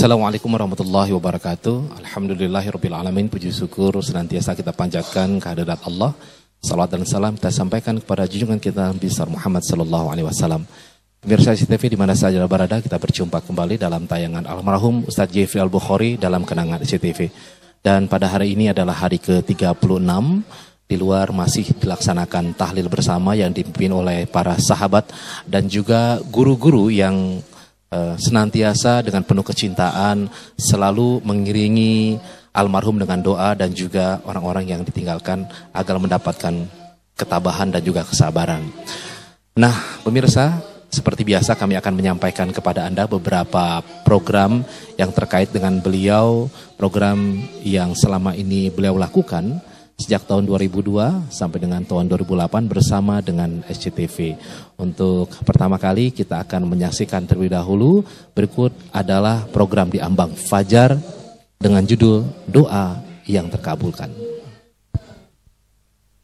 Assalamualaikum warahmatullahi wabarakatuh. Alhamdulillahirrabbilalamin. Puji syukur senantiasa kita panjatkan kehadirat Allah. Salat dan salam kita sampaikan kepada junjungan kita besar Muhammad sallallahu alaihi wasallam. Pemirsa CTV di mana saja berada, kita berjumpa kembali dalam tayangan almarhum Ustadz Jeffrey Al-Bukhari dalam kenangan CTV. Dan pada hari ini adalah hari ke-36 di luar masih dilaksanakan tahlil bersama yang dipimpin oleh para sahabat dan juga guru-guru yang uh, senantiasa dengan penuh kecintaan selalu mengiringi almarhum dengan doa dan juga orang-orang yang ditinggalkan agar mendapatkan ketabahan dan juga kesabaran. Nah, pemirsa, seperti biasa kami akan menyampaikan kepada Anda beberapa program yang terkait dengan beliau, program yang selama ini beliau lakukan sejak tahun 2002 sampai dengan tahun 2008 bersama dengan SCTV. Untuk pertama kali kita akan menyaksikan terlebih dahulu berikut adalah program di Ambang Fajar dengan judul Doa yang Terkabulkan.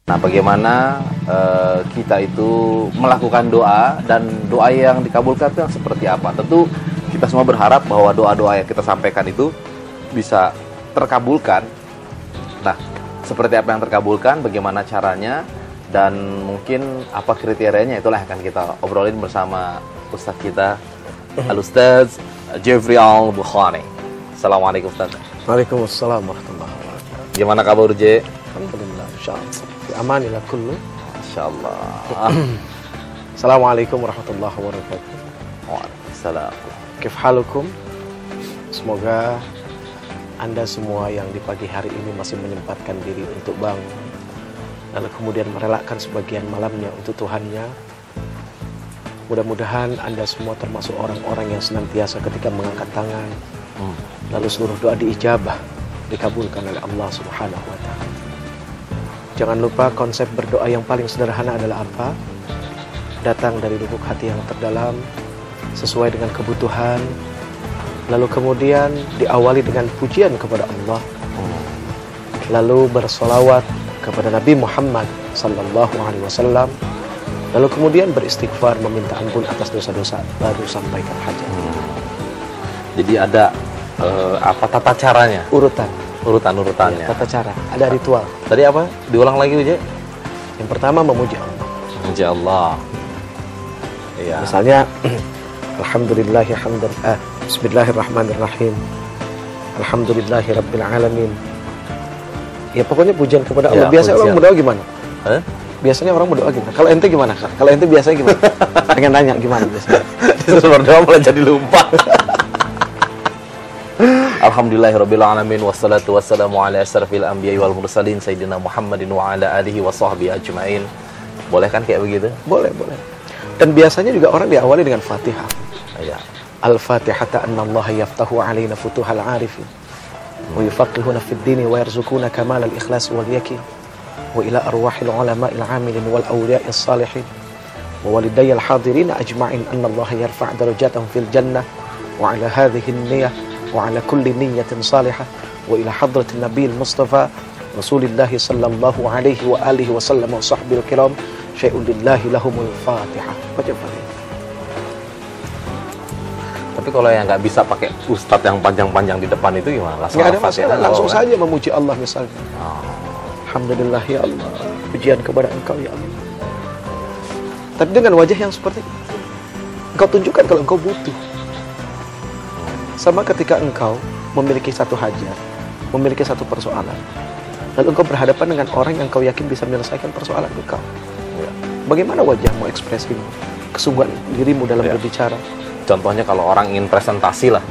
Nah, bagaimana uh, kita itu melakukan doa dan doa yang dikabulkan itu yang seperti apa? Tentu kita semua berharap bahwa doa-doa yang kita sampaikan itu bisa terkabulkan. Nah, seperti apa yang terkabulkan, bagaimana caranya, dan mungkin apa kriterianya itulah yang akan kita obrolin bersama Ustadz kita, Al Ustadz Jeffrey Al Bukhari. Assalamualaikum Ustaz. Waalaikumsalam warahmatullahi wabarakatuh. Gimana kabar J? Alhamdulillah, insyaallah. Fi amanillah kullu. Insyaallah. Assalamualaikum warahmatullahi wabarakatuh. Waalaikumsalam. Kif halukum? Semoga anda semua yang di pagi hari ini masih menyempatkan diri untuk bangun Lalu kemudian merelakan sebagian malamnya untuk Tuhannya Mudah-mudahan Anda semua termasuk orang-orang yang senantiasa ketika mengangkat tangan hmm. Lalu seluruh doa diijabah Dikabulkan oleh Allah subhanahu wa ta'ala Jangan lupa konsep berdoa yang paling sederhana adalah apa? Datang dari lubuk hati yang terdalam Sesuai dengan kebutuhan Lalu kemudian diawali dengan pujian kepada Allah. Lalu bersolawat kepada Nabi Muhammad sallallahu alaihi wasallam. Lalu kemudian beristighfar meminta ampun atas dosa-dosa baru sampaikan hajat. Jadi ada uh, apa tata caranya? Urutan. Urutan-urutannya. Ya, tata cara. Ada ritual. Tadi apa? Diulang lagi, Uje? Yang pertama memuji Allah. Memuji Allah. Iya. Misalnya Alhamdulillahi hamdan ah, Bismillahirrahmanirrahim. Alhamdulillahi Rabbil Alamin. Ya pokoknya pujian kepada Allah. Ya, Biasanya orang berdoa gimana? Eh? Biasanya orang berdoa gimana? Kalau ente gimana? Kalau ente biasanya gimana? Pengen nanya gimana biasanya? Terus berdoa mulai jadi lupa. Alhamdulillahirabbil alamin wassalatu wassalamu ala asrafil anbiya'i wal mursalin sayyidina Muhammadin wa ala alihi wa sahbihi ajmain. Boleh kan kayak begitu? Boleh, boleh. Dan biasanya juga orang diawali dengan Fatihah. Ya. الفاتحة أن الله يفتح علينا فتوح العارفين ويفقهنا في الدين ويرزقنا كمال الإخلاص واليقين وإلى أرواح العلماء العاملين والأولياء الصالحين ووالدي الحاضرين أجمعين أن الله يرفع درجاتهم في الجنة وعلى هذه النية وعلى كل نية صالحة وإلى حضرة النبي المصطفى رسول الله صلى الله عليه وآله وسلم وصحبه الكرام شيء لله لهم الفاتحة. وجفرين Tapi kalau yang nggak bisa pakai ustadz yang panjang-panjang di depan itu gimana? Langsung ada masalah, langsung saja memuji Allah misalnya. Oh. Alhamdulillah ya Allah, pujian kepada Engkau ya Allah. Tapi dengan wajah yang seperti itu, engkau tunjukkan kalau engkau butuh. Sama ketika engkau memiliki satu hajat, memiliki satu persoalan, lalu engkau berhadapan dengan orang yang engkau yakin bisa menyelesaikan persoalan engkau. Ya. Bagaimana wajahmu, ekspresimu, kesungguhan dirimu dalam ya. berbicara, contohnya kalau orang ingin presentasi lah.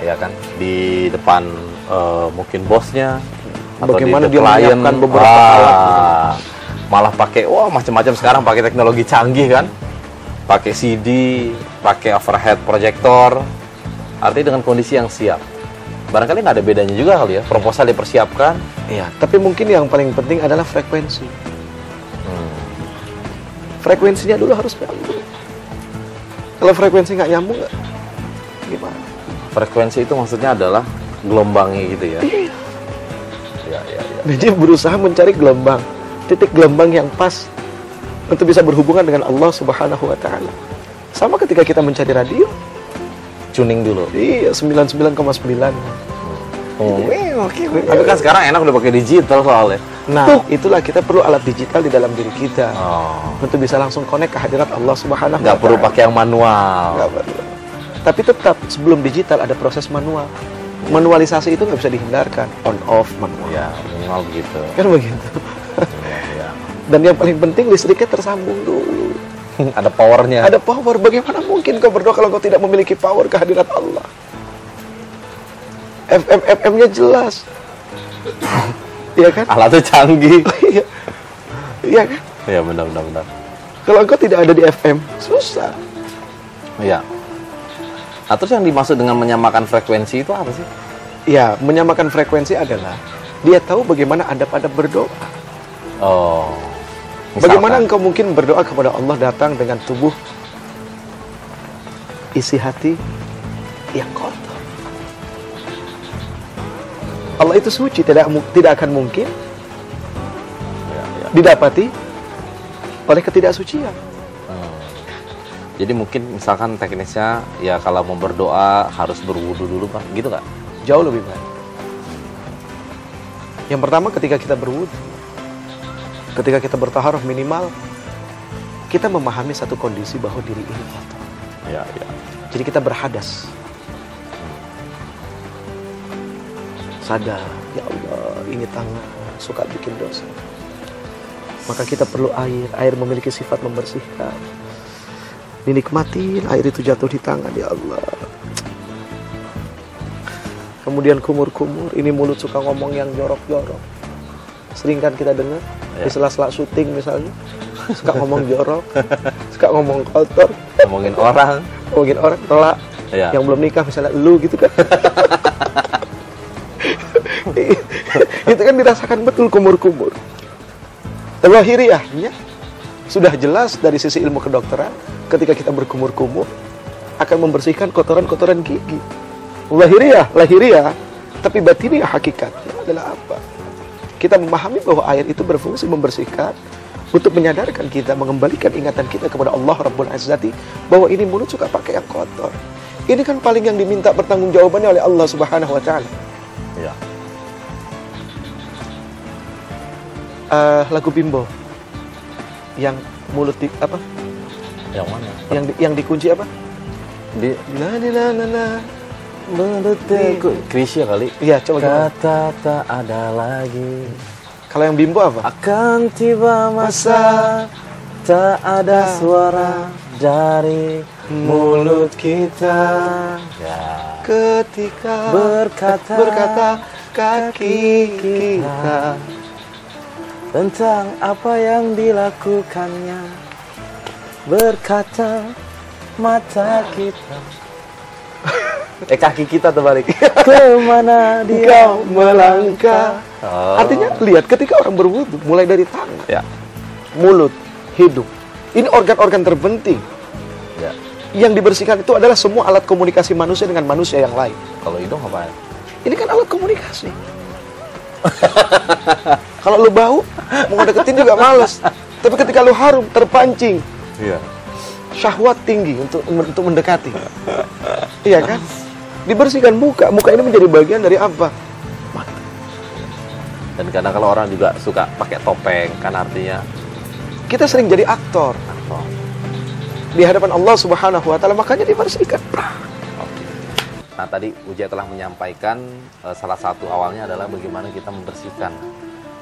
Ya kan? Di depan uh, mungkin bosnya atau bagaimana di dia klien. beberapa ah, malah pakai wah macam-macam sekarang pakai teknologi canggih kan? Pakai CD pakai overhead projector. Artinya dengan kondisi yang siap. Barangkali nggak ada bedanya juga kali ya proposal dipersiapkan. Iya tapi mungkin yang paling penting adalah frekuensi. Hmm. frekuensinya dulu harus nyambung kalau frekuensi nggak nyambung nggak gimana? Frekuensi itu maksudnya adalah gelombangnya gitu ya? Iya. Ya, ya, ya. Jadi berusaha mencari gelombang, titik gelombang yang pas untuk bisa berhubungan dengan Allah Subhanahu Wa Taala. Sama ketika kita mencari radio, tuning dulu. Iya, 99,9. Oh, oke, Tapi kan sekarang enak udah pakai digital soalnya. Nah, itulah kita perlu alat digital di dalam diri kita. Oh. Untuk bisa langsung connect ke hadirat Allah Subhanahu wa perlu pakai yang manual. Nggak perlu. Tapi tetap sebelum digital ada proses manual. Manualisasi itu nggak bisa dihindarkan. On off manual. Ya, manual begitu. Kan begitu. Ya, ya. Dan yang paling penting listriknya tersambung dulu. Ada powernya. Ada power. Bagaimana mungkin kau berdoa kalau kau tidak memiliki power kehadirat Allah? FM FM-nya jelas. Iya kan? Alatnya canggih. Iya. Iya kan? ya benar benar benar. Kalau engkau tidak ada di FM, susah. Iya. Nah, terus yang dimaksud dengan menyamakan frekuensi itu apa sih? Ya, menyamakan frekuensi adalah dia tahu bagaimana adab-adab berdoa. Oh. Bagaimana engkau mungkin berdoa kepada Allah datang dengan tubuh isi hati yang kotor. Allah itu suci, tidak tidak akan mungkin Ya, ya. didapati oleh ketidaksucian. Hmm. Jadi mungkin misalkan teknisnya ya kalau mau berdoa harus berwudu dulu pak, gitu nggak? Jauh lebih baik. Yang pertama ketika kita berwudu, ketika kita bertaharuf minimal, kita memahami satu kondisi bahwa diri ini kotor. Ya, ya. Jadi kita berhadas. Sadar, ya Allah, ini tangan suka bikin dosa. Maka kita perlu air. Air memiliki sifat membersihkan. Dinikmatin air itu jatuh di tangan, ya Allah. Kemudian kumur-kumur, ini mulut suka ngomong yang jorok-jorok. Sering kan kita dengar di Ya. sela-sela syuting misalnya, suka ngomong jorok, suka ngomong kotor, Ngomongin orang. ngomongin orang telak, Ya. yang belum nikah misalnya lu gitu kan itu kan dirasakan betul kumur-kumur lahiriahnya sudah jelas dari sisi ilmu kedokteran ketika kita berkumur-kumur akan membersihkan kotoran-kotoran gigi lahiriah lahiriah tapi batiniah hakikatnya adalah apa kita memahami bahwa air itu berfungsi membersihkan untuk menyadarkan kita, mengembalikan ingatan kita kepada Allah Rabbul Izzati bahwa ini mulut suka pakai yang kotor. Ini kan paling yang diminta pertanggungjawabannya oleh Allah Subhanahu wa taala. Ya. Eh, lagu Bimbo yang mulut di apa? Yang mana? Yang di- yang dikunci apa? Di La la la la la. mendetikku. Krisya kali. Iya, coba gimana? Kata tak ada lagi. Kalau yang Bimbo apa? Akan tiba masa tak ada suara dari mulut kita. Ya. Ketika Berkata, berkata kaki kita tentang apa yang dilakukannya. Berkata mata kita. eh kaki kita terbalik. Ke mana dia kau melangkah. Oh. Artinya lihat ketika orang berwudu mulai dari tangan, Ya. mulut, hidung. Ini organ-organ terpenting. Ya. Yang dibersihkan itu adalah semua alat komunikasi manusia dengan manusia yang lain. Kalau hidung apa? Ini kan alat komunikasi. Kalau lu bau, mau deketin juga males. Tapi ketika lu harum, terpancing, Iya. syahwat tinggi untuk untuk mendekati. Iya kan? Dibersihkan muka. Muka ini menjadi bagian dari apa? Dan kadang kalau orang juga suka pakai topeng kan artinya Kita sering jadi aktor apa? di hadapan Allah Subhanahu wa taala, makanya dibersihkan. Nah tadi Ujaya telah menyampaikan eh, salah satu awalnya adalah bagaimana kita membersihkan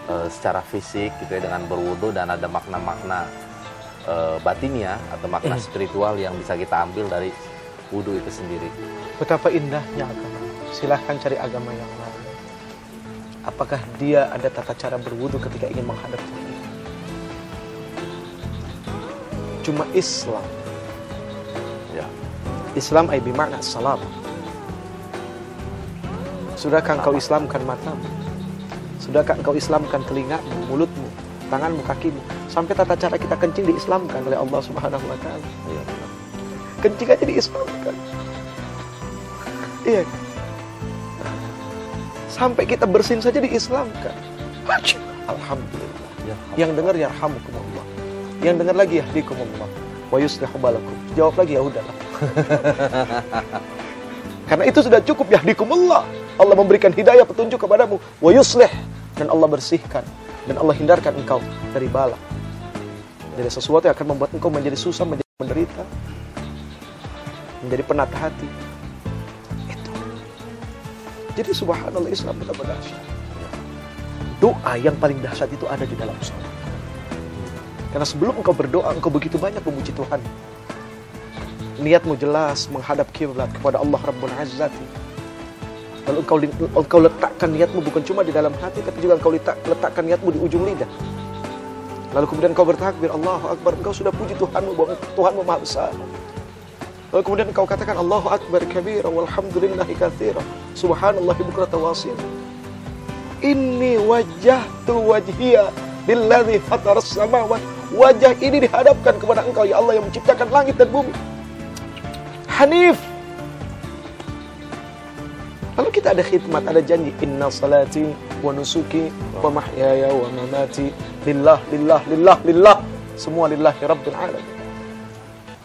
eh, secara fisik gitu ya dengan berwudu dan ada makna-makna eh, batinnya atau makna spiritual yang bisa kita ambil dari wudu itu sendiri. Betapa indahnya agama. Silahkan cari agama yang lain. Apakah dia ada tata cara berwudu ketika ingin menghadap Tuhan? Cuma Islam. Ya. Islam ay bimakna salam. Sudahkah engkau Islamkan matamu? Sudahkah engkau Islamkan telingamu, mulutmu, tanganmu, kakimu? Sampai tata cara kita kencing diislamkan oleh Allah Subhanahu wa taala. Iya. Kencing aja diislamkan. Iya. Sampai kita bersin saja diislamkan. Alhamdulillah. Ya. Yang dengar yarhamukumullah. Yang dengar lagi yahdikumullah. Wa yuslihu balakum. Jawab lagi ya udahlah. Karena itu sudah cukup yahdikumullah. Allah memberikan hidayah petunjuk kepadamu. Wa yuslih. Dan Allah bersihkan. Dan Allah hindarkan engkau dari bala. Dari sesuatu yang akan membuat engkau menjadi susah, menjadi menderita. Menjadi penat hati. Itu. Jadi subhanallah Islam benar-benar dahsyat. Doa yang paling dahsyat itu ada di dalam sholat. Karena sebelum engkau berdoa, engkau begitu banyak memuji Tuhan. Niatmu jelas menghadap kiblat kepada Allah Rabbul Azzati. Lalu engkau, engkau letakkan niatmu bukan cuma di dalam hati, tapi juga engkau letak, letakkan niatmu di ujung lidah. Lalu kemudian engkau bertakbir, Allahu Akbar, engkau sudah puji Tuhanmu, bahwa Tuhanmu maha besar. Lalu kemudian engkau katakan Allahu Akbar kabira walhamdulillahi kathira. Subhanallah bukrata wasil. Inni wajahtu wajhiya lilladzi fataras samawat. Wajah ini dihadapkan kepada engkau ya Allah yang menciptakan langit dan bumi. Hanif, Lalu kita ada khidmat, ada janji. Inna salati wa nusuki wa mahyaya wa mamati lillah, lillah, lillah, lillah. Semua lillahi rabbil alamin.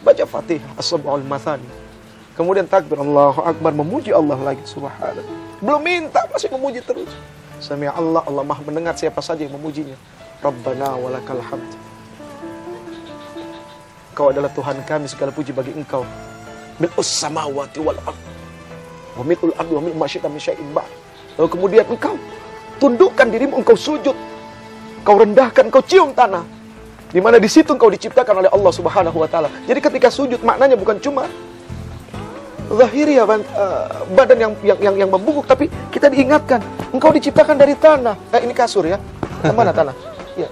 Baca Fatihah, as-sab'ul mathani. Kemudian takbir Allahu Akbar, memuji Allah lagi subhanahu. Belum minta, masih memuji terus. Sami Allah, Allah maha mendengar siapa saja yang memujinya. Rabbana walakal hamd. Kau adalah Tuhan kami, segala puji bagi engkau. Mil'us samawati wal Wa mil'ul ardi wa masyita min. Lalu kemudian engkau tundukkan dirimu, engkau sujud. Kau rendahkan, engkau cium tanah. Di mana di situ engkau diciptakan oleh Allah Subhanahu wa taala. Jadi ketika sujud maknanya bukan cuma zahiri ya badan yang yang yang, yang membungkuk tapi kita diingatkan engkau diciptakan dari tanah. Eh, ini kasur ya. Mana tanah? Ya.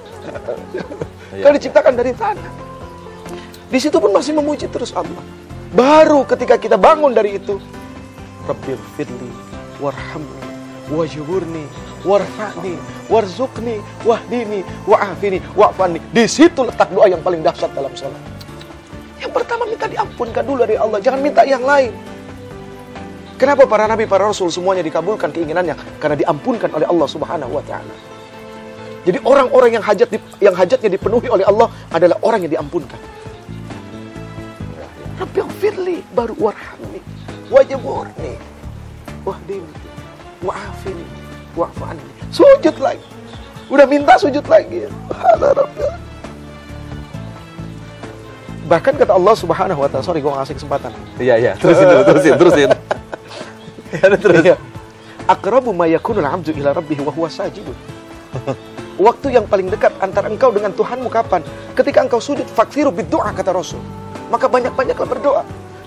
Kau diciptakan dari tanah. Di situ pun masih memuji terus Allah. Baru ketika kita bangun dari itu, Rabbil firli warhamni wajburni warfa'ni warzuqni wahdini wa'afini wa'fani. Di situ letak doa yang paling dahsyat dalam sholat. Yang pertama minta diampunkan dulu dari Allah, jangan minta yang lain. Kenapa para nabi, para rasul semuanya dikabulkan keinginannya? Karena diampunkan oleh Allah Subhanahu wa taala. Jadi orang-orang yang hajat yang hajatnya dipenuhi oleh Allah adalah orang yang diampunkan. Rabbi firli baru warhamni wajburni wahdini wa'afini wa'fani sujud lagi. Udah minta sujud lagi. Bahkan kata Allah subhanahu wa ta'ala sorry gue ngasih kesempatan. Iya iya. Terusin dulu terusin terusin. Terus. Ya akrabu ma yakunul abdu ila rabbih wa huwa sajidun waktu yang paling dekat antara engkau dengan Tuhanmu kapan? Ketika engkau sujud fakfiru bid'ah kata Rasul. Maka banyak-banyaklah berdoa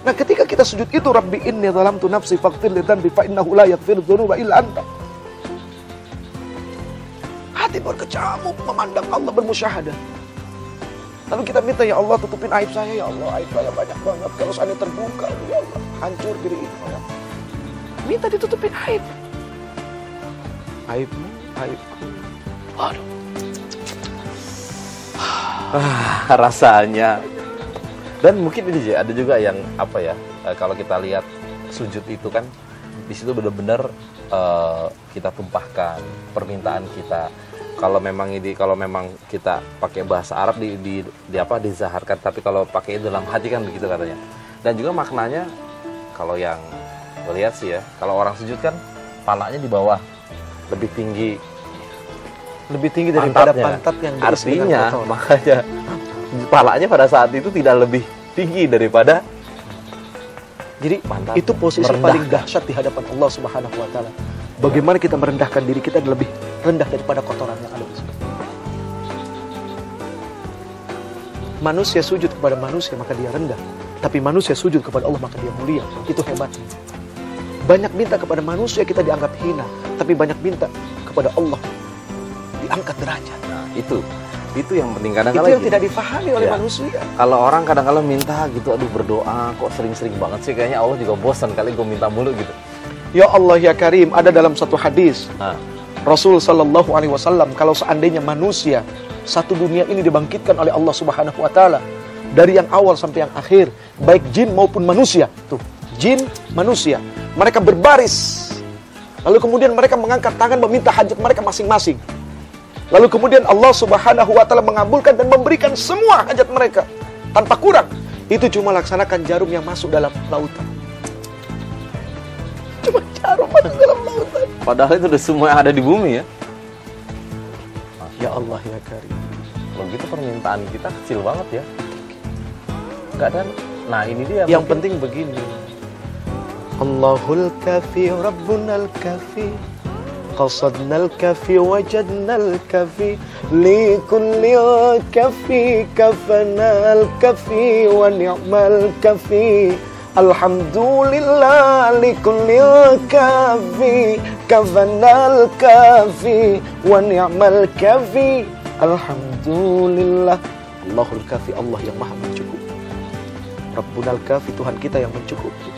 Nah ketika kita sujud itu Rabbi inni tu nafsi faghfir li dhanbi fa innahu la yaghfiru dzunuba illa anta. Hati berkecamuk memandang Allah bermusyahadah. Lalu kita minta ya Allah tutupin aib saya ya Allah aib saya banyak banget kalau saya terbuka ya Allah hancur diri ini ya. Minta ditutupin aib. Aibmu, aibku. Waduh. Ah, rasanya dan mungkin ini ada juga yang apa ya uh, kalau kita lihat sujud itu kan di situ benar-benar uh, kita tumpahkan permintaan kita. Kalau memang ini kalau memang kita pakai bahasa Arab di, di, di apa dizaharkan tapi kalau pakai dalam hati kan begitu katanya. Dan juga maknanya kalau yang lihat sih ya kalau orang sujud kan palanya di bawah. Lebih tinggi. Lebih tinggi daripada pantat yang artinya makanya palanya pada saat itu tidak lebih tinggi daripada jadi pantat itu posisi merendah. paling dahsyat di hadapan Allah Subhanahu wa taala. Bagaimana kita merendahkan diri kita lebih rendah daripada kotoran yang ada di sini. Manusia sujud kepada manusia maka dia rendah, tapi manusia sujud kepada Allah maka dia mulia. Itu hebatnya. Banyak minta kepada manusia kita dianggap hina, tapi banyak minta kepada Allah diangkat derajat. Nah, itu itu yang penting kadang kadang itu yang tidak difahami oleh ya. manusia. Kalau orang kadang-kadang minta gitu aduh berdoa kok sering-sering banget sih kayaknya Allah juga bosan kali gue minta mulu gitu. Ya Allah ya Karim ada dalam satu hadis nah. Rasul Shallallahu Alaihi Wasallam kalau seandainya manusia satu dunia ini dibangkitkan oleh Allah Subhanahu Wa Taala dari yang awal sampai yang akhir baik jin maupun manusia tuh jin manusia mereka berbaris. Lalu kemudian mereka mengangkat tangan meminta hajat mereka masing-masing Lalu kemudian Allah Subhanahu wa taala mengabulkan dan memberikan semua hajat mereka tanpa kurang. Itu cuma laksanakan jarum yang masuk dalam lautan. cuma jarum masuk dalam lautan. Padahal itu udah semua yang ada di bumi ya. Ya Allah ya Karim. Kalau gitu permintaan kita kecil banget ya. Nggak ada. Nah ini dia. Yang mungkin- penting begini. Allahul kafi Rabbunal kafi قصدنا الكفي وجدنا الكفي لكل كفي كفنا الكفي ونعم الكفي الحمد لله لكل كفي كفنا الكفي ونعم الكفي الحمد لله Allahul kafi Allah yang maha mencukupi Rabbunal kafi Tuhan kita yang mencukupi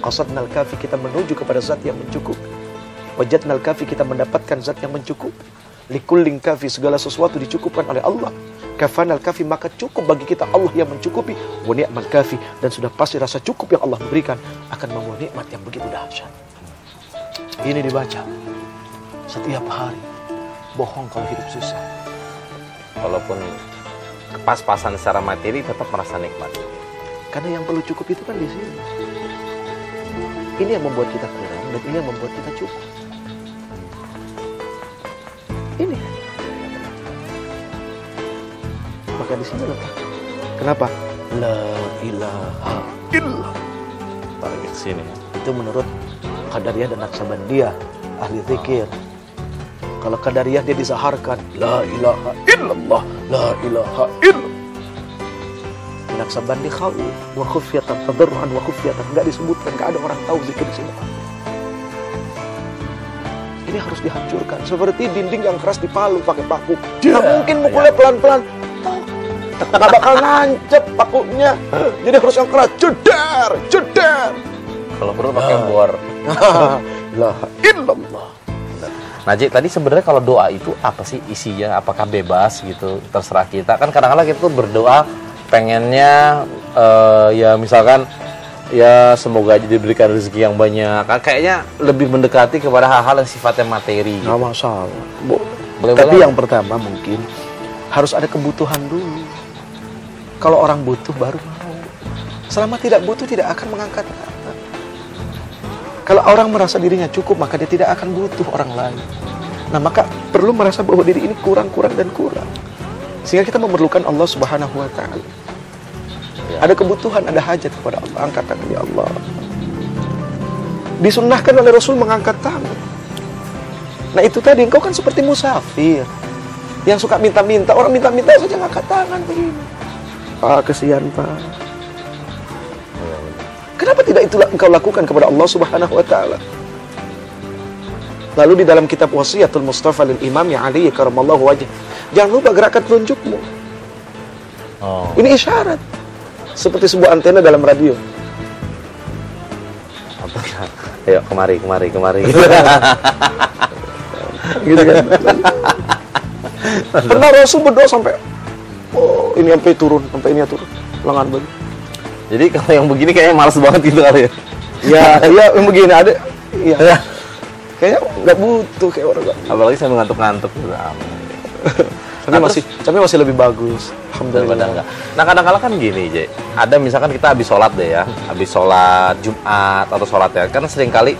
Qasadnal kafi kita menuju kepada zat yang mencukupi Wajadnal kafi kita mendapatkan zat yang mencukupi Likulling kafi segala sesuatu dicukupkan oleh Allah Kafanal kafi maka cukup bagi kita Allah yang mencukupi Wa ni'mal kafi dan sudah pasti rasa cukup yang Allah berikan Akan membawa nikmat yang begitu dahsyat Ini dibaca setiap hari Bohong kalau hidup susah Walaupun pas-pasan secara materi tetap merasa nikmat. Karena yang perlu cukup itu kan di sini. Ini yang membuat kita kurang dan ini yang membuat kita cukup. Maka di sini letak. Kenapa? La ilaha illallah. Tarik ke sini. Itu menurut Qadariyah dan Naksabandiyah ahli zikir. Kalau Qadariyah dia disaharkan la ilaha illallah, la ilaha illallah. Naksabandi khawu wa khufyatan tadarruan wa khufyatan enggak disebutkan, enggak ada orang tahu zikir di sini. Ini harus dihancurkan seperti dinding yang keras dipalu pakai paku. Nggak mungkin mukulnya pelan-pelan. Nggak bakal nancep pakunya. Jadi harus yang keras. Jedar, jedar. Kalau perlu pakai bor. La illallah. Nah, Ji, tadi sebenarnya kalau doa itu apa sih isinya? Apakah bebas gitu? Terserah kita. Kan kadang-kadang kita tuh berdoa pengennya eh, ya misalkan ya semoga aja diberikan rezeki yang banyak. Kan kayaknya lebih mendekati kepada hal-hal yang sifatnya materi. Nggak masalah. Bu. Boleh Tapi boleh. yang pertama mungkin harus ada kebutuhan dulu. Kalau orang butuh baru mau. Selama tidak butuh tidak akan mengangkat kata. Kalau orang merasa dirinya cukup maka dia tidak akan butuh orang lain. Nah maka perlu merasa bahwa diri ini kurang, kurang dan kurang. Sehingga kita memerlukan Allah Subhanahu Wa Taala. Ya. Ada kebutuhan, ada hajat kepada Allah. Angkat tangan ya Allah. Disunnahkan oleh Rasul mengangkat tangan. Nah itu tadi engkau kan seperti musafir yang suka minta-minta orang minta-minta saja ngangkat tangan begini. Ah kesian pak. Kenapa tidak itulah engkau lakukan kepada Allah Subhanahu Wa Taala? Lalu di dalam kitab wasiatul Mustafa lil Imam ya Ali karamallahu wajh. Jangan lupa gerakan telunjukmu. Oh. Ini isyarat. Seperti sebuah antena dalam radio. Apa ya? Ayo kemari, kemari, kemari. Gitu kan. Pernah Rasul berdoa sampai oh ini sampai turun, sampai ini turun. Lengan bagi. Jadi kalau yang begini kayaknya males banget gitu kali ya. Ya, iya yang begini ada. Iya. Kayaknya nggak butuh kayak orang nggak. Apalagi saya ngantuk-ngantuk gitu. aman. Tapi Nah, masih, tapi masih lebih bagus. Alhamdulillah. enggak. Nah kadang-kadang kan gini, Jay. Ada misalkan kita habis sholat deh ya, habis sholat Jumat atau sholat ya, kan sering kali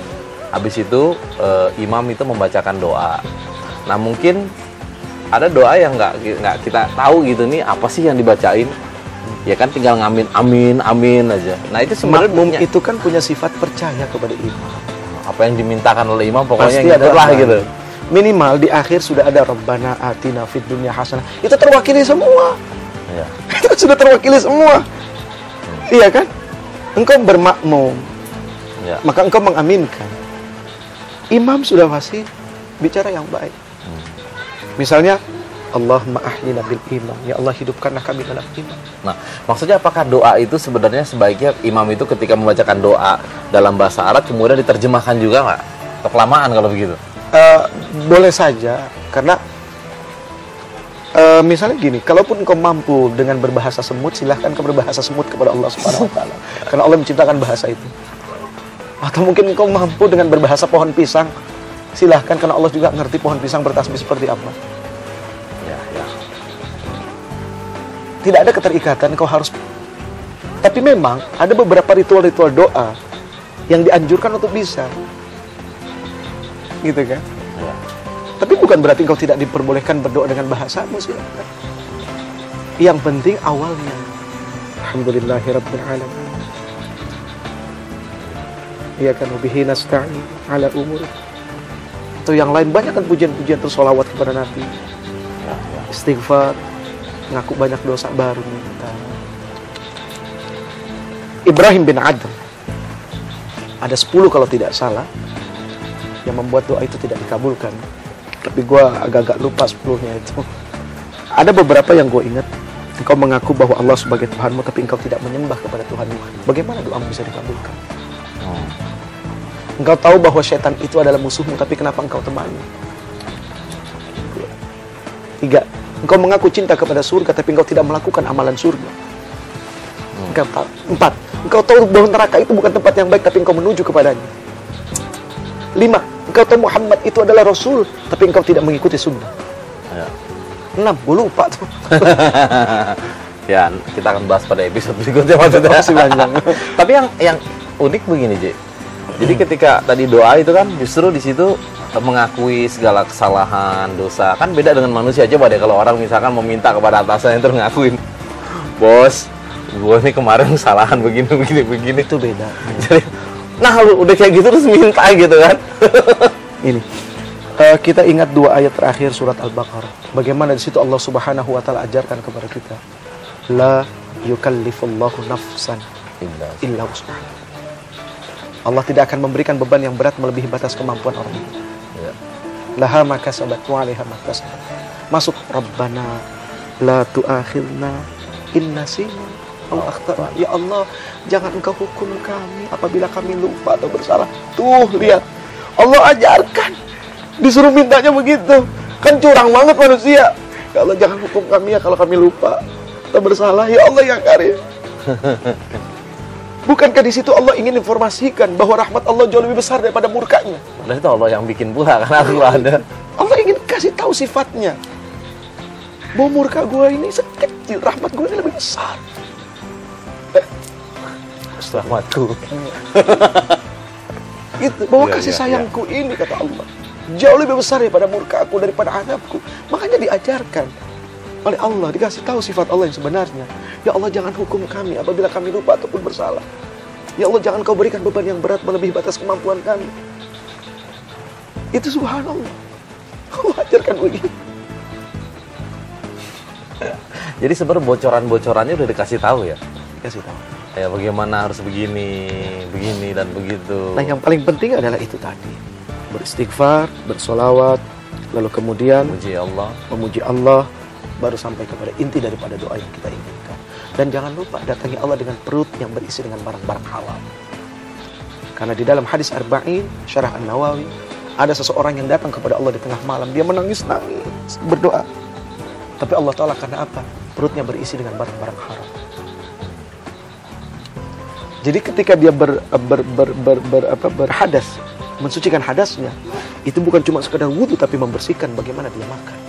habis itu eh, imam itu membacakan doa. Nah mungkin ada doa yang nggak nggak kita tahu gitu nih apa sih yang dibacain? Ya kan tinggal ngamin amin amin aja. Nah itu sebenarnya Makmum punya- itu kan punya sifat percaya kepada imam. apa yang dimintakan oleh imam pokoknya Pasti gitu lah ada gitu. Minimal di akhir sudah ada Rabbana atina fid dunya hasanah. Itu terwakili semua. Ya. Itu sudah terwakili semua. Iya kan? Engkau bermakmum, Ya. maka engkau mengaminkan. Imam sudah pasti bicara yang baik. Misalnya Allahumma ahyina bil iman. Ya Allah hidupkanlah kami dalam iman. Nah, maksudnya apakah doa itu sebenarnya sebaiknya imam itu ketika membacakan doa dalam bahasa Arab kemudian diterjemahkan juga nggak? Atau kelamaan kalau begitu? Eh, boleh saja karena eh, misalnya gini, kalaupun engkau mampu dengan berbahasa semut, silahkan kau berbahasa semut kepada Allah Subhanahu Wa Taala, karena Allah menciptakan bahasa itu. Atau mungkin engkau mampu dengan berbahasa pohon pisang, silahkan karena Allah juga ngerti pohon pisang bertasbih seperti apa. Ya, ya. Tidak ada keterikatan, kau harus. Tapi memang ada beberapa ritual-ritual doa yang dianjurkan untuk bisa. gitu kan. Ya. Tapi bukan berarti engkau tidak diperbolehkan berdoa dengan bahasamu silakan. Yang penting awalnya. Alhamdulillahirabbil alamin. Ya kan bihi nasta'in ala umur. Atau yang lain banyak kan pujian-pujian terus sholawat kepada Nabi. Istighfar, ngaku banyak dosa baru minta. Ibrahim bin Adem. Ada 10 kalau tidak salah yang membuat doa itu tidak dikabulkan. Tapi gue agak-agak lupa 10-nya itu. Ada beberapa yang gue ingat. Engkau mengaku bahwa Allah sebagai Tuhanmu tapi engkau tidak menyembah kepada Tuhanmu. Bagaimana doamu bisa dikabulkan? Oh. Engkau tahu bahwa setan itu adalah musuhmu tapi kenapa engkau temani? Tiga, engkau mengaku cinta kepada surga tapi engkau tidak melakukan amalan surga. Engkau tahu. Empat, engkau tahu bahwa neraka itu bukan tempat yang baik tapi engkau menuju kepadanya. Lima, engkau tahu Muhammad itu adalah Rasul tapi engkau tidak mengikuti sunnah. Ya. Enam, gue lupa tuh. ya, kita akan bahas pada episode berikutnya maksudnya. Masih panjang. Tapi yang yang unik begini, J. Jadi ketika tadi doa itu kan justru di situ mengakui segala kesalahan, dosa. Kan beda dengan manusia coba deh kalau orang misalkan meminta kepada atasannya terus ngakuin. Bos, gue nih kemarin kesalahan begini begini begini. itu beda. Jadi nah lu udah kayak gitu terus minta gitu kan. Ini. Eh, kita ingat dua ayat terakhir surat Al-Baqarah. Bagaimana di situ Allah Subhanahu wa taala ajarkan kepada kita. La yukallifullahu nafsan illa wus'aha. Allah tidak akan memberikan beban yang berat melebihi batas kemampuan orang itu. Ya. Laha ma kasabat wa 'alaiha ma kasabat. Masuk Rabbana la tu'akhilna in nasina aw akhtana. Ya Allah, jangan Engkau hukum kami apabila kami lupa atau bersalah. Tuh, lihat. Allah ajarkan. Disuruh mintanya begitu. Kan curang banget manusia. Ya Allah, jangan hukum kami ya kalau kami lupa atau bersalah. Ya Allah yang karim. Bukankah di situ Allah ingin informasikan bahwa rahmat Allah jauh lebih besar daripada murkanya? Padahal itu Allah yang bikin pula kan aku ada. Allah ingin kasih tahu sifatnya. Bahwa murka gue ini sekecil, rahmat gue ini lebih besar. Rahmatku. Itu, bahwa Iya, kasih iya, sayangku ini kata Allah jauh lebih besar daripada murka aku daripada adabku. Makanya diajarkan oleh Allah dikasih tahu sifat Allah yang sebenarnya. Ya Allah jangan hukum kami apabila kami lupa ataupun bersalah. Ya Allah jangan kau berikan beban yang berat melebihi batas kemampuan kami. Itu subhanallah. Allah ajarkan begitu. Jadi sebenarnya bocoran-bocorannya udah dikasih tahu ya. Kasih tahu. Kayak bagaimana harus begini, begini dan begitu. Nah yang paling penting adalah itu tadi. Beristighfar, bersolawat, lalu kemudian Puji Allah. memuji Allah, baru sampai kepada inti daripada doa yang kita inginkan. Dan jangan lupa datangi Allah dengan perut yang berisi dengan barang-barang halal. Karena di dalam hadis Arba'in, Syarah An-Nawawi, ada seseorang yang datang kepada Allah di tengah malam. Dia menangis-nangis, berdoa. Tapi Allah Ta'ala karena apa? Perutnya berisi dengan barang-barang haram. Jadi ketika dia ber, ber, ber, ber, ber, apa, berhadas, mensucikan hadasnya, itu bukan cuma sekedar wudhu, tapi membersihkan bagaimana dia makan.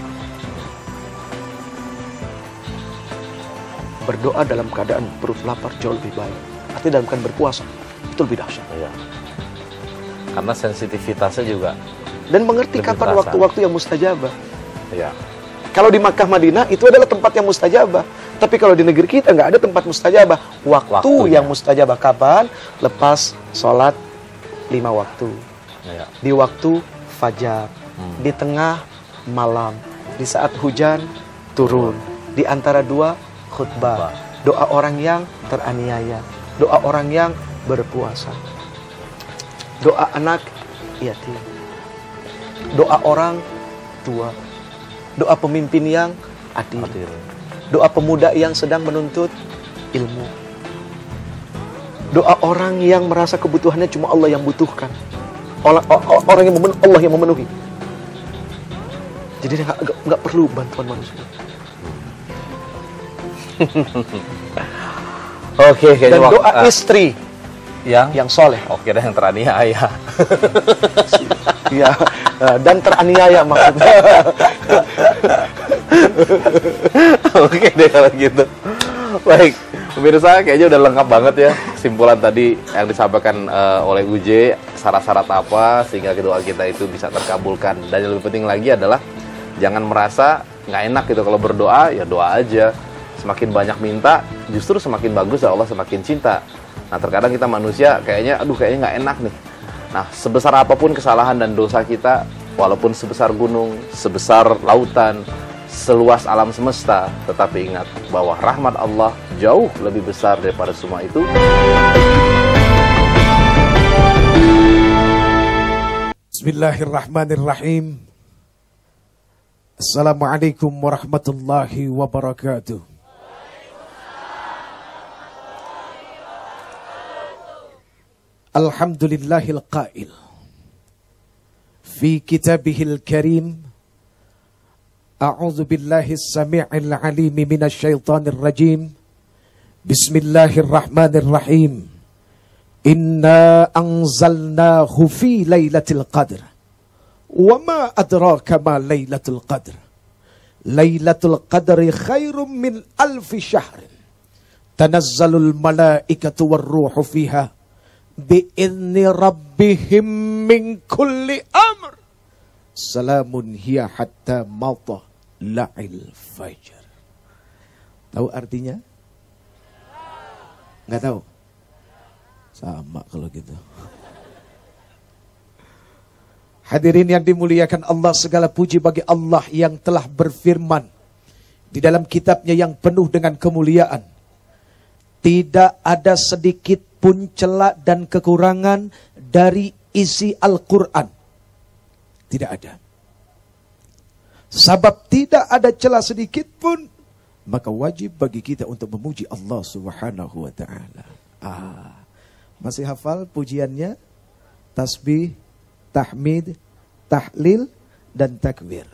Berdoa dalam keadaan perut lapar jauh lebih baik. Artinya dalam keadaan berpuasa, itu lebih dahsyat. Iya. Karena sensitivitasnya juga. Dan mengerti kapan waktu-waktu yang mustajabah. Iya. Kalau di Makkah Madinah itu adalah tempat yang mustajabah. Tapi kalau di negeri kita nggak ada tempat mustajabah. Waktu Waktunya. yang mustajabah kapan? Lepas sholat lima waktu. Iya. Di waktu fajar. Hmm. Di tengah malam. Di saat hujan turun. Di antara dua khutbah. Doa orang yang teraniaya. Doa orang yang berpuasa. Doa anak yatim. Doa orang tua. Doa pemimpin yang adil. Adil. Doa pemuda yang sedang menuntut ilmu. Doa orang yang merasa kebutuhannya cuma Allah yang butuhkan. Orang, orang yang memenuhi, Allah yang memenuhi. Jadi nggak perlu bantuan manusia. Oke, kayaknya Dan doa ah, istri yang yang soleh. Oke deh yang teraniaya. Ya, eh, dan teraniaya maksudnya. Oke deh kalau gitu. Baik, Pemirsa kayaknya udah lengkap banget ya kesimpulan tadi yang disampaikan eh, oleh UJ syarat-syarat apa sehingga doa kita itu bisa terkabulkan dan yang lebih penting lagi adalah jangan merasa nggak enak gitu kalau berdoa ya doa aja semakin banyak minta justru semakin bagus ya Allah semakin cinta nah terkadang kita manusia kayaknya aduh kayaknya nggak enak nih nah sebesar apa pun kesalahan dan dosa kita walaupun sebesar gunung sebesar lautan seluas alam semesta, tetapi ingat bahwa rahmat Allah jauh lebih besar daripada semua itu. Bismillahirrahmanirrahim. Assalamualaikum warahmatullahi wabarakatuh. Alhamdulillahil qail. Fi kitabihil karim أعوذ بالله السميع العليم من الشيطان الرجيم بسم الله الرحمن الرحيم إنا أنزلناه في ليلة القدر وما أدراك ما ليلة القدر ليلة القدر خير من ألف شهر تنزل الملائكة والروح فيها bi'izni rabbihim min kulli amr. Salamun hiya hatta mata la'il fajr. Tahu artinya? nggak tahu? Sama kalau gitu. Hadirin yang dimuliakan Allah segala puji bagi Allah yang telah berfirman di dalam kitabnya yang penuh dengan kemuliaan. Tidak ada sedikit pun celak dan kekurangan dari isi Al-Quran. Tidak ada. Sabab tidak ada celah sedikit pun, maka wajib bagi kita untuk memuji Allah Subhanahu wa taala. Ah. Masih hafal pujiannya? Tasbih, tahmid, tahlil dan takbir.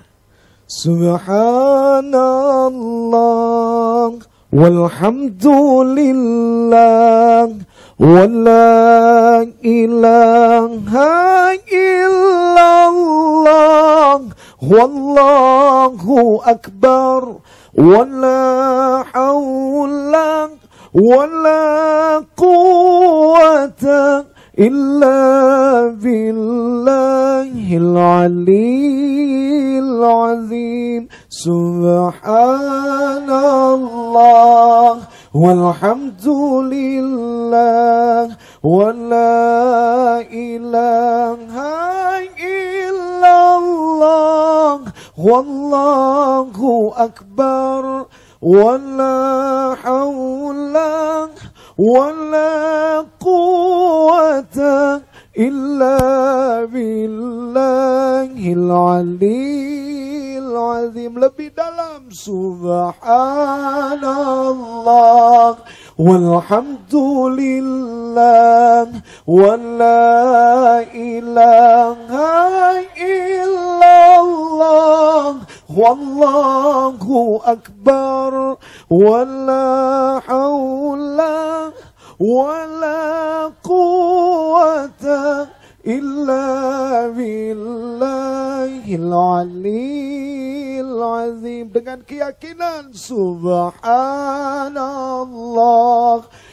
Subhanallah walhamdulillah wala ilaha illallah والله أكبر ولا حول ولا قوة إلا بالله العلي العظيم. سبحان الله. والحمد لله ولا إله إلا الله والله أكبر ولا حول ولا قوة إلا بالله العلي العظيم. لبي دلم سبحان الله. والحمد لله ولا إله إلا الله. والله أكبر. ولا حول ولا إلا بالله العلي العظيم dengan keyakinan subhanallah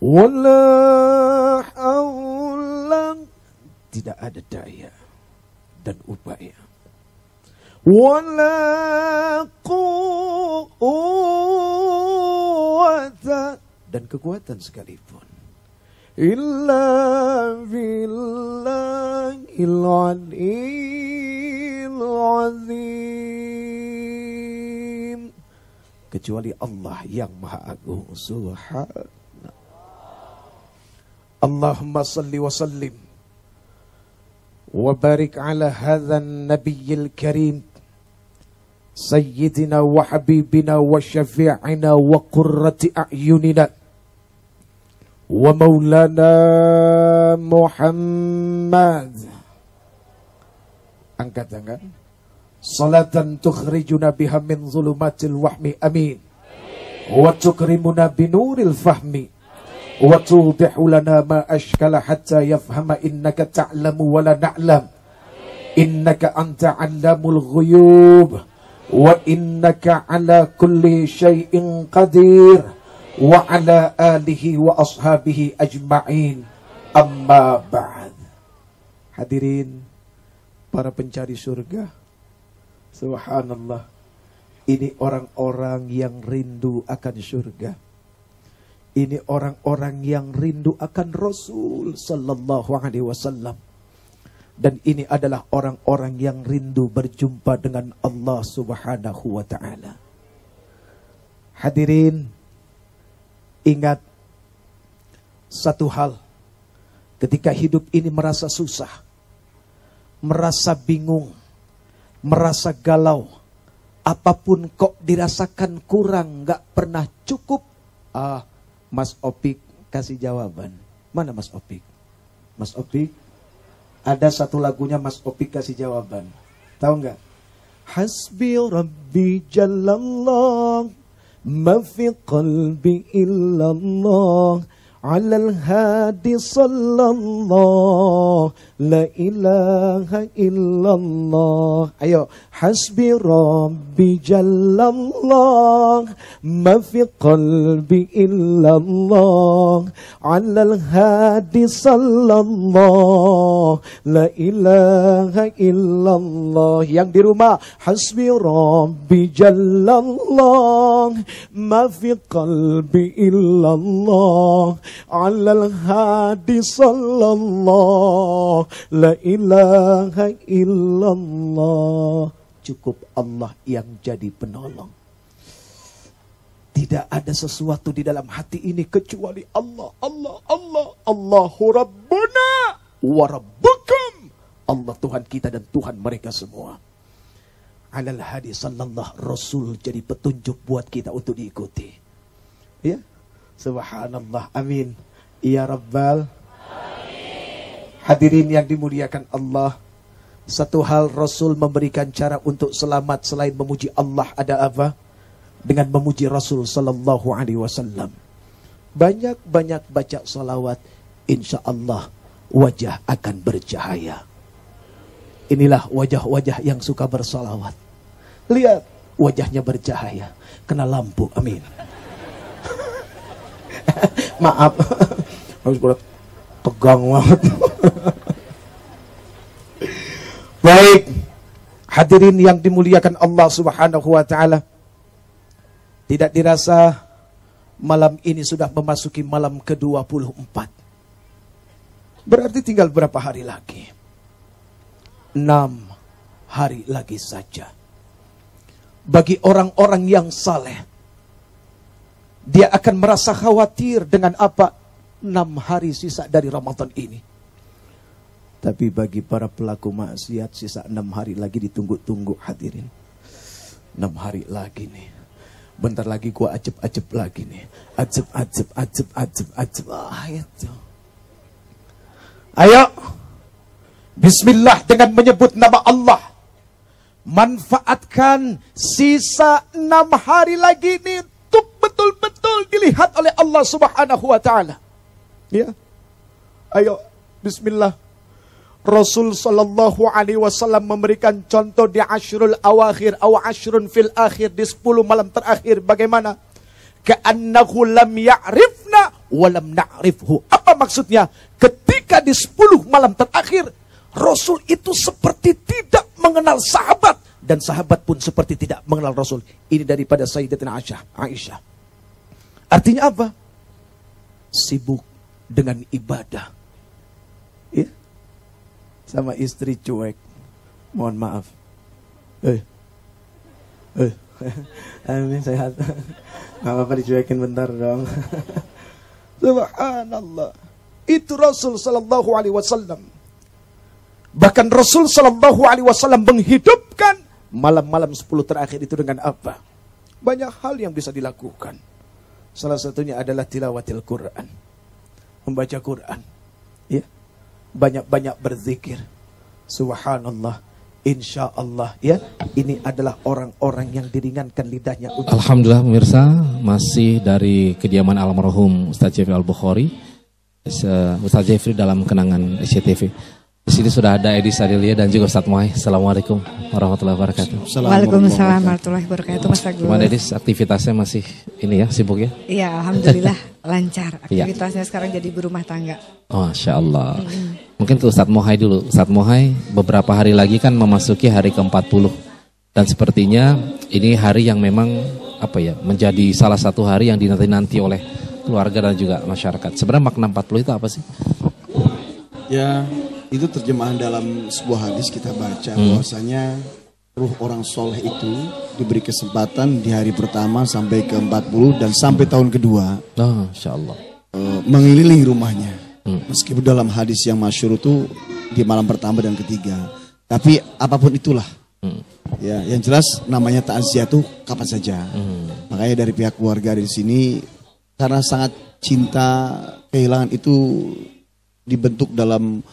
Wala haulan tidak ada daya dan upaya. Wala quwwata dan kekuatan sekalipun. Illa billahil aliyil azim. Kecuali Allah yang Maha Agung Subhanahu Wa sallim wa barik ala hadha nabiyil karim سيدنا وحبيبنا وشفيعنا وقرة أعيننا ومولانا محمد angkat tangan salatan tukhrijuna biha min zulumatil wahmi amin wa tukrimuna binuril fahmi hatta yafhama innaka ta'lamu wa la na'lam innaka anta 'allamul ghuyub wa innaka 'ala kulli syai'in qadir wa 'ala alihi wa ashabihi ajma'in amma ba'd hadirin para pencari surga. Subhanallah. Ini orang-orang yang rindu akan surga. Ini orang-orang yang rindu akan Rasul sallallahu alaihi wasallam. Dan ini adalah orang-orang yang rindu berjumpa dengan Allah Subhanahu wa taala. Hadirin, ingat satu hal. Ketika hidup ini merasa susah, merasa bingung, merasa galau, apa pun kok dirasakan kurang, nggak pernah cukup. Ah, Mas Opik kasih jawaban. Mana Mas Opik? Mas Opik, ada satu lagunya Mas Opik kasih jawaban. Tahu nggak? Hasbi Rabbi Jalallah, ma fi qalbi illallah. على الهادي صلى الله. لا إله إلا الله. أيوه. حسبي ربي جل الله. ما في قلبي إلا الله. على الهادي صلى الله. لا إله إلا الله. Yang di rumah. حسبي ربي جل الله. ما في قلبي إلا الله. على الهادي صلى الله لا إله إلا الله cukup Allah yang jadi penolong tidak ada sesuatu di dalam hati ini kecuali Allah Allah Allah Allahu Rabbuna wa Rabbukum Allah Tuhan kita dan Tuhan mereka semua alal hadi sallallahu rasul jadi petunjuk buat kita untuk diikuti ya Subhanallah. Amin. Ya Rabbal. Hadirin yang dimuliakan Allah. Satu hal Rasul memberikan cara untuk selamat selain memuji Allah ada apa? Dengan memuji Rasul sallallahu alaihi wasallam. Banyak-banyak baca salawat, insya Allah wajah akan bercahaya. Inilah wajah-wajah yang suka bersalawat. Lihat wajahnya bercahaya. Kena lampu, amin. Maaf. Harus berat tegang banget. Baik. Hadirin yang dimuliakan Allah Subhanahu wa taala. Tidak dirasa malam ini sudah memasuki malam ke-24. Berarti tinggal berapa hari lagi? Enam hari lagi saja. Bagi orang-orang yang saleh, dia akan merasa khawatir dengan apa enam hari sisa dari Ramadan ini. Tapi bagi para pelaku maksiat sisa enam hari lagi ditunggu-tunggu hadirin. Enam hari lagi nih. Bentar lagi gua acep-acep lagi nih. Acep, acep, acep, acep, acep. Ah. Ayo. Bismillah dengan menyebut nama Allah. Manfaatkan sisa enam hari lagi nih betul-betul dilihat oleh Allah Subhanahu wa taala. Ya. Ayo bismillah. Rasul sallallahu alaihi wasallam memberikan contoh di asyrul awakhir aw asyrun fil akhir di 10 malam terakhir bagaimana? Ka'annahu lam ya'rifna wa lam na'rifhu. Apa maksudnya? Ketika di 10 malam terakhir Rasul itu seperti tidak mengenal sahabat dan sahabat pun seperti tidak mengenal Rasul. Ini daripada Sayyidatina Aisyah. Aisyah. Artinya apa? Sibuk dengan ibadah. Ya. Sama istri cuek. Mohon maaf. Eh. Eh. Amin sehat. Gak apa-apa dicuekin bentar dong. Subhanallah. Itu Rasul sallallahu alaihi wasallam. Bahkan Rasul sallallahu alaihi wasallam menghidupkan malam-malam 10 terakhir itu dengan apa? Banyak hal yang bisa dilakukan. Salah satunya adalah tilawatil Quran. Membaca Quran. Ya. Banyak-banyak berzikir. Subhanallah. Insya Allah ya ini adalah orang-orang yang diringankan lidahnya untuk Alhamdulillah pemirsa masih dari kediaman almarhum Ustaz Jeffrey Al Bukhari Ustaz Jeffrey dalam kenangan SCTV di sini sudah ada Edi Sadilia dan juga Ustaz Muay. Assalamualaikum warahmatullahi wabarakatuh. Waalaikumsalam warahmatullahi wabarakatuh Mas Agus. Gimana Edi aktivitasnya masih ini ya sibuk ya? Iya Alhamdulillah lancar. Iya. Aktivitasnya sekarang jadi berumah tangga. Oh, Masya Allah. Hmm. Mungkin ke Ustadz Mohai dulu. Ustadz Mohai beberapa hari lagi kan memasuki hari ke-40. Dan sepertinya ini hari yang memang apa ya menjadi salah satu hari yang dinanti-nanti oleh keluarga dan juga masyarakat. Sebenarnya makna 40 itu apa sih? Ya, itu terjemahan dalam sebuah hadis kita baca hmm. bahwasanya ruh orang soleh itu diberi kesempatan di hari pertama sampai ke 40 dan sampai tahun kedua. Oh, insya Allah. Uh, mengelilingi rumahnya. Hmm. Meskipun dalam hadis yang masyur itu di malam pertama dan ketiga. Tapi apa pun itulah. Hmm. Ya, yang jelas namanya takziah itu kapan saja. Hmm. Makanya dari pihak keluarga di sini karena sangat cinta kehilangan itu dibentuk dalam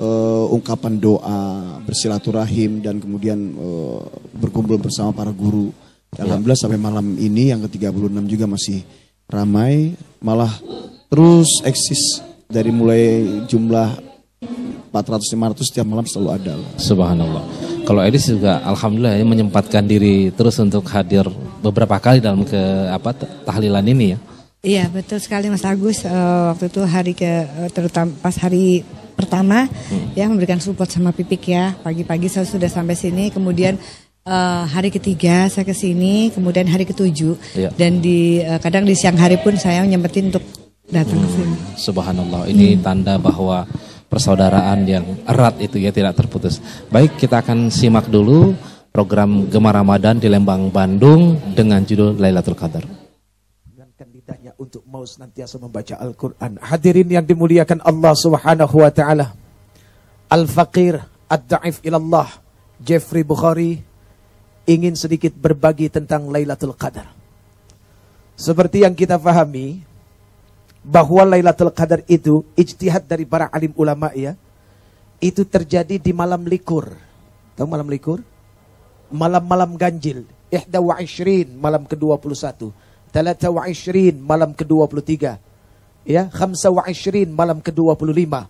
uh, ungkapan doa, bersilaturahim dan kemudian uh, berkumpul bersama para guru. Ya. Alhamdulillah sampai malam ini yang ke-36 juga masih ramai, malah terus eksis dari mulai jumlah 400 500 setiap malam selalu ada. Subhanallah. Kalau Edis juga alhamdulillah ya menyempatkan diri terus untuk hadir beberapa kali dalam ke apa tahlilan ini ya. Iya betul sekali Mas Agus uh, waktu itu hari ke uh, terutama pas hari pertama hmm. ya memberikan support sama Pipik ya. Pagi-pagi saya sudah sampai sini, kemudian uh, hari ketiga saya ke sini, kemudian hari ketujuh ya. dan di uh, kadang di siang hari pun saya nyempetin untuk datang hmm. ke sini. Subhanallah, ini hmm. tanda bahwa persaudaraan yang erat itu ya tidak terputus. Baik, kita akan simak dulu program Gemar Ramadan di Lembang, Bandung dengan judul Lailatul Qadar untuk mau senantiasa membaca Al-Quran. Hadirin yang dimuliakan Allah subhanahu wa ta'ala. Al-Faqir, Ad-Da'if ilallah, Jeffrey Bukhari, ingin sedikit berbagi tentang Lailatul Qadar. Seperti yang kita fahami, bahwa Lailatul Qadar itu, ijtihad dari para alim ulama ya, itu terjadi di malam likur. Tahu malam likur? Malam-malam ganjil. Ihda wa malam ke-21 Talata wa ishrin malam ke-23. Ya, khamsa wa ishrin malam ke-25.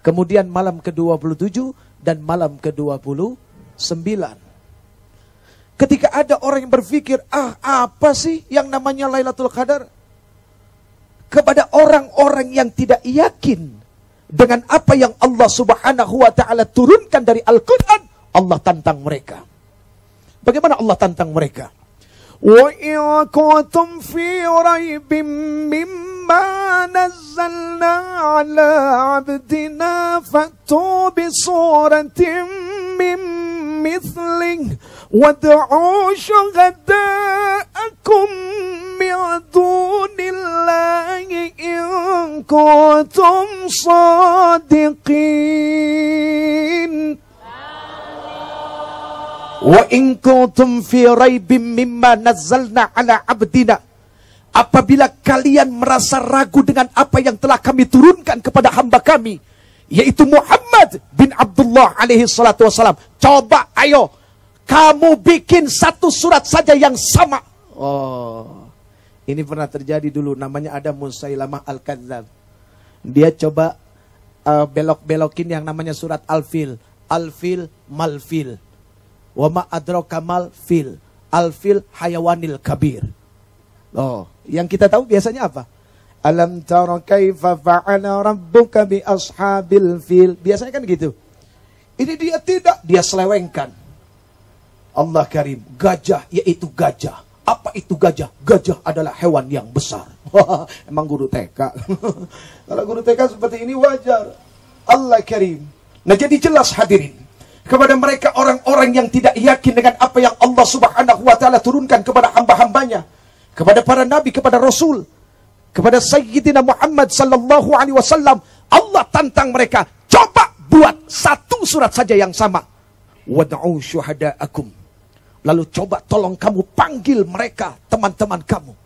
Kemudian malam ke-27 dan malam ke-29. Ketika ada orang yang berpikir, ah apa sih yang namanya Lailatul Qadar? Kepada orang-orang yang tidak yakin dengan apa yang Allah subhanahu wa ta'ala turunkan dari Al-Quran, Allah tantang mereka. Bagaimana Allah tantang mereka? وإن كنتم في ريب مما نزلنا على عبدنا فأتوا بصورة من مثله وادعوا شهداءكم من دون الله إن كنتم صادقين. Wa in kuntum nazzalna ala abdina. Apabila kalian merasa ragu dengan apa yang telah kami turunkan kepada hamba kami, yaitu Muhammad bin Abdullah alaihi salatu wasalam. Coba ayo kamu bikin satu surat saja yang sama. Oh. Ini pernah terjadi dulu namanya ada Musailamah Al-Kadzab. Dia coba uh, belok-belokin yang namanya surat Al-Fil. Al-Fil Mal-Fil Wa ma adraka mal fil. Al fil hayawanil kabir. Oh, yang kita tahu biasanya apa? Alam tara kaifa fa'ala rabbuka bi ashabil fil. Biasanya kan gitu. Ini dia tidak, dia selewengkan. Allah Karim, gajah yaitu gajah. Apa itu gajah? Gajah adalah hewan yang besar. Emang guru TK. Kalau guru TK seperti ini wajar. Allah Karim. Nah jadi jelas hadirin kepada mereka orang-orang yang tidak yakin dengan apa yang Allah Subhanahu wa taala turunkan kepada hamba-hambanya, kepada para nabi, kepada rasul, kepada Sayyidina Muhammad sallallahu alaihi wasallam, Allah tantang mereka, coba buat satu surat saja yang sama. Wad'u syuhada'akum Lalu coba tolong kamu panggil mereka, teman-teman kamu.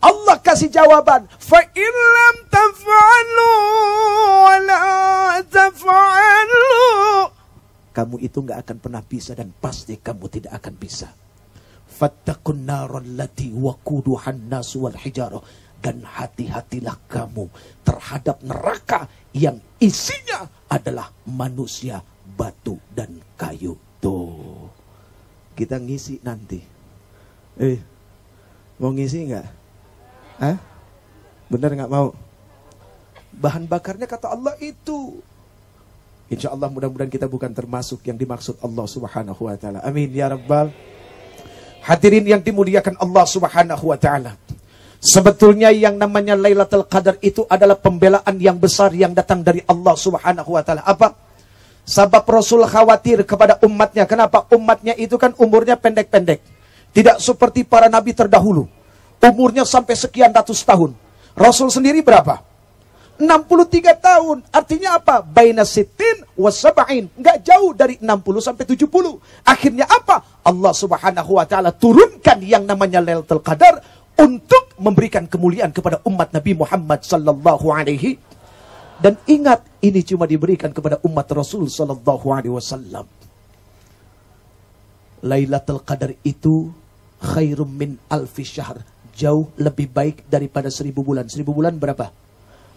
Allah kasih jawaban. Fa lam taf'alu la taf'alu. Kamu itu nggak akan pernah bisa dan pasti kamu tidak akan bisa. Fattakun naron lati wakuduhan nasu wal hijarah. Dan hati-hatilah kamu terhadap neraka yang isinya adalah manusia, batu, dan kayu. Tuh. Kita ngisi nanti. Eh, mau ngisi nggak? Hah? Bener nggak mau? Bahan bakarnya kata Allah itu. Insya Allah mudah-mudahan kita bukan termasuk yang dimaksud Allah subhanahu wa ta'ala. Amin ya Rabbal. Hadirin yang dimuliakan Allah subhanahu wa ta'ala. Sebetulnya yang namanya Lailatul Qadar itu adalah pembelaan yang besar yang datang dari Allah subhanahu wa ta'ala. Apa? Sabab Rasul khawatir kepada umatnya. Kenapa? Umatnya itu kan umurnya pendek-pendek. Tidak seperti para nabi terdahulu Umurnya sampai sekian ratus tahun. Rasul sendiri berapa? 63 tahun. Artinya apa? Baina sitin wasabain. Enggak jauh dari 60 sampai 70. Akhirnya apa? Allah subhanahu wa ta'ala turunkan yang namanya Lailatul Qadar untuk memberikan kemuliaan kepada umat Nabi Muhammad sallallahu alaihi dan ingat ini cuma diberikan kepada umat Rasul sallallahu alaihi wasallam. Lailatul Qadar itu khairum min alfi syahr jauh lebih baik daripada seribu bulan. Seribu bulan berapa?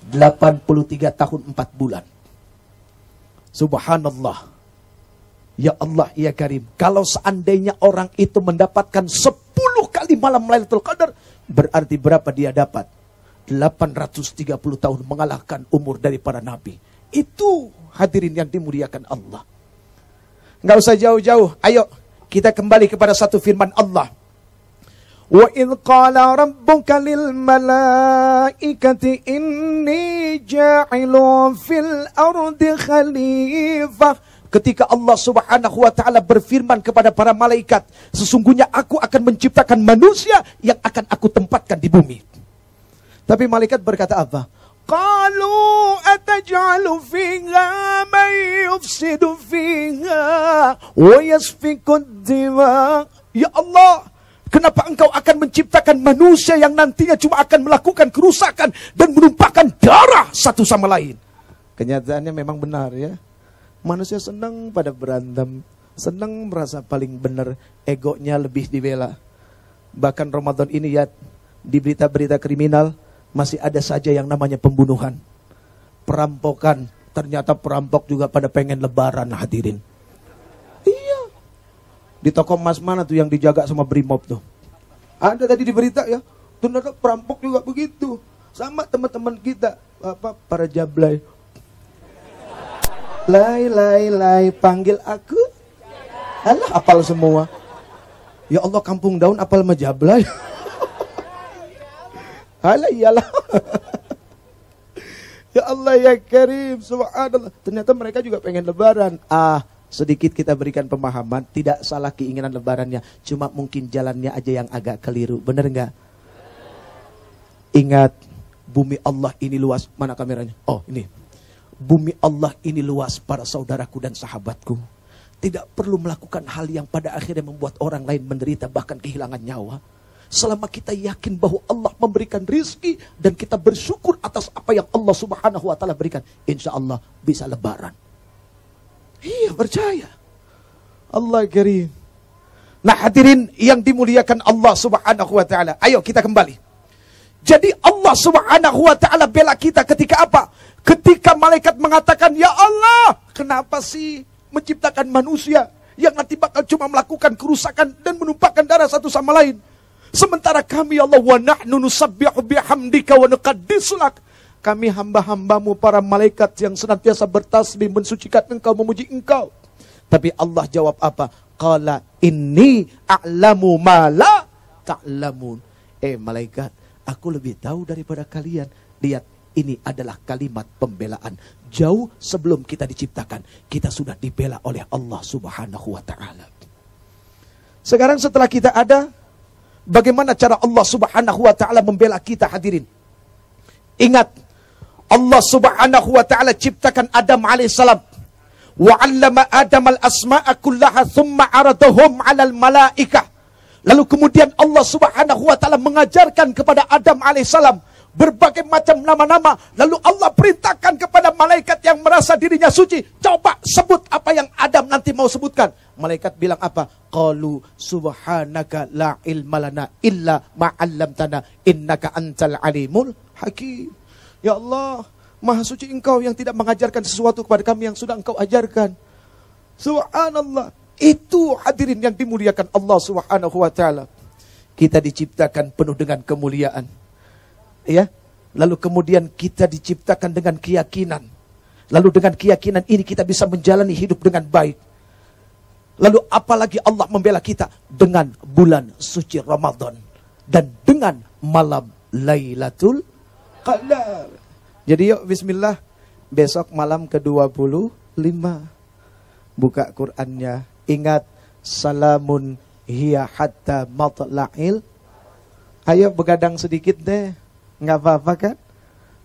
83 tahun 4 bulan. Subhanallah. Ya Allah, ya Karim. Kalau seandainya orang itu mendapatkan 10 kali malam Lailatul Qadar, berarti berapa dia dapat? 830 tahun mengalahkan umur dari para nabi. Itu hadirin yang dimuliakan Allah. Nggak usah jauh-jauh. Ayo kita kembali kepada satu firman Allah. وإذ قال ربك للملائكة إني جاعل في الأرض خليفة Ketika Allah subhanahu wa ta'ala berfirman kepada para malaikat Sesungguhnya aku akan menciptakan manusia yang akan aku tempatkan di bumi Tapi malaikat berkata apa? Qalu ataj'alu fiha man yufsidu fiha wa yasfiku dima Ya Allah Kenapa engkau akan menciptakan manusia yang nantinya cuma akan melakukan kerusakan dan menumpahkan darah satu sama lain? Kenyataannya memang benar ya. Manusia senang pada berantem, senang merasa paling benar, egonya lebih dibela. Bahkan Ramadan ini ya di berita-berita kriminal masih ada saja yang namanya pembunuhan, perampokan. Ternyata perampok juga pada pengen lebaran hadirin. Di toko emas mana tuh yang dijaga sama brimob tuh? Ada tadi di berita ya. Ternyata perampok juga begitu. Sama teman-teman kita. Apa para jablay. Lai lai lai panggil aku. Alah apal semua. Ya Allah kampung daun apal majablay. Alah iyalah. ya Allah ya Karim subhanallah. Ternyata mereka juga pengen lebaran. Ah, sedikit kita berikan pemahaman, tidak salah keinginan lebarannya, cuma mungkin jalannya aja yang agak keliru. Benar nggak? Ingat, bumi Allah ini luas. Mana kameranya? Oh, ini. Bumi Allah ini luas para saudaraku dan sahabatku. Tidak perlu melakukan hal yang pada akhirnya membuat orang lain menderita bahkan kehilangan nyawa. Selama kita yakin bahwa Allah memberikan rizki dan kita bersyukur atas apa yang Allah subhanahu wa ta'ala berikan. Insya Allah bisa lebaran. Iya percaya. Allah karim. Nah hadirin yang dimuliakan Allah subhanahu wa ta'ala. Ayo kita kembali. Jadi Allah subhanahu wa ta'ala bela kita ketika apa? Ketika malaikat mengatakan, Ya Allah, kenapa sih menciptakan manusia yang nanti bakal cuma melakukan kerusakan dan menumpahkan darah satu sama lain. Sementara kami ya Allah wa nahnu nusabbihu bihamdika wa nuqaddisulak. Kami hamba-hambamu para malaikat yang senantiasa bertasbih mensucikan engkau, memuji engkau. Tapi Allah jawab apa? Qala inni a'lamu ma la ta'lamun. Eh malaikat, aku lebih tahu daripada kalian. Lihat, ini adalah kalimat pembelaan. Jauh sebelum kita diciptakan, kita sudah dibela oleh Allah Subhanahu wa taala. Sekarang setelah kita ada, bagaimana cara Allah Subhanahu wa taala membela kita hadirin? Ingat, Allah subhanahu wa ta'ala ciptakan Adam alaihissalam. Wa 'allama Adam al-asma'a kullaha thumma 'aradahum 'alal malaikah. Lalu kemudian Allah Subhanahu wa taala mengajarkan kepada Adam alaihissalam berbagai macam nama-nama. Lalu Allah perintahkan kepada malaikat yang merasa dirinya suci, coba sebut apa yang Adam nanti mau sebutkan. Malaikat bilang apa? Qalu subhanaka la ilma lana illa ma 'allamtana innaka antal alimul hakim. Ya Allah, Maha suci Engkau yang tidak mengajarkan sesuatu kepada kami yang sudah Engkau ajarkan. Subhanallah. Itu hadirin yang dimuliakan Allah Subhanahu wa taala. Kita diciptakan penuh dengan kemuliaan ya lalu kemudian kita diciptakan dengan keyakinan lalu dengan keyakinan ini kita bisa menjalani hidup dengan baik lalu apalagi Allah membela kita dengan bulan suci Ramadan dan dengan malam Lailatul Qadar jadi yuk bismillah besok malam ke-25 buka Qur'annya ingat salamun hiya hatta matla'il ayo begadang sedikit deh nggak apa-apa kan?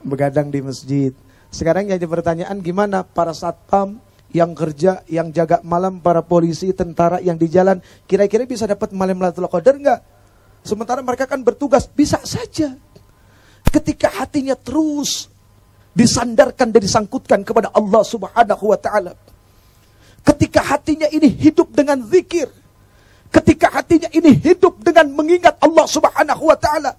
Begadang di masjid. Sekarang jadi pertanyaan gimana para satpam yang kerja, yang jaga malam, para polisi, tentara yang di jalan, kira-kira bisa dapat malam Lailatul Qadar enggak? Sementara mereka kan bertugas, bisa saja. Ketika hatinya terus disandarkan dan disangkutkan kepada Allah Subhanahu wa taala. Ketika hatinya ini hidup dengan zikir, ketika hatinya ini hidup dengan mengingat Allah Subhanahu wa taala,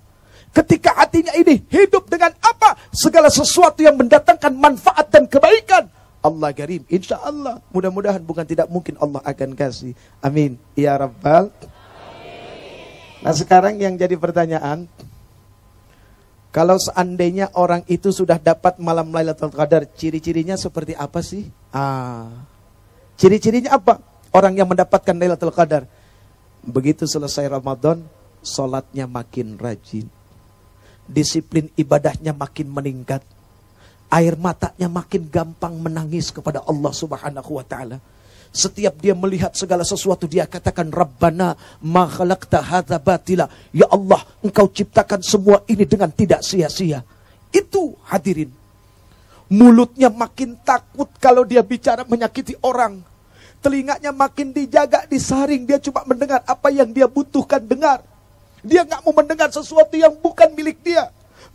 Ketika hatinya ini hidup dengan apa? Segala sesuatu yang mendatangkan manfaat dan kebaikan. Allah karim. Insya Allah. Mudah-mudahan bukan tidak mungkin Allah akan kasih. Amin. Ya Rabbal. Nah sekarang yang jadi pertanyaan. Kalau seandainya orang itu sudah dapat malam Lailatul Qadar, ciri-cirinya seperti apa sih? Ah. Ciri-cirinya apa? Orang yang mendapatkan Lailatul Qadar. Begitu selesai Ramadan, sholatnya makin rajin disiplin ibadahnya makin meningkat. Air matanya makin gampang menangis kepada Allah Subhanahu wa taala. Setiap dia melihat segala sesuatu dia katakan Rabbana ma khalaqta hadza batila. Ya Allah, Engkau ciptakan semua ini dengan tidak sia-sia. Itu hadirin. Mulutnya makin takut kalau dia bicara menyakiti orang. Telinganya makin dijaga, disaring. Dia cuma mendengar apa yang dia butuhkan dengar. Dia nggak mau mendengar sesuatu yang bukan milik dia.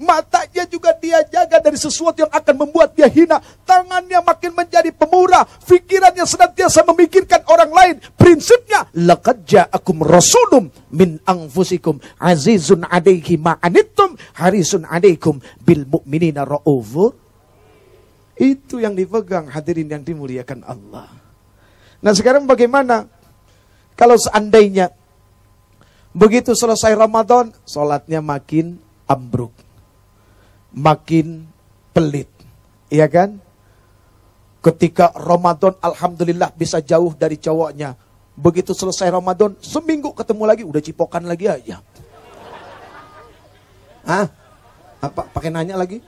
Matanya juga dia jaga dari sesuatu yang akan membuat dia hina. Tangannya makin menjadi pemurah. Pikirannya senantiasa memikirkan orang lain. Prinsipnya, laqad ja'akum rasulum min anfusikum azizun alaihi ma'anittum harisun alaikum bil mu'minina ra'ufur. Itu yang dipegang hadirin yang dimuliakan Allah. Nah sekarang bagaimana kalau seandainya Begitu selesai Ramadan, sholatnya makin ambruk. Makin pelit. Iya kan? Ketika Ramadan, Alhamdulillah bisa jauh dari cowoknya. Begitu selesai Ramadan, seminggu ketemu lagi, udah cipokan lagi aja. Hah? Apa? Pakai nanya lagi?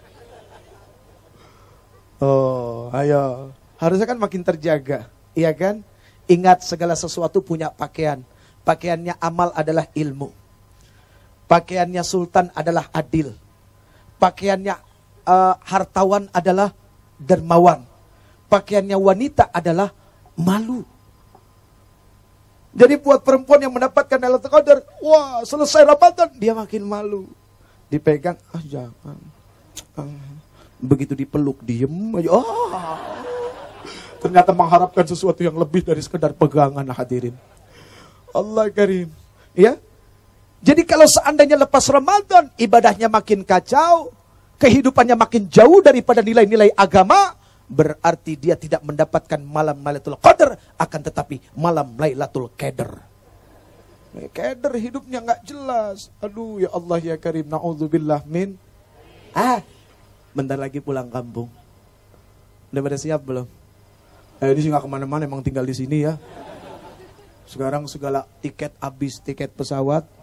Oh, ayo. Harusnya kan makin terjaga. Iya kan? Ingat segala sesuatu punya pakaian. Pakaiannya amal adalah ilmu. Pakaiannya sultan adalah adil. Pakaiannya uh, hartawan adalah dermawan. Pakaiannya wanita adalah malu. Jadi buat perempuan yang mendapatkan Lailatul Qadar, wah selesai Ramadan dia makin malu. Dipegang, ah jangan. Begitu dipeluk diem aja. Oh. Ternyata mengharapkan sesuatu yang lebih dari sekedar pegangan hadirin. Allah karim. Ya. Jadi kalau seandainya lepas Ramadan, ibadahnya makin kacau, kehidupannya makin jauh daripada nilai-nilai agama, berarti dia tidak mendapatkan malam Lailatul Qadar, akan tetapi malam Lailatul Qadar. Qadar hidupnya nggak jelas. Aduh ya Allah ya Karim, naudzubillah min. Ah, bentar lagi pulang kampung. Udah pada siap belum? Eh, ini sih nggak ke mana-mana, emang tinggal di sini ya. Sekarang segala tiket habis, tiket pesawat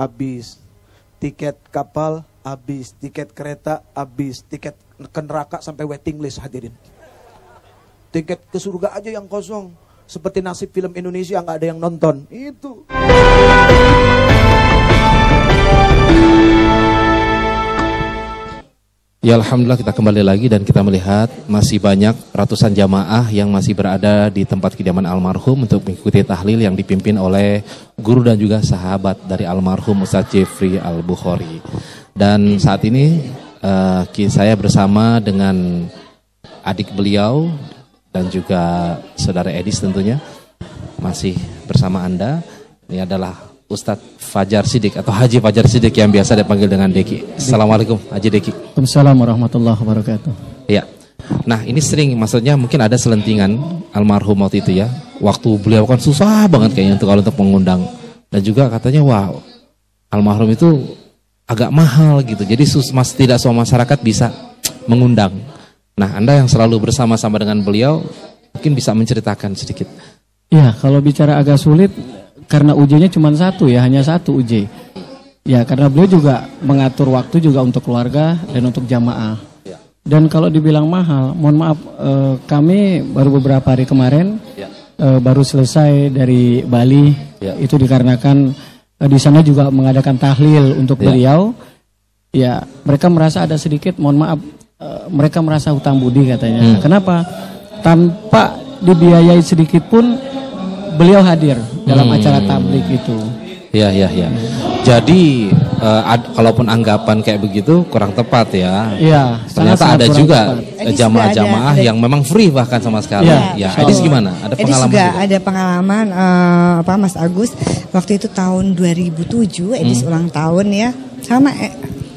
habis, tiket kapal habis, tiket kereta habis, tiket ke neraka sampai waiting list hadirin. Tiket ke surga aja yang kosong. Seperti nasib film Indonesia nggak ada yang nonton. Itu. Ya Alhamdulillah kita kembali lagi dan kita melihat masih banyak ratusan jamaah yang masih berada di tempat kediaman almarhum untuk mengikuti tahlil yang dipimpin oleh guru dan juga sahabat dari almarhum Ustaz Jeffrey Al-Bukhari. Dan saat ini uh, saya bersama dengan adik beliau dan juga saudara Edis tentunya masih bersama Anda. Ini adalah Ustadz Fajar Sidik atau Haji Fajar Sidik yang biasa dipanggil dengan Deki. Assalamualaikum Haji Deki. Waalaikumsalam warahmatullahi wabarakatuh. Ya. Nah ini sering maksudnya mungkin ada selentingan almarhum waktu itu ya. Waktu beliau kan susah banget kayaknya untuk kalau untuk mengundang. Dan juga katanya wow almarhum itu agak mahal gitu. Jadi sus, mas, tidak semua masyarakat bisa mengundang. Nah Anda yang selalu bersama-sama dengan beliau mungkin bisa menceritakan sedikit. Ya kalau bicara agak sulit karena ujinya cuma satu ya, hanya satu uji. Ya, karena beliau juga mengatur waktu juga untuk keluarga dan untuk jamaah. Ya. Dan kalau dibilang mahal, mohon maaf, eh, kami baru beberapa hari kemarin ya. eh, baru selesai dari Bali. Ya. Itu dikarenakan eh, di sana juga mengadakan tahlil untuk ya. beliau. Ya, mereka merasa ada sedikit, mohon maaf, eh, mereka merasa hutang budi katanya. Hmm. Kenapa? Tanpa dibiayai sedikit pun beliau hadir dalam hmm. acara tablik itu. Ya, ya, ya. Jadi uh, ad, kalaupun anggapan kayak begitu kurang tepat ya. Iya. Ternyata ada juga jamaah-jamaah yang memang free bahkan sama sekali. Ya. ya. Edis gimana? Ada Edis pengalaman juga, juga ada pengalaman uh, apa Mas Agus waktu itu tahun 2007 Edis hmm. ulang tahun ya. Sama eh,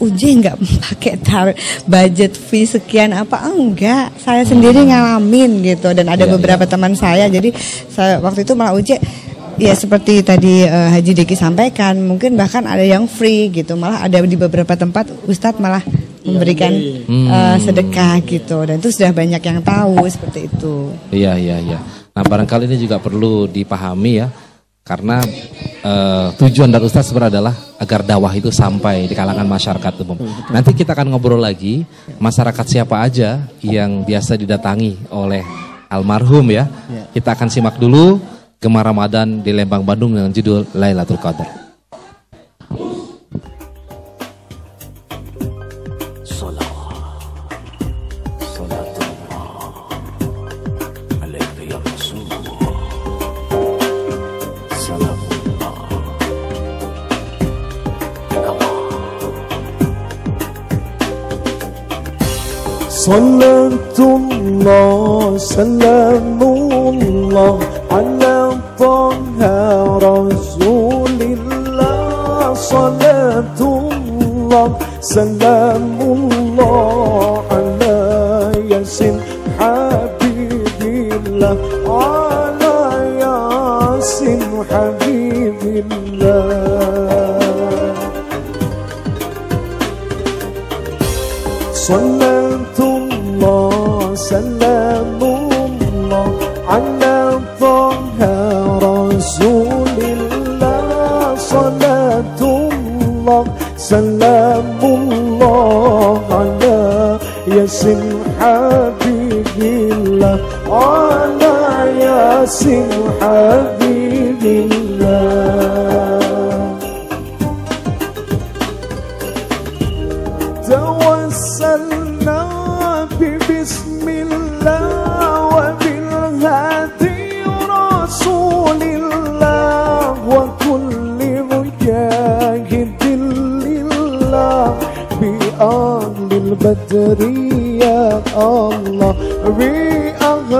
Uji nggak pakai tar budget fee sekian apa enggak saya sendiri hmm. ngalamin gitu dan ada ya, beberapa ya. teman saya jadi saya waktu itu malah Uji Ya seperti tadi uh, Haji Deki sampaikan, mungkin bahkan ada yang free gitu, malah ada di beberapa tempat Ustadz malah memberikan hmm. uh, sedekah gitu, dan itu sudah banyak yang tahu seperti itu. Iya iya iya. Nah barangkali ini juga perlu dipahami ya, karena uh, tujuan dari Ustadz sebenarnya adalah agar dakwah itu sampai di kalangan masyarakat umum. Nanti kita akan ngobrol lagi masyarakat siapa aja yang biasa didatangi oleh almarhum ya. ya. Kita akan simak dulu Gemar Ramadan di Lembang Bandung dengan judul Lailatul Qadar. صلاة الله سلام الله على طه رسول الله صلاة الله سلام الله قاسم حبيب الله. توسلنا ببسم الله وبالهدي رسول الله وكل مجاهد لله بأهل البدر يا الله.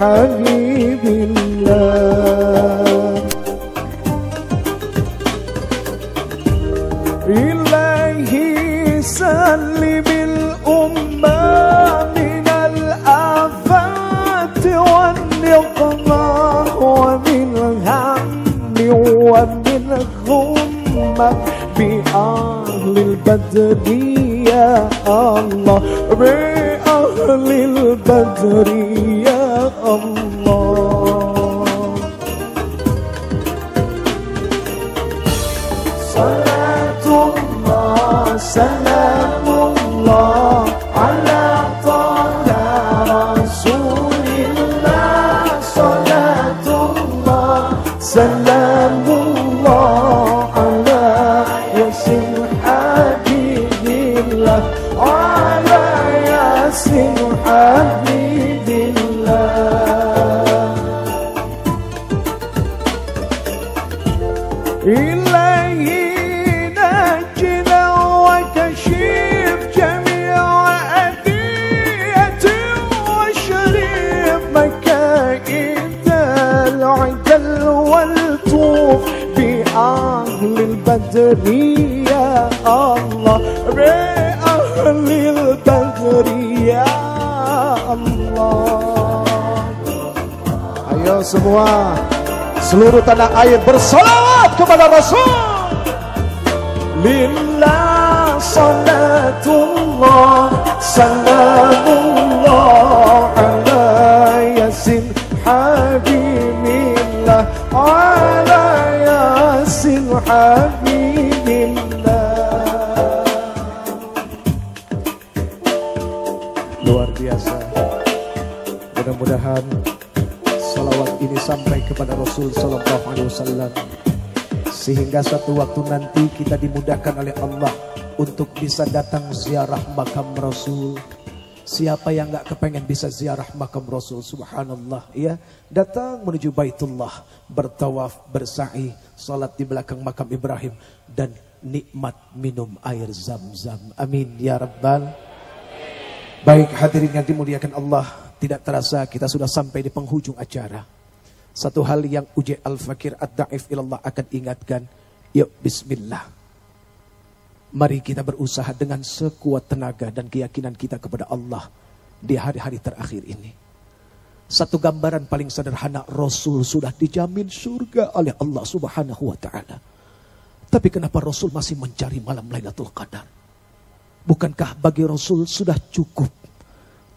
حبيب الله. إلهي سلم الأمة من الآفات والنقمة ومن الهم ومن الغمة بأهل البدر يا الله بأهل البدر seluruh tanah air bersolawat kepada Rasul. Lillah salatullah salamullah ala yasin habibillah ala yasin habibillah. Rasul Sallallahu Alaihi Wasallam sehingga suatu waktu nanti kita dimudahkan oleh Allah untuk bisa datang ziarah makam Rasul. Siapa yang nggak kepengen bisa ziarah makam Rasul Subhanallah ya Datang menuju Baitullah Bertawaf, bersa'i Salat di belakang makam Ibrahim Dan nikmat minum air zam-zam Amin ya Rabbal Baik hadirin yang dimuliakan Allah, tidak terasa kita sudah sampai di penghujung acara. Satu hal yang Uji Al-Fakir Ad-Da'if ilallah akan ingatkan, yuk bismillah. Mari kita berusaha dengan sekuat tenaga dan keyakinan kita kepada Allah di hari-hari terakhir ini. Satu gambaran paling sederhana, Rasul sudah dijamin surga oleh Allah subhanahu wa ta'ala. Tapi kenapa Rasul masih mencari malam Lailatul Qadar? Bukankah bagi Rasul sudah cukup?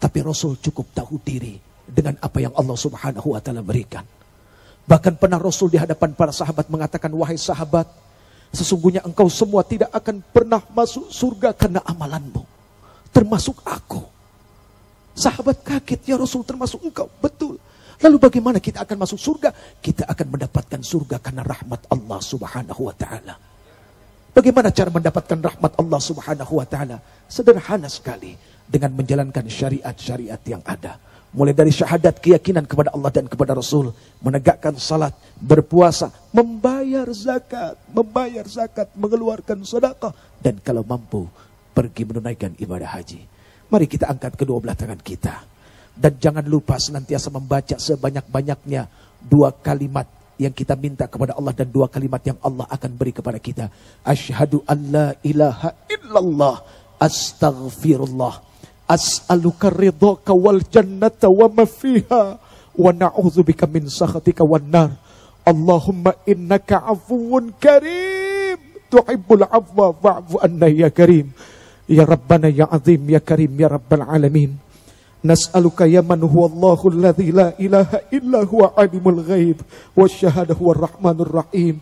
Tapi Rasul cukup tahu diri dengan apa yang Allah subhanahu wa ta'ala berikan. Bahkan pernah Rasul di hadapan para sahabat mengatakan, Wahai sahabat, sesungguhnya engkau semua tidak akan pernah masuk surga karena amalanmu. Termasuk aku. Sahabat kaget, ya Rasul termasuk engkau. Betul. Lalu bagaimana kita akan masuk surga? Kita akan mendapatkan surga karena rahmat Allah subhanahu wa ta'ala. Bagaimana cara mendapatkan rahmat Allah subhanahu wa ta'ala? Sederhana sekali. Dengan menjalankan syariat-syariat yang ada. Mulai dari syahadat keyakinan kepada Allah dan kepada Rasul. Menegakkan salat, berpuasa, membayar zakat, membayar zakat, mengeluarkan sedekah. Dan kalau mampu, pergi menunaikan ibadah haji. Mari kita angkat kedua belah tangan kita. Dan jangan lupa senantiasa membaca sebanyak-banyaknya dua kalimat yang kita minta kepada Allah dan dua kalimat yang Allah akan beri kepada kita. Asyhadu an la ilaha illallah astaghfirullah أسألك رضاك والجنة وما فيها ونعوذ بك من سخطك والنار. اللهم إنك عفو كريم تحب العفو فاعف عنا يا كريم. يا ربنا يا عظيم يا كريم يا رب العالمين. نسألك يا من هو الله الذي لا إله إلا هو عالم الغيب والشهادة هو الرحمن الرحيم.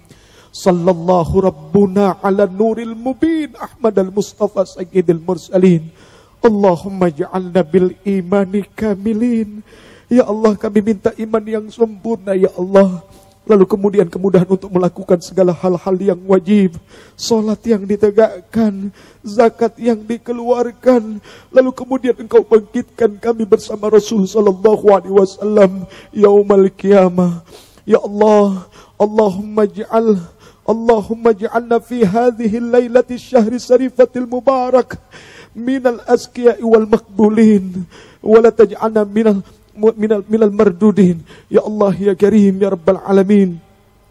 صلى الله ربنا على النور المبين أحمد المصطفى سيد المرسلين. Allahumma ja'alna bil imani kamilin. Ya Allah kami minta iman yang sempurna ya Allah. Lalu kemudian kemudahan untuk melakukan segala hal-hal yang wajib. Solat yang ditegakkan. Zakat yang dikeluarkan. Lalu kemudian engkau bangkitkan kami bersama Rasul Sallallahu Alaihi Wasallam. Yaumal kiamah. Ya Allah. Allahumma ja'al. Allahumma ja'alna fi hadhihi laylati syahri sarifatil mubarak. Minal asqiya'i wal maqbulin wa la taj'alna minal minal minal mardudin. Ya Allah ya Karim ya Rabbal alamin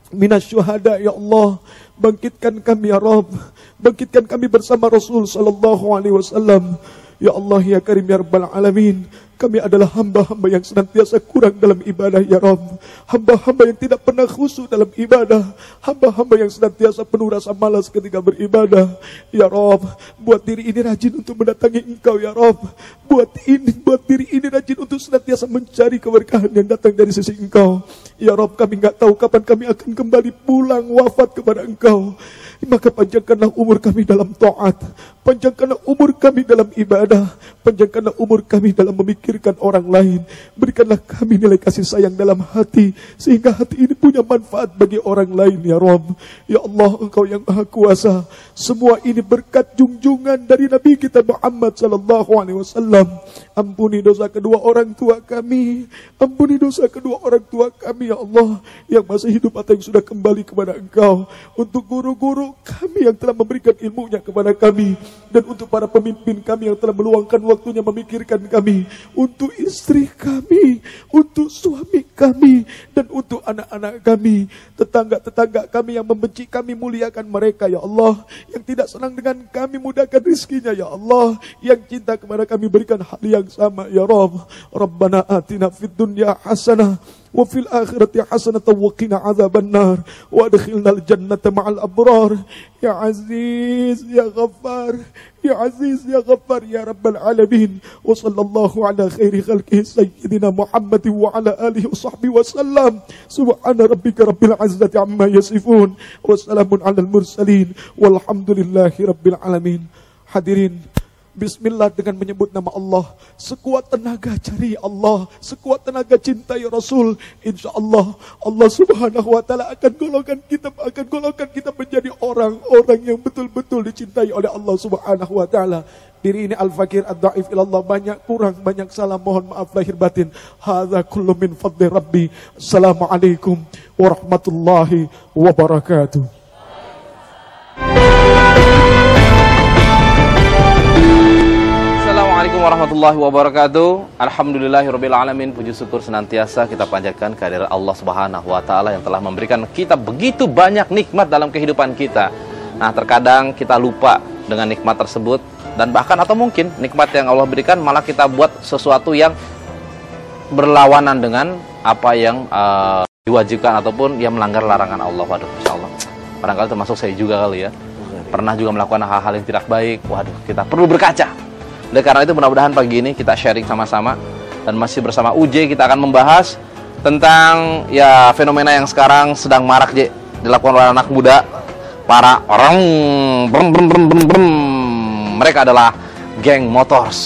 minas syuhada ya Allah bangkitkan kami ya Rabb. Bangkitkan kami bersama Rasul sallallahu alaihi wasallam ya Allah ya Karim ya Rabbal alamin kami adalah hamba-hamba yang senantiasa kurang dalam ibadah ya Rabb. Hamba-hamba yang tidak pernah khusyuk dalam ibadah. Hamba-hamba yang senantiasa penuh rasa malas ketika beribadah. Ya Rabb, buat diri ini rajin untuk mendatangi Engkau ya Rabb. Buat ini, buat diri ini rajin untuk senantiasa mencari keberkahan yang datang dari sisi Engkau. Ya Rabb, kami nggak tahu kapan kami akan kembali pulang wafat kepada Engkau. Maka panjangkanlah umur kami dalam taat. Panjangkanlah umur kami dalam ibadah. Panjangkanlah umur kami dalam memikirkan orang lain. Berikanlah kami nilai kasih sayang dalam hati. Sehingga hati ini punya manfaat bagi orang lain ya Rob. Ya Allah engkau yang maha kuasa. Semua ini berkat junjungan dari Nabi kita Muhammad sallallahu alaihi wasallam. Ampuni dosa kedua orang tua kami. Ampuni dosa kedua orang tua kami ya Allah. Yang masih hidup atau yang sudah kembali kepada engkau. Untuk guru-guru kami yang telah memberikan ilmunya kepada kami. Dan untuk para pemimpin kami yang telah meluangkan waktunya memikirkan kami. Untuk istri kami untuk suami kami dan untuk anak-anak kami. Tetangga-tetangga kami yang membenci kami muliakan mereka ya Allah. Yang tidak senang dengan kami mudahkan rizkinya ya Allah. Yang cinta kepada kami berikan hal yang sama ya Rabb Rabbana atina fid dunya hasanah وفي الآخرة حسنة وقنا عذاب النار. وادخلنا الجنة مع الأبرار. يا عزيز يا غفار يا عزيز يا غفار يا رب العالمين. وصلى الله على خير خلقه سيدنا محمد وعلى آله وصحبه وسلم. سبحان ربك رب العزة عما يصفون. وسلام على المرسلين. والحمد لله رب العالمين. Hadirin Bismillah dengan menyebut nama Allah. Sekuat tenaga cari Allah. Sekuat tenaga cintai Rasul. Insya Allah, Allah subhanahu wa ta'ala akan golongkan kita, akan golongkan kita menjadi orang-orang yang betul-betul dicintai oleh Allah subhanahu wa ta'ala. Diri ini al-fakir ad-da'if ilallah banyak kurang banyak salah mohon maaf lahir batin. Hadza kullu min fadli rabbi. Assalamualaikum warahmatullahi wabarakatuh. Assalamualaikum warahmatullahi wabarakatuh. Alhamdulillahirabbil alamin. Puji syukur senantiasa kita panjatkan kehadiran Allah Subhanahu wa taala yang telah memberikan kita begitu banyak nikmat dalam kehidupan kita. Nah, terkadang kita lupa dengan nikmat tersebut dan bahkan atau mungkin nikmat yang Allah berikan malah kita buat sesuatu yang berlawanan dengan apa yang uh, diwajibkan ataupun yang melanggar larangan Allah. Waduh, insyaallah. Barangkali termasuk saya juga kali ya. Pernah juga melakukan hal-hal yang tidak baik. Waduh, kita perlu berkaca oleh karena itu mudah-mudahan pagi ini kita sharing sama-sama dan masih bersama UJ kita akan membahas tentang ya fenomena yang sekarang sedang marak je dilakukan oleh anak muda para orang brem brem brem brem brem. Mereka adalah geng motors.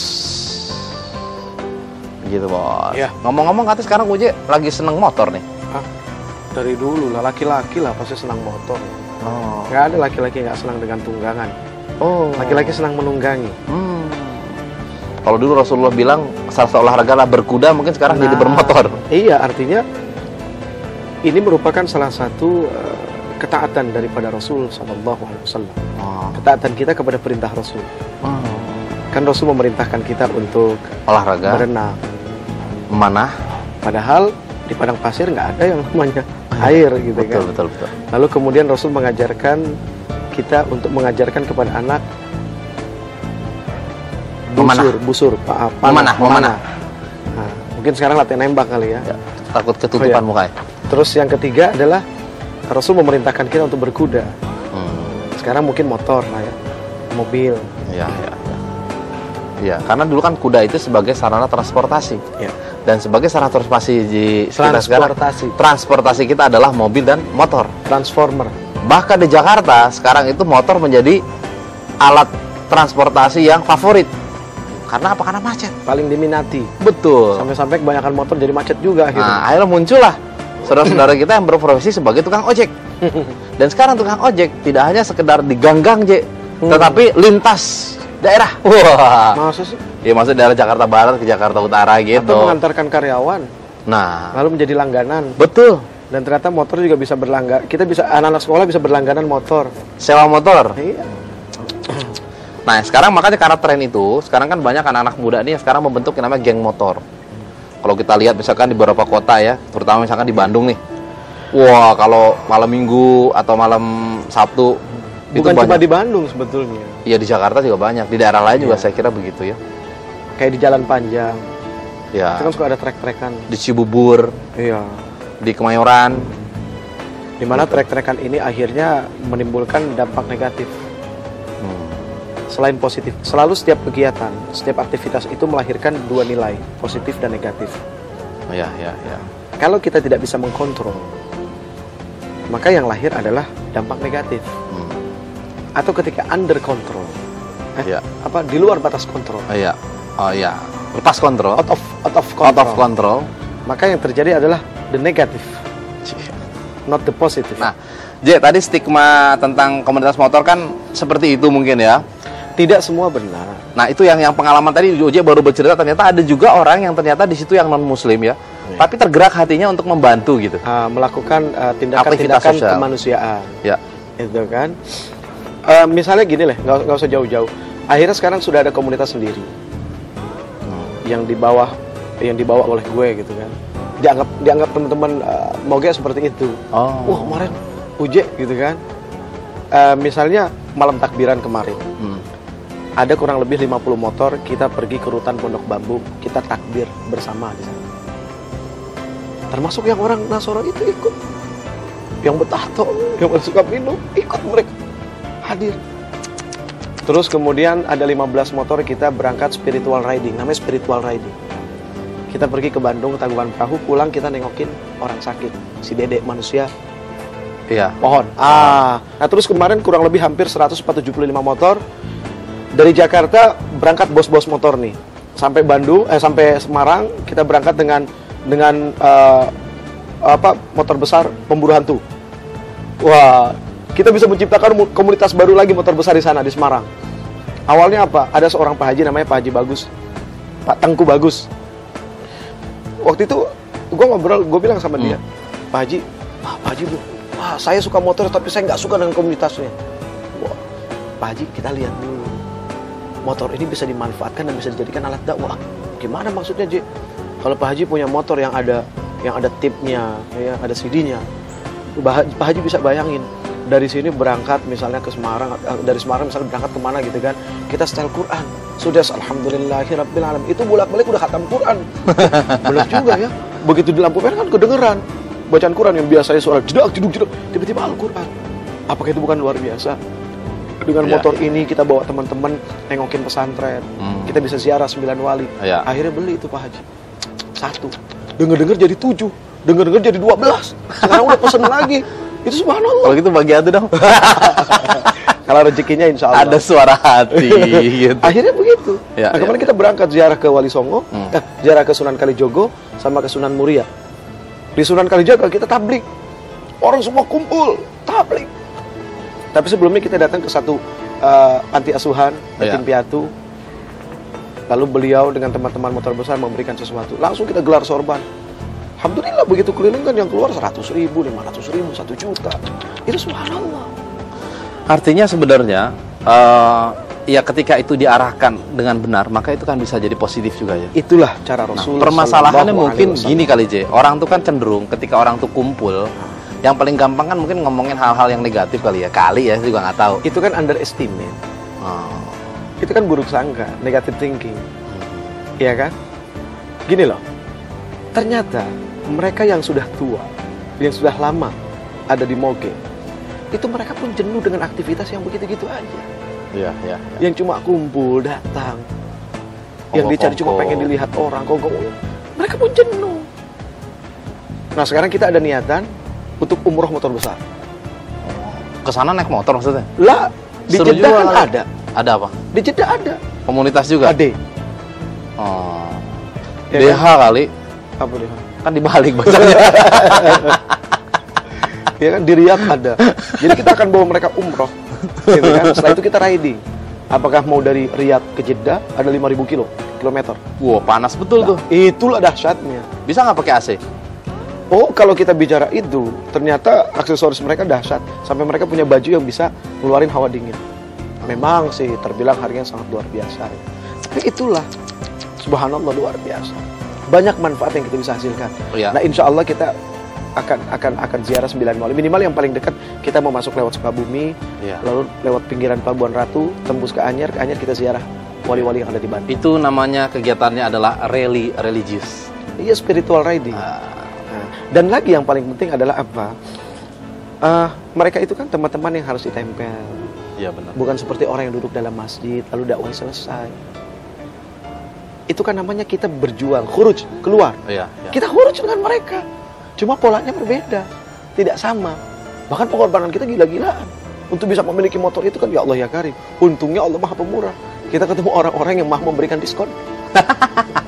Gitu bos. Ya. ngomong-ngomong katanya sekarang UJ lagi seneng motor nih. Hah? dari dulu lah laki-laki lah pasti senang motor. Oh. Gak ada laki-laki nggak senang dengan tunggangan. Oh. Laki-laki senang menunggangi. Hmm kalau dulu Rasulullah bilang salah satu olahraga lah berkuda, mungkin sekarang nah, jadi bermotor. Iya, artinya ini merupakan salah satu uh, ketaatan daripada Rasul Shallallahu Alaihi Wasallam. Oh. Ketaatan kita kepada perintah Rasul. Oh. Kan Rasul memerintahkan kita untuk olahraga, berenang, memanah. Padahal di padang pasir nggak ada yang namanya air gitu betul, kan. Betul betul. Lalu kemudian Rasul mengajarkan kita untuk mengajarkan kepada anak busur, busur, pa, panah, memanah, memanah. Nah, mungkin sekarang latihan nembak kali ya. ya takut ketutupan oh, ya. mukanya. Terus yang ketiga adalah Rasul memerintahkan kita untuk berkuda. Hmm. Sekarang mungkin motor lah ya, mobil. Iya, iya. Iya, karena dulu kan kuda itu sebagai sarana transportasi. Ya. Dan sebagai sarana transportasi di transportasi. Sekarang, transportasi kita adalah mobil dan motor. Transformer. Bahkan di Jakarta sekarang itu motor menjadi alat transportasi yang favorit. Karena apa? Karena macet. Paling diminati. Betul. Sampai-sampai kebanyakan motor jadi macet juga akhirnya. Nah, akhirnya muncullah saudara-saudara kita yang berprofesi sebagai tukang ojek. Dan sekarang tukang ojek tidak hanya sekedar diganggang, Je, hmm. tetapi lintas daerah. Wah. Masa sih? Ya maksud daerah Jakarta Barat ke Jakarta Utara gitu. Atau mengantarkan karyawan. Nah, lalu menjadi langganan. Betul. Dan ternyata motor juga bisa berlangganan. Kita bisa anak-anak sekolah bisa berlangganan motor. Sewa motor. Iya. Nah, sekarang makanya karena tren itu, sekarang kan banyak anak-anak muda nih yang sekarang membentuk yang namanya geng motor. Kalau kita lihat misalkan di beberapa kota ya, terutama misalkan di Bandung nih. Wah, kalau malam Minggu atau malam Sabtu itu Bukan cuma banyak. di Bandung sebetulnya. Iya di Jakarta juga banyak, di daerah lain juga Iya. saya kira begitu ya. Kayak di Jalan Panjang. Ya, Itu kan suka ada trek-trekan. di Cibubur, Iya. di Kemayoran. Di mana trek-trekan ini akhirnya menimbulkan dampak negatif. Hmm. Selain positif, selalu setiap kegiatan, setiap aktivitas itu melahirkan dua nilai, positif dan negatif. Ya, ya, ya. Kalau kita tidak bisa mengkontrol, maka yang lahir adalah dampak negatif. Hmm. Atau ketika under control, eh, Ya. apa di luar batas kontrol, Oh iya. Oh iya. Lepas kontrol. out of out of Out control, of control. maka yang terjadi adalah the negative, not the positive. Nah, J, tadi stigma tentang komunitas motor kan seperti itu mungkin ya. Tidak semua benar. Nah, itu yang yang pengalaman tadi J baru bercerita ternyata ada juga orang yang ternyata di situ yang non muslim ya. Iya. Tapi tergerak hatinya untuk membantu gitu. Ah, melakukan ah, tindakan-tindakan sosial. kemanusiaan. Ya. itu kan Eh, misalnya gini lah nggak usah jauh-jauh akhirnya sekarang sudah ada komunitas sendiri yang di bawah yang dibawa oleh gue gitu kan dianggap dianggap teman-teman eh, moge seperti itu Oh. wah kemarin uje gitu kan Eh, misalnya malam takbiran kemarin Hmm. Ada kurang lebih 50 motor kita pergi ke rutan Pondok Bambu kita takbir bersama di sana. Termasuk yang orang Nasoro itu ikut. Yang betato yang suka minum ikut mereka. Hadir. Terus kemudian ada 15 motor kita berangkat spiritual riding namanya spiritual riding. Kita pergi ke Bandung tanggungan perahu pulang kita nengokin orang sakit si dedek manusia. Iya. pohon. Ah, nah terus kemarin kurang lebih hampir 175 motor dari Jakarta berangkat bos-bos motor nih sampai Bandung eh sampai Semarang kita berangkat dengan dengan eh, apa motor besar pemburu hantu. Wah, kita bisa menciptakan mu- komunitas baru lagi motor besar di sana di Semarang. Awalnya apa? Ada seorang Pak Haji namanya Pak Haji Bagus, Pak Tengku Bagus. Waktu itu gue ngobrol, gue bilang sama dia, Pak Haji, ah, Pak Haji, bu, wah saya suka motor tapi saya nggak suka dengan komunitasnya. Wah, Pak Haji kita lihat dulu, motor ini bisa dimanfaatkan dan bisa dijadikan alat dakwah. Gimana maksudnya Ji? Kalau Pak Haji punya motor yang ada yang ada tipnya, ya, ada CD-nya, Pak Haji- bisa bayangin dari sini berangkat misalnya ke Semarang, eh, dari Semarang misalnya berangkat ke mana gitu kan, kita setel Quran, sudah alhamdulillahirabbil alamin. Itu bolak-balik udah khatam Quran. Benar juga ya. Begitu di lampu merah kan kedengeran bacaan Quran yang biasanya suara jedak jeduk jeduk tiba-tiba Al-Quran. Apakah itu bukan luar biasa? Dengan Ya, motor ini kita bawa teman-teman nengokin pesantren. Hmm. Kita bisa ziarah sembilan wali. Ya. Akhirnya beli itu Pak Haji. Satu. Dengar-dengar jadi tujuh. Dengar-dengar jadi dua belas. Sekarang udah pesen lagi. Itu subhanallah. Kalau gitu bagi adu dong. Kalau rezekinya insya Allah. Ada suara hati gitu. Akhirnya begitu. Ya, nah, kemarin ya. kita berangkat ziarah ke Wali Songo, Hmm. eh, ziarah ke Sunan Kalijogo, sama ke Sunan Muria. Di Sunan Kalijogo kita tablik. Orang semua kumpul, tablik. Tapi sebelumnya kita datang ke satu eh, panti asuhan, Ya. yatim piatu. Lalu beliau dengan teman-teman motor besar memberikan sesuatu. Langsung kita gelar sorban. Alhamdulillah begitu keliling kan yang keluar 100 ribu, 500 ribu, 1 juta. Itu subhanallah. Artinya sebenarnya eh, ya ketika itu diarahkan dengan benar, maka itu kan bisa jadi positif juga ya. Itulah cara Nah, Rasul. permasalahannya Sallallahu mungkin gini kali J. Orang tuh kan cenderung ketika orang tuh kumpul, yang paling gampang kan mungkin ngomongin hal-hal yang negatif kali ya. Kali ya, saya juga nggak tahu. Itu kan underestimate. Oh. itu kan buruk sangka, negative thinking. Iya kan? Gini loh. Ternyata mereka yang sudah tua, yang sudah lama ada di Moge, itu mereka pun jenuh dengan aktivitas yang begitu-gitu aja. Iya, iya. Yang cuma kumpul, datang. Yang dicari cuma pengen dilihat orang, kongko. Mereka pun jenuh. Nah sekarang kita ada niatan untuk umroh motor besar. Ke sana naik motor maksudnya? Lah, di Seru Jeddah kan ada. Ada apa? Di Jeddah ada. Komunitas juga? Ade. Oh. Ya DH kali. Apa dia? Kan dibalik bacanya. ya kan di Riyadh ada. Jadi kita akan bawa mereka umroh. Gitu kan? Setelah itu kita riding. Apakah mau dari Riyadh ke Jeddah ada 5000 kilo kilometer. Wah, panas betul tuh. Itulah dahsyatnya. Bisa nggak pakai AC? Oh, kalau kita bicara itu, ternyata aksesoris mereka dahsyat. Sampai mereka punya baju yang bisa ngeluarin hawa dingin. memang sih terbilang harganya sangat luar biasa. Tapi itulah subhanallah luar biasa. Banyak manfaat yang kita bisa hasilkan. Oh, iya. Nah, insya Allah kita akan akan akan ziarah 9 maulid. Minimal yang paling dekat kita mau masuk lewat Sukabumi, Iya. lalu lewat pinggiran Pelabuhan Ratu, tembus ke Anyer, ke Anyer kita ziarah wali-wali yang ada di Bandung. Itu namanya kegiatannya adalah rally religius. Iya spiritual riding. Nah, dan lagi yang paling penting adalah apa? Eh, mereka itu kan teman-teman yang harus ditempel. Iya benar. Bukan seperti orang yang duduk dalam masjid lalu dakwah selesai. Itu kan namanya kita berjuang, khuruj, keluar. Iya, iya. Kita khuruj dengan mereka. Cuma polanya berbeda, tidak sama. Bahkan pengorbanan kita gila-gilaan. Untuk bisa memiliki motor itu kan ya Allah ya Karim. Untungnya Allah Maha Pemurah. Kita ketemu orang-orang yang maha memberikan diskon.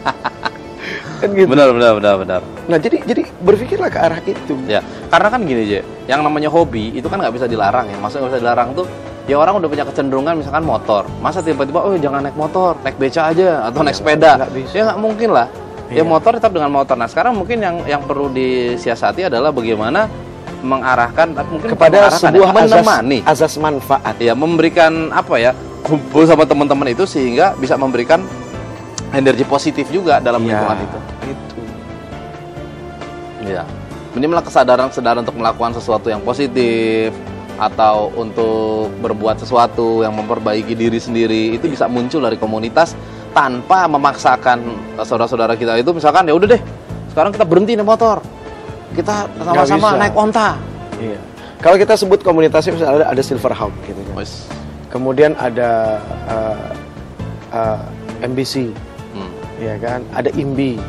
kan gitu. Benar, benar, benar, benar. Nah jadi jadi berpikirlah ke arah itu. Ya, karena kan gini aja, yang namanya hobi itu kan nggak bisa dilarang ya. Maksudnya nggak bisa dilarang tuh, ya orang udah punya kecenderungan misalkan motor. Masa tiba-tiba, oh jangan naik motor, naik beca aja atau naik sepeda. nggak bisa. Ya nggak mungkin lah. Ya Iya. motor tetap dengan motor. Nah sekarang mungkin yang yang perlu disiasati adalah bagaimana mengarahkan, mungkin Kepada mengarahkan sebuah ya, menemani. azas, azas manfaat. ya memberikan apa ya kumpul sama teman-teman itu sehingga bisa memberikan energi positif juga dalam Ya, lingkungan itu. itu. Iya. Minimal kesadaran-kesadaran untuk melakukan sesuatu yang positif atau untuk berbuat sesuatu yang memperbaiki diri sendiri itu bisa muncul dari komunitas tanpa memaksakan eh, saudara-saudara kita itu misalkan ya udah deh sekarang kita berhenti naik motor kita sama-sama naik onta Iya. Kalau kita sebut komunitasnya misalnya ada, ada Silverhawk gitu kan. Kemudian ada uh, uh, MBC, Hmm. Ya kan? Ada IMBI.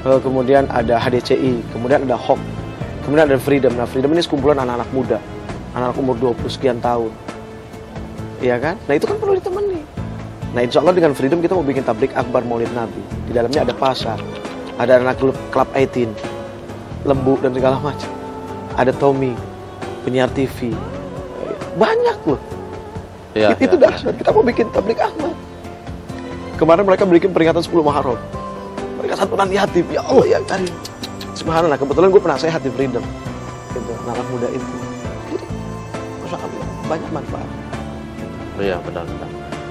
Lalu kemudian ada HDCI, kemudian ada HOK, kemudian ada Freedom. Nah, Freedom ini sekumpulan anak-anak muda, anak umur 20 sekian tahun. Iya kan? Nah, itu kan perlu ditemani. Nah, insya Allah dengan Freedom kita mau bikin tablik akbar maulid Nabi. Di dalamnya ada pasar, ada anak klub, klub 18, lembu dan segala macam. Ada Tommy, penyiar TV. Banyak loh. It- itu iya, dahsyat. Kita mau bikin tablik akbar. Kemarin mereka bikin peringatan 10 Muharram. Mereka santunan yatim. Ya Allah ya Karim. Subhanallah. Kebetulan gue pernah sehat di Freedom. Gitu, anak muda itu. Jadi, Masya Allah, banyak manfaat. Iya benar-benar.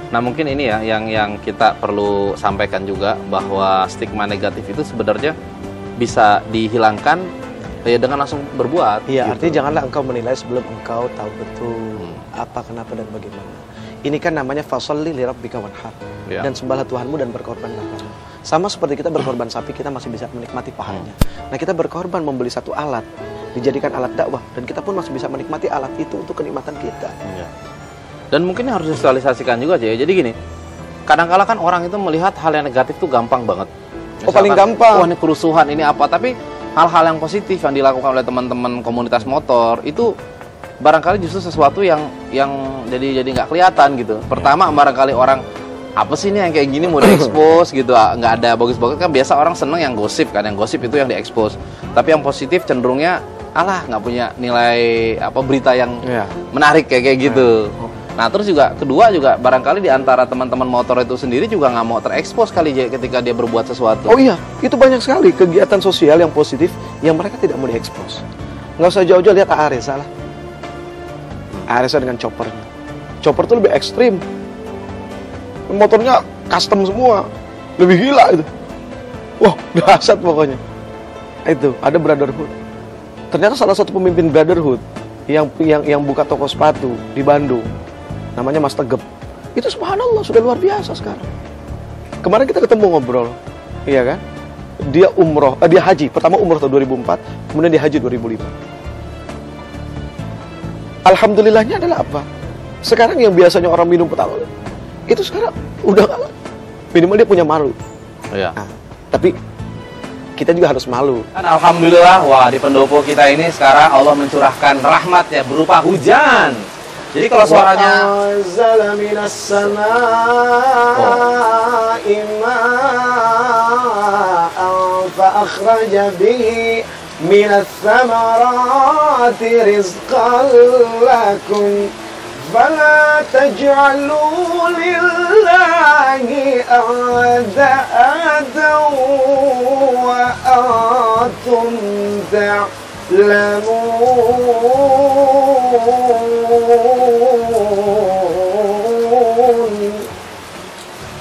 Nah mungkin ini ya yang yang kita perlu sampaikan juga bahwa stigma negatif itu sebenarnya bisa dihilangkan ya dengan langsung berbuat. Iya, gitu. artinya janganlah engkau menilai sebelum engkau tahu betul apa, kenapa, dan bagaimana. Ini kan namanya fasolli li rabbika wanhar. Iya. Dan sembahlah Tuhanmu dan berkorbanlah padamu. Sama seperti kita berkorban sapi, kita masih bisa menikmati pahalanya. Nah, kita berkorban membeli satu alat, dijadikan alat dakwah, dan kita pun masih bisa menikmati alat itu untuk kenikmatan kita. Iya. Dan mungkin harus disosialisasikan juga aja ya. Jadi gini, kadang-kala kan orang itu melihat hal yang negatif tuh gampang banget. Oh, paling gampang. Wah ini kerusuhan ini apa? Tapi hal-hal yang positif yang dilakukan oleh teman-teman komunitas motor itu barangkali justru sesuatu yang yang jadi jadi nggak kelihatan gitu. Pertama barangkali orang apa sih ini yang kayak gini mau diekspos gitu ah, nggak ada bagus-bagus kan biasa orang seneng yang gosip kan yang gosip itu yang diekspos tapi yang positif cenderungnya alah nggak punya nilai apa berita yang Iya. menarik kayak kayak gitu. Nah terus juga kedua juga barangkali di antara teman-teman motor itu sendiri juga nggak mau terekspos kali ketika dia berbuat sesuatu. Oh iya, itu banyak sekali kegiatan sosial yang positif yang mereka tidak mau diekspos. Nggak usah jauh-jauh lihat Aresa lah. Aresa dengan choppernya. Chopper itu lebih ekstrim. Motornya custom semua. Lebih gila itu. Wah, dahsyat pokoknya. Itu, ada Brotherhood. Ternyata salah satu pemimpin Brotherhood yang yang yang buka toko sepatu di Bandung. Namanya Mas Tegep. Itu subhanallah sudah luar biasa sekarang. Kemarin kita ketemu ngobrol, iya kan? Dia umroh, eh, dia haji. Pertama umroh tahun 2004, kemudian dia haji 2005. Alhamdulillahnya adalah apa? Sekarang yang biasanya orang minum petalol itu sekarang udah kalah. Minimal dia punya malu. Iya. Nah, tapi kita juga harus malu. Alhamdulillah, wah di pendopo kita ini sekarang Allah mencurahkan rahmat ya berupa hujan. Jadi kalau suaranya oh. من الثمرات رزقا لكم فلا تجعلوا لله أندادا وأنتم تعلمون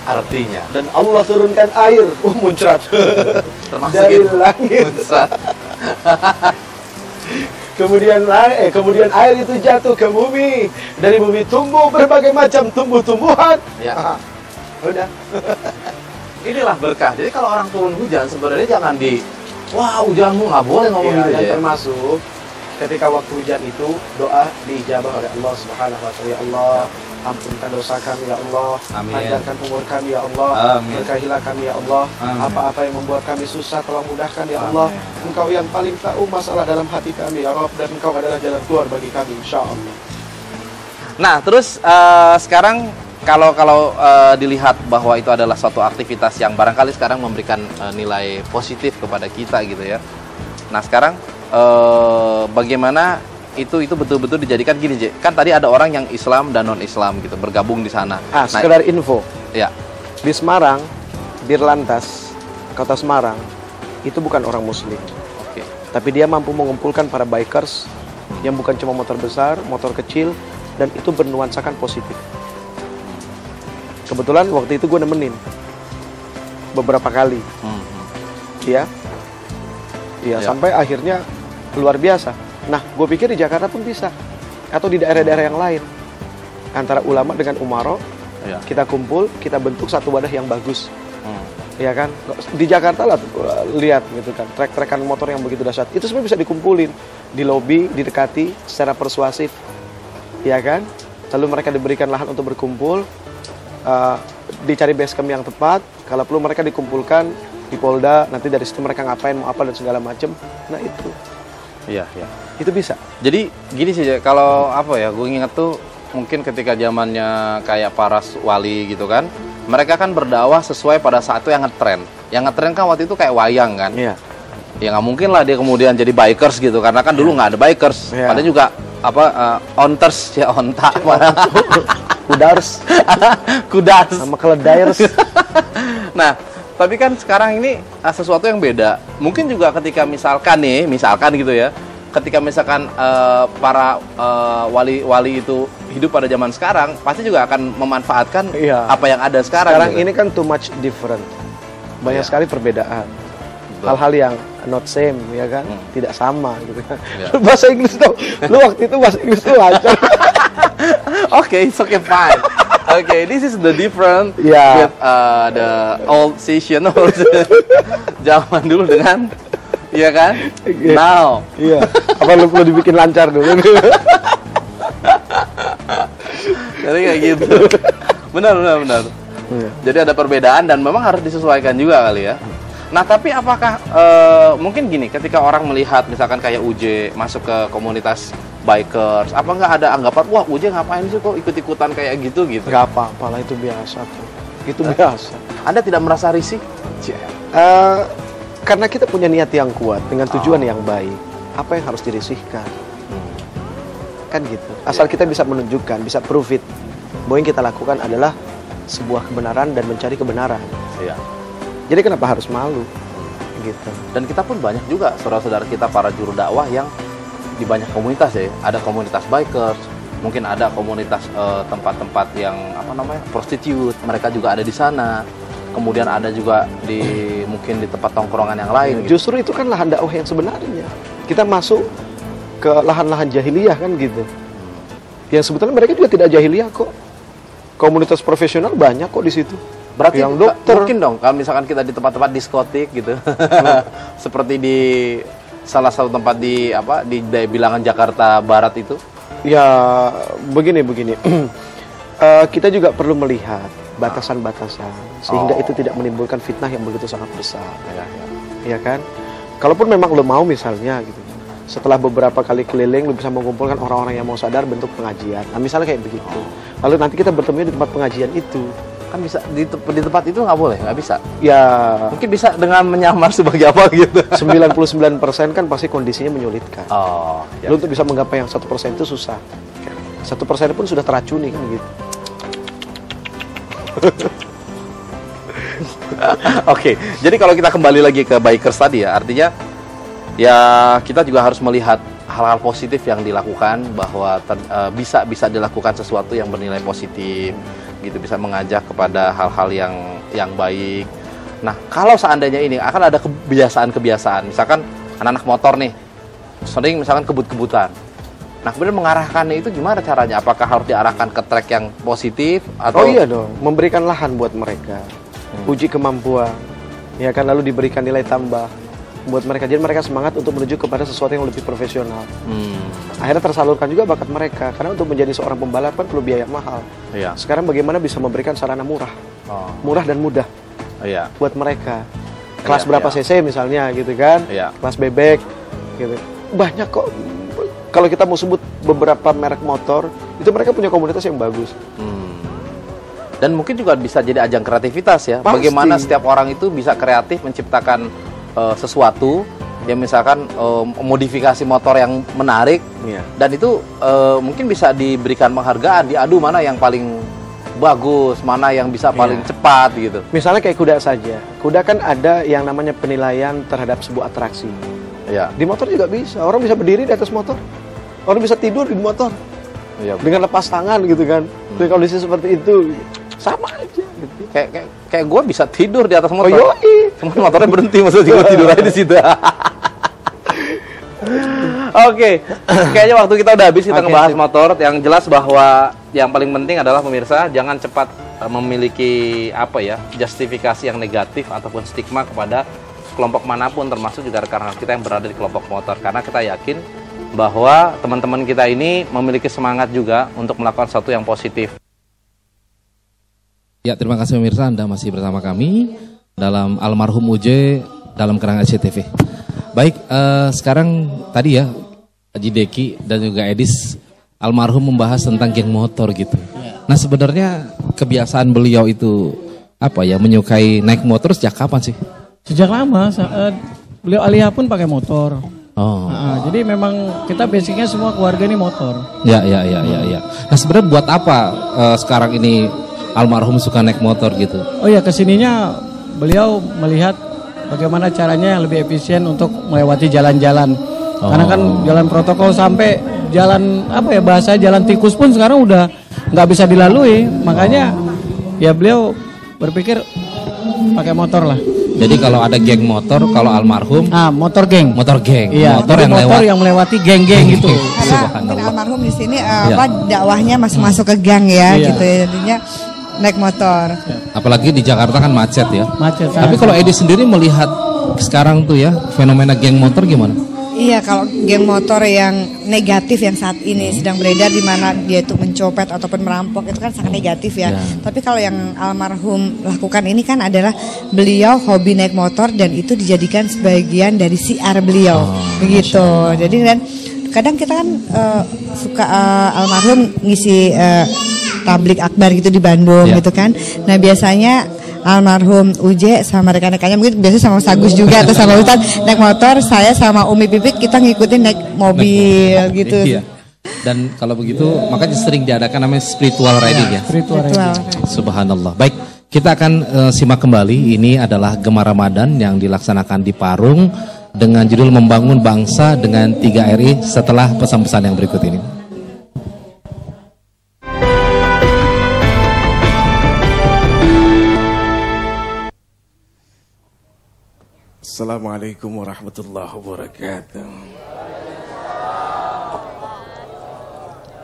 Artinya dan Allah turunkan air oh muncrat dari langit. kemudian eh, kemudian air itu jatuh ke bumi dari bumi tumbuh berbagai macam tumbuh-tumbuhan Ya. Ah, udah Inilah berkah. Jadi kalau orang turun hujan sebenarnya jangan di wah hujanmu nggak boleh ngomong Iya, gitu ya. termasuk ketika waktu hujan itu doa diijabah oleh Allah Subhanahu wa taala ya Allah ampunkan dosa kami ya Allah. Amin. panjangkan umur kami ya Allah. Amin. berkahilah kami ya Allah. Apa-apa yang membuat kami susah tolong mudahkan ya Allah. Engkau yang paling tahu masalah dalam hati kami ya Rabb dan Engkau adalah jalan keluar bagi kami insya Allah Nah, terus eh, sekarang kalau kalau eh, dilihat bahwa itu adalah suatu aktivitas yang barangkali sekarang memberikan eh, nilai positif kepada kita gitu ya. Nah, sekarang eh, bagaimana itu itu betul-betul dijadikan gini, J. Kan tadi ada orang yang Islam dan non-Islam gitu bergabung di sana. ah Nah, sekedar info ya. di Semarang Dirlantas kota Semarang itu bukan orang muslim Oke. tapi dia mampu mengumpulkan para bikers yang bukan cuma motor besar, motor kecil, dan itu bernuansakan positif. Kebetulan waktu itu gue nemenin beberapa kali, Hmm. ya, ya Ya. sampai akhirnya luar biasa. Nah, gue pikir di Jakarta pun bisa, atau di daerah-daerah yang lain, antara ulama dengan umaro, Ya. kita kumpul, kita bentuk satu wadah yang bagus. Hmm. ya kan? Di Jakarta lah lihat gitu kan trek-trekan motor yang begitu dahsyat. Itu sebenarnya bisa dikumpulin di lobi didekati secara persuasif. Ya kan? Lalu mereka diberikan lahan untuk berkumpul uh, dicari base camp yang tepat. Kalau perlu mereka dikumpulkan di Polda nanti dari situ mereka ngapain mau apa dan segala macem. Nah itu Iya, iya. itu bisa Jadi gini sih, kalau apa ya, gue inget tuh mungkin ketika zamannya kayak para wali gitu kan, mereka kan berdakwah sesuai pada saat itu yang ngetren. Yang ngetren kan waktu itu kayak wayang kan. iya Ya nggak mungkin lah dia kemudian jadi bikers gitu, karena kan dulu nggak ada bikers. Iya. Padahal juga apa uh, onters ya onta, kudars kudas. sama keledairs Nah, tapi kan sekarang ini uh, sesuatu yang beda. Mungkin juga ketika misalkan nih, misalkan gitu ya, ketika misalkan uh, para uh, wali-wali itu hidup pada zaman sekarang, pasti juga akan memanfaatkan Iya. apa yang ada sekarang. Sekarang gitu. ini kan too much different. Banyak Iya. sekali perbedaan. Hal-hal yang not same ya kan, Hmm. tidak sama gitu kan. Lu bahasa Inggris tuh, lu waktu itu bahasa Inggris tuh lancar. Oke, it's okay fine. Okay, this is the different Yeah. with uh, the old session zaman dulu dengan Iya kan? Iya. Now. Iya. Apa lu perlu dibikin lancar dulu? Jadi kayak gitu. benar, benar, benar. Iya. Jadi ada perbedaan dan memang harus disesuaikan juga kali ya. Nah, tapi apakah eh, mungkin gini, ketika orang melihat misalkan kayak UJ masuk ke komunitas bikers, apa nggak ada anggapan, wah UJ ngapain sih kok ikut-ikutan kayak gitu gitu? Gak apa-apa lah itu biasa tuh. Itu biasa. Anda tidak merasa risih? Eh, karena kita punya niat yang kuat dengan tujuan yang baik. Apa yang harus dirisihkan? Kan gitu. Asal kita bisa menunjukkan, bisa prove it bahwa yang kita lakukan adalah sebuah kebenaran dan mencari kebenaran. Iya. Jadi kenapa harus malu? Gitu. Dan kita pun banyak juga saudara-saudara kita para juru dakwah yang di banyak komunitas ya. Ada komunitas bikers, mungkin ada komunitas eh, tempat-tempat yang apa namanya prostitute, mereka juga ada di sana. Kemudian ada juga di mungkin di tempat tongkrongan yang lain. Gitu. Justru itu kan lahan dakwah yang sebenarnya. Kita masuk ke lahan-lahan jahiliyah kan gitu. Yang sebetulnya mereka juga tidak jahiliyah kok. Komunitas profesional banyak kok di situ. Berarti yang dokter, mungkin dong kalau misalkan kita di tempat-tempat diskotik gitu. Seperti di salah satu tempat di apa di daerah bilangan Jakarta Barat itu. Ya begini begini. Eh, kita juga perlu melihat batasan-batasan sehingga Oh. itu tidak menimbulkan fitnah yang begitu sangat besar, Ya, ya. ya kan? Kalaupun memang lo mau misalnya gitu, setelah beberapa kali keliling lo bisa mengumpulkan orang-orang yang mau sadar bentuk pengajian. Nah misalnya kayak begitu. Lalu nanti kita bertemu di tempat pengajian itu. Kan bisa di, te- di tempat itu nggak boleh, nggak bisa. Ya Mungkin bisa dengan menyamar sebagai apa gitu. 99% kan pasti kondisinya menyulitkan. Oh, ya. Lo untuk bisa menggapai yang satu persen itu susah. Satu persen pun sudah teracuni kan gitu. Oke, jadi kalau kita kembali lagi ke bikers tadi ya, artinya ya kita juga harus melihat hal-hal positif yang dilakukan bahwa ter- eh, bisa bisa dilakukan sesuatu yang bernilai positif gitu, bisa mengajak kepada hal-hal yang yang baik. Nah, kalau seandainya ini akan ada kebiasaan-kebiasaan, misalkan anak-anak motor nih, sering misalkan kebut-kebutan. Nah, kemudian mengarahkannya itu gimana caranya? Apakah harus diarahkan ke trek yang positif atau Oh iya dong, memberikan lahan buat mereka, uji kemampuan, ya kan lalu diberikan nilai tambah buat mereka. Jadi mereka semangat untuk menuju kepada sesuatu yang lebih profesional. Hmm, Akhirnya tersalurkan juga bakat mereka karena untuk menjadi seorang pembalap kan perlu biaya mahal. iya. Sekarang bagaimana bisa memberikan sarana murah, Oh, murah dan mudah iya. buat mereka. Kelas Iya, berapa iya. cc misalnya gitu kan? Iya. Kelas bebek gitu. Banyak kok kalau kita mau sebut beberapa merek motor, itu mereka punya komunitas yang bagus. Hmm. Dan mungkin juga bisa jadi ajang kreativitas ya. Pasti. Bagaimana setiap orang itu bisa kreatif menciptakan eh, sesuatu yang misalkan eh, modifikasi motor yang menarik Iya. dan itu eh, mungkin bisa diberikan penghargaan diadu mana yang paling bagus, mana yang bisa paling Iya. cepat gitu. Misalnya kayak kuda saja. Kuda kan ada yang namanya penilaian terhadap sebuah atraksi. Iya. Di motor juga bisa. Orang bisa berdiri di atas motor. Orang bisa tidur di motor Iya. dengan lepas tangan gitu kan. Dengan kondisi seperti itu sama aja gitu. Kayak kayak, kayak gue bisa tidur di atas Oh motor. yoi. Cuman motornya berhenti maksudnya gue tidur aja di situ. Oke, kayaknya waktu kita udah habis kita Oke, ngebahas sip. motor. Yang jelas bahwa yang paling penting adalah pemirsa jangan cepat eh, memiliki apa ya justifikasi yang negatif ataupun stigma kepada kelompok mana pun termasuk juga rekan-rekan kita yang berada di kelompok motor karena kita yakin bahwa teman-teman kita ini memiliki semangat juga untuk melakukan sesuatu yang positif. Ya, terima kasih pemirsa Anda masih bersama kami dalam almarhum UJ dalam kerangka SCTV. Baik, eh, sekarang tadi ya Haji Deki dan juga Edis almarhum membahas tentang geng motor gitu. Nah, sebenarnya kebiasaan beliau itu apa ya menyukai naik motor sejak kapan sih? Sejak lama saat beliau alihah pun pakai motor. Oh. Nah, jadi memang kita basicnya semua keluarga ini motor. Ya, ya, ya, ya, ya. Nah, sebenarnya buat apa eh, sekarang ini almarhum suka naik motor gitu? Oh ya ke sininya beliau melihat bagaimana caranya yang lebih efisien untuk melewati jalan-jalan. Karena kan jalan protokol sampai jalan apa ya bahasa jalan tikus pun sekarang udah nggak bisa dilalui. Makanya ya beliau berpikir pakai motor lah. Jadi kalau ada geng motor, kalau almarhum Ah motor geng. motor geng, Iya, motor yang motor lewat. yang melewati geng-geng gitu. Karena almarhum di sini eh, Iya. apa dakwahnya masuk masuk ke gang ya Iya. gitu ya jadinya naik motor. Apalagi di Jakarta kan macet ya. Macet. Tapi kalau Edi sendiri melihat sekarang tuh ya fenomena geng motor gimana? Iya kalau geng motor yang negatif yang saat ini sedang beredar di mana dia itu mencopet ataupun merampok itu kan sangat negatif ya. Ya. Tapi kalau yang almarhum lakukan ini kan adalah beliau hobi naik motor dan itu dijadikan sebagian dari siar beliau begitu. Jadi kan kadang kita kan eh, suka eh, almarhum ngisi eh, tablik akbar gitu di Bandung Ya. gitu kan. Nah biasanya almarhum Uje sama rekan-rekannya mungkin biasa sama Mas Agus juga atau sama Ustad naik motor saya sama Umi Pipit kita ngikutin naik mobil gitu Iya. Dan kalau begitu makanya sering diadakan namanya spiritual riding ya. Spiritual Betul. Subhanallah. Baik, kita akan eh, simak kembali. Ini adalah Gemar Ramadan yang dilaksanakan di Parung dengan judul Membangun Bangsa dengan 3 RI setelah pesan-pesan yang berikut ini. Assalamualaikum warahmatullahi wabarakatuh.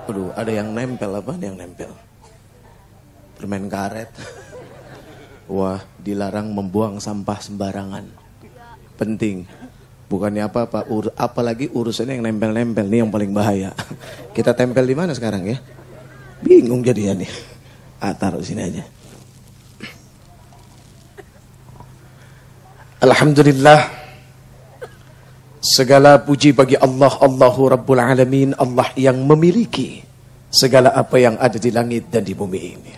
Aduh, ada yang nempel apa? Yang nempel. Permen karet. Wah, dilarang membuang sampah sembarangan. Penting. Bukannya apa-apa, ur apalagi urusannya yang nempel-nempel nih yang paling bahaya. Kita tempel di mana sekarang ya? Bingung jadinya nih. Ah, taruh sini aja. Alhamdulillah. Segala puji bagi Allah Allahu Rabbul Alamin Allah yang memiliki Segala apa yang ada di langit dan di bumi ini.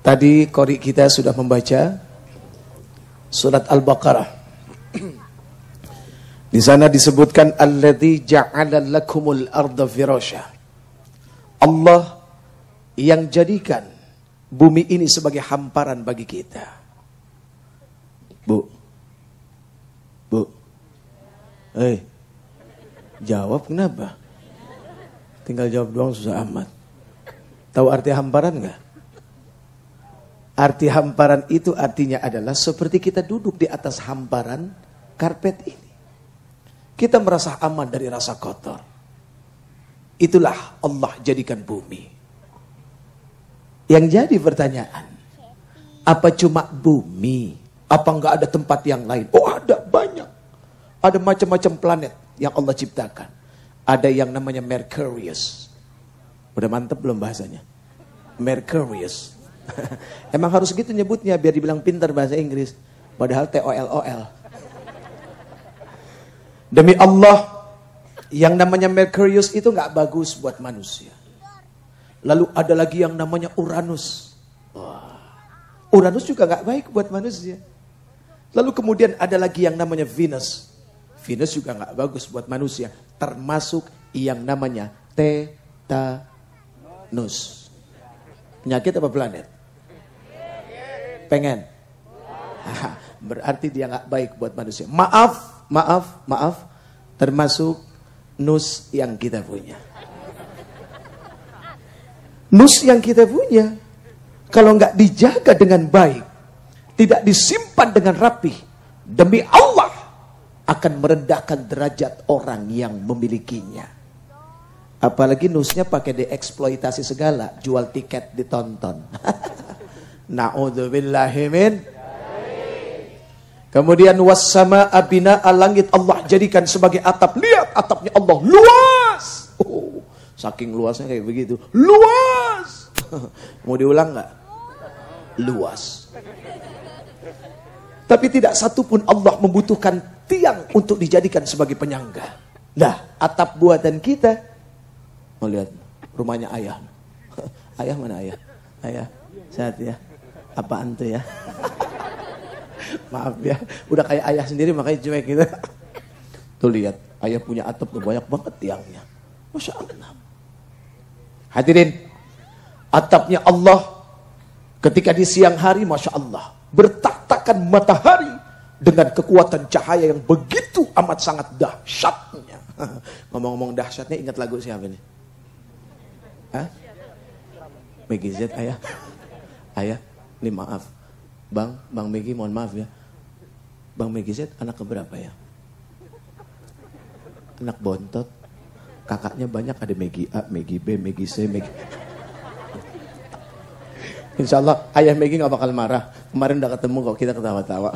Tadi kori kita sudah membaca Surat Al-Baqarah. Di sana disebutkan Alladhi ja'ala lakumul arda firasha. Allah yang jadikan bumi ini sebagai hamparan bagi kita Hei. Jawab kenapa? Tinggal jawab doang susah amat. Tahu arti hamparan nggak? Arti hamparan itu artinya adalah seperti kita duduk di atas hamparan karpet ini. Kita merasa aman dari rasa kotor. Itulah Allah jadikan bumi. Yang jadi pertanyaan, apa cuma bumi? Apa enggak ada tempat yang lain? Oh ada banyak. Ada macam-macam planet yang Allah ciptakan. Ada yang namanya Mercurius. Udah mantep belum bahasanya? Mercurius. Emang harus gitu nyebutnya biar dibilang pintar bahasa Inggris. Padahal T-O-L-O-L. Demi Allah, yang namanya Mercurius itu nggak bagus buat manusia. Lalu ada lagi yang namanya Uranus. Uranus juga nggak baik buat manusia. Lalu kemudian ada lagi yang namanya Venus. Venus juga nggak bagus buat manusia. Termasuk yang namanya Tetanus. Penyakit apa planet? Pengen. Berarti dia nggak baik buat manusia. Maaf, maaf, maaf. Termasuk nus yang kita punya. Nus yang kita punya. Kalau nggak dijaga dengan baik. Tidak disimpan dengan rapi. Demi Allah. Akan merendahkan derajat orang yang memilikinya. Apalagi nusnya pakai dieksploitasi segala. Jual tiket ditonton. Na'udzubillahimin. Kemudian wassama abina langit Allah jadikan sebagai atap. Lihat atapnya Allah luas. Oh, saking luasnya kayak begitu. Luas. Mau diulang nggak? Luas. Tapi tidak satupun Allah membutuhkan tiang untuk dijadikan sebagai penyangga. Nah, atap buatan kita. Mau lihat rumahnya ayah. Ayah mana ayah? Ayah, sehat ya. Apaan tuh ya? Maaf ya, udah kayak ayah sendiri makanya cuek gitu. Tuh lihat, ayah punya atap tuh banyak banget tiangnya. Masya Allah. Hadirin, atapnya Allah ketika di siang hari Masya Allah. Bertatakan matahari dengan kekuatan cahaya yang begitu amat sangat dahsyatnya. Ngomong-ngomong dahsyatnya ingat lagu siapa nih? Hah? Maggie Z ayah. Ayah, ini maaf. Bang, Bang Megi mohon maaf ya. Bang Megi Z anak keberapa ya? Anak bontot. Kakaknya banyak ada Megi A, Megi B, Megi C, Megi... Insya Allah ayah Megi gak bakal marah. Kemarin udah ketemu kok kita ketawa-tawa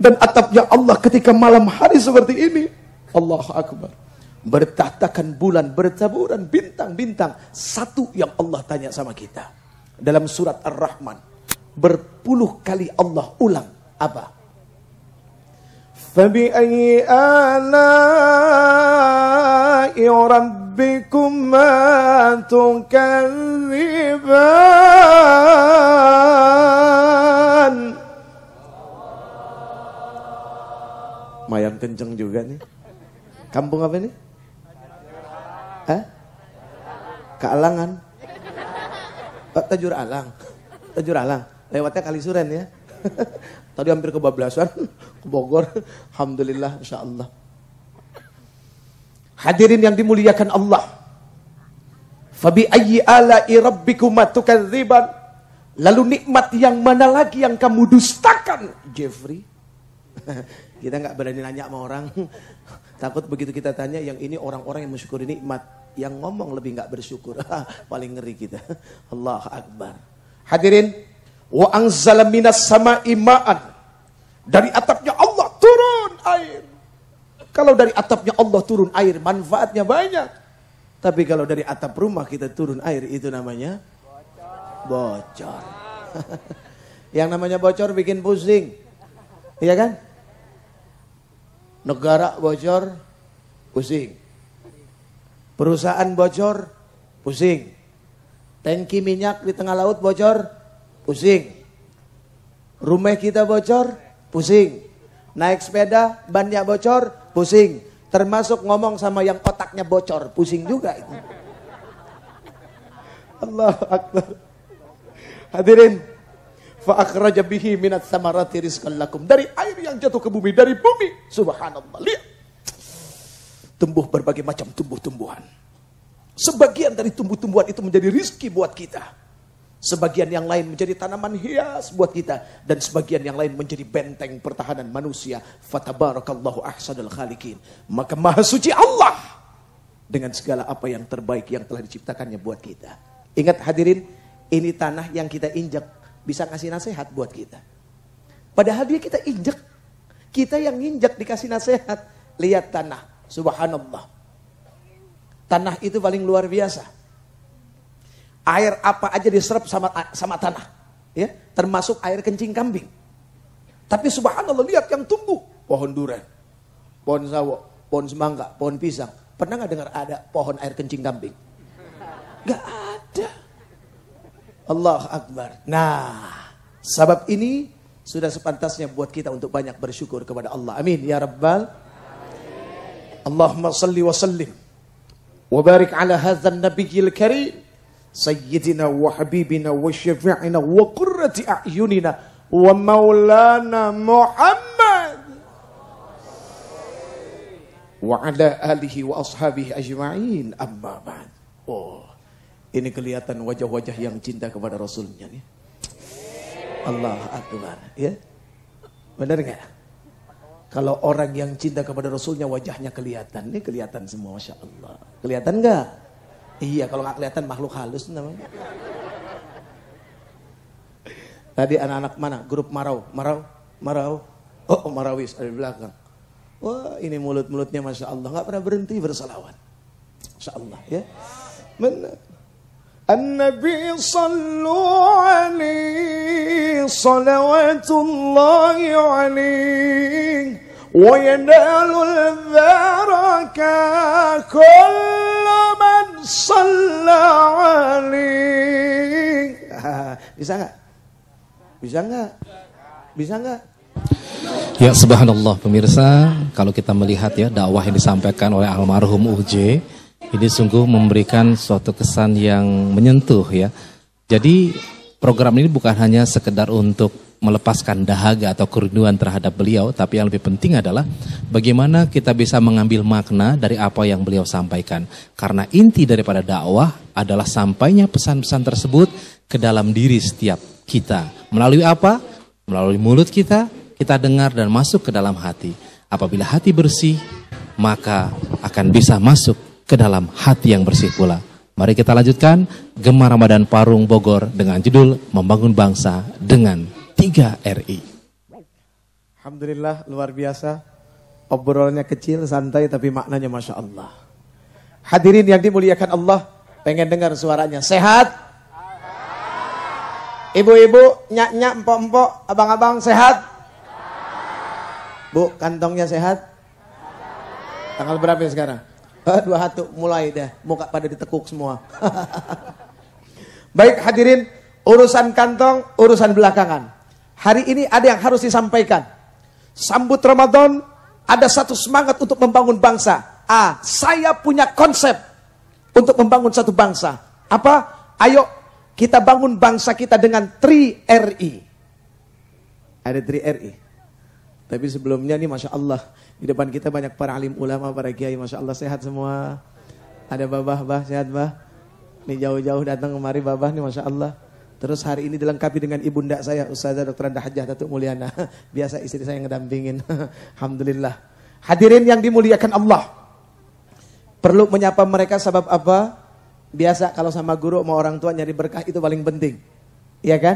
Dan atapnya Allah ketika malam hari seperti ini. Allah Akbar. Bertahtakan bulan, bertaburan bintang-bintang. Satu yang Allah tanya sama kita. Dalam surat Ar-Rahman berpuluh kali Allah ulang apa? فبأي آلاء ربكما تكذبان Mayang kenceng juga nih. Kampung apa nih? Hah? Kealangan. Oh, Tajur Alang. Tajur Alang. Lewatnya kali suren ya. Tadi hampir kebablasan ke Bogor. Alhamdulillah insya Allah. Hadirin yang dimuliakan Allah. Fabi ayyi ala'i rabbikuma tukadziban. Lalu nikmat yang mana lagi yang kamu dustakan, Jeffrey? kita nggak berani nanya sama orang. Takut begitu kita tanya yang ini orang-orang yang mensyukuri nikmat. Yang ngomong lebih nggak bersyukur. Paling ngeri kita. Allah Akbar. Hadirin, wa anzala minas sama imaan. Dari atapnya Allah turun air. Kalau dari atapnya Allah turun air, manfaatnya banyak. Tapi kalau dari atap rumah kita turun air, itu namanya bocor. Yang namanya bocor bikin pusing. Iya kan? Negara bocor, pusing. Perusahaan bocor, pusing. Tangki minyak di tengah laut bocor, pusing. Rumah kita bocor, pusing. Naik sepeda, bannya bocor, pusing. Termasuk ngomong sama yang otaknya bocor, pusing juga itu. Allah Akbar. Hadirin, fa akhraja bihi minat samarati rizqan lakum. Dari air yang jatuh ke bumi, dari bumi. Subhanallah. Lihat. Tumbuh berbagai macam tumbuh-tumbuhan. Sebagian dari tumbuh-tumbuhan itu menjadi rizki buat kita. Sebagian yang lain menjadi tanaman hias buat kita. Dan sebagian yang lain menjadi benteng pertahanan manusia. Fatabarakallahu ahsanul khaliqin. Maka maha suci Allah. Dengan segala apa yang terbaik yang telah diciptakannya buat kita. Ingat hadirin, ini tanah yang kita injak. Bisa ngasih nasihat buat kita. Padahal dia kita injak. Kita yang injak dikasih nasihat. Lihat tanah. Subhanallah. Tanah itu paling luar biasa air apa aja diserap sama sama tanah, ya, termasuk air kencing kambing. Tapi subhanallah lihat yang tumbuh pohon durian, pohon sawo, pohon semangka, pohon pisang. Pernah nggak dengar ada pohon air kencing kambing? Gak ada. Allah Akbar. Nah, sabab ini sudah sepantasnya buat kita untuk banyak bersyukur kepada Allah. Amin ya rabbal Allahumma salli wa sallim wa barik ala hadhan nabiyil karim sayyidina wa habibina wa syafi'ina wa qurrati a'yunina wa maulana Muhammad wa ala alihi wa ashabihi ajma'in amma ba'd. Oh ini kelihatan wajah-wajah yang cinta kepada Rasulnya nih. Allah Akbar, ya. Benar nggak? Kalau orang yang cinta kepada Rasulnya wajahnya kelihatan, ini kelihatan semua, masya Allah. Kelihatan nggak? Iya, kalau nggak kelihatan makhluk halus namanya. Tadi anak-anak mana? Grup Marau, Marau, Marau. Oh, Marawis ada di belakang. Wah, ini mulut-mulutnya Masya Allah. Nggak pernah berhenti bersalawat. Masya Allah, ya. Benar. النبي صلوا عليه صلوات الله عليه وينال البركة كل من صلى عليه bisa nggak bisa nggak bisa nggak Ya subhanallah pemirsa, kalau kita melihat ya dakwah yang disampaikan oleh almarhum UJ ini sungguh memberikan suatu kesan yang menyentuh ya. Jadi program ini bukan hanya sekedar untuk melepaskan dahaga atau kerinduan terhadap beliau, tapi yang lebih penting adalah bagaimana kita bisa mengambil makna dari apa yang beliau sampaikan. Karena inti daripada dakwah adalah sampainya pesan-pesan tersebut ke dalam diri setiap kita. Melalui apa? Melalui mulut kita, kita dengar dan masuk ke dalam hati. Apabila hati bersih, maka akan bisa masuk ke dalam hati yang bersih pula. Mari kita lanjutkan Gemar Ramadan Parung Bogor dengan judul Membangun Bangsa dengan 3 RI. Alhamdulillah luar biasa. Obrolannya kecil, santai tapi maknanya Masya Allah. Hadirin yang dimuliakan Allah, pengen dengar suaranya. Sehat? Ibu-ibu, nyak-nyak, empok-empok, abang-abang sehat? Bu, kantongnya sehat? Tanggal berapa sekarang? Dua hatu, mulai deh. Muka pada ditekuk semua. Baik hadirin, urusan kantong, urusan belakangan. Hari ini ada yang harus disampaikan. Sambut Ramadan, ada satu semangat untuk membangun bangsa. Ah, saya punya konsep untuk membangun satu bangsa. Apa? Ayo kita bangun bangsa kita dengan 3RI. Ada 3RI. Tapi sebelumnya nih Masya Allah. Di depan kita banyak para alim ulama, para kiai. Masya Allah sehat semua. Ada babah, bah, sehat bah. Nih jauh-jauh datang kemari babah nih Masya Allah. Terus hari ini dilengkapi dengan ibunda saya, Ustazah Dr. Anda Hajjah Datuk Mulyana. Biasa istri saya yang ngedampingin. Alhamdulillah. Hadirin yang dimuliakan Allah. Perlu menyapa mereka sebab apa? Biasa kalau sama guru mau orang tua nyari berkah itu paling penting. Iya kan?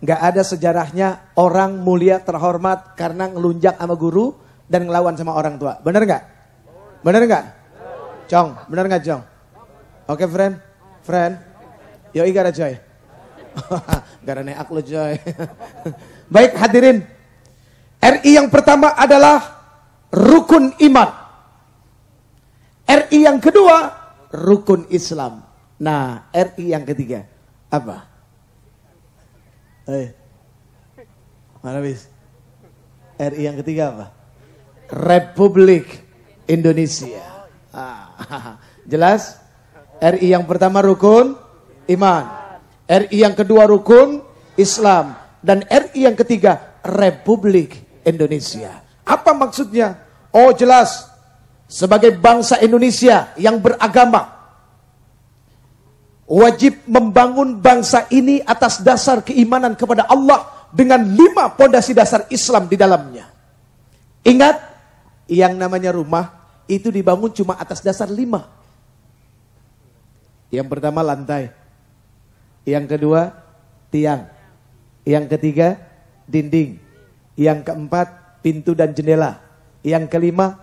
Gak ada sejarahnya orang mulia terhormat karena ngelunjak sama guru dan ngelawan sama orang tua. Bener gak? Bener gak? Cong, bener gak Cong? Oke okay, friend? Friend? Yo igara coy. Gara neak lo coy. Baik hadirin. RI yang pertama adalah rukun iman. RI yang kedua rukun Islam. Nah, RI yang ketiga apa? Eh, mana bis? RI yang ketiga apa? Republik Indonesia. Ah, jelas? RI yang pertama rukun iman. RI yang kedua rukun Islam dan RI yang ketiga Republik Indonesia. Apa maksudnya? Oh jelas sebagai bangsa Indonesia yang beragama wajib membangun bangsa ini atas dasar keimanan kepada Allah dengan lima pondasi dasar Islam di dalamnya. Ingat, yang namanya rumah itu dibangun cuma atas dasar lima. Yang pertama lantai. Yang kedua tiang. Yang ketiga dinding. Yang keempat pintu dan jendela. Yang kelima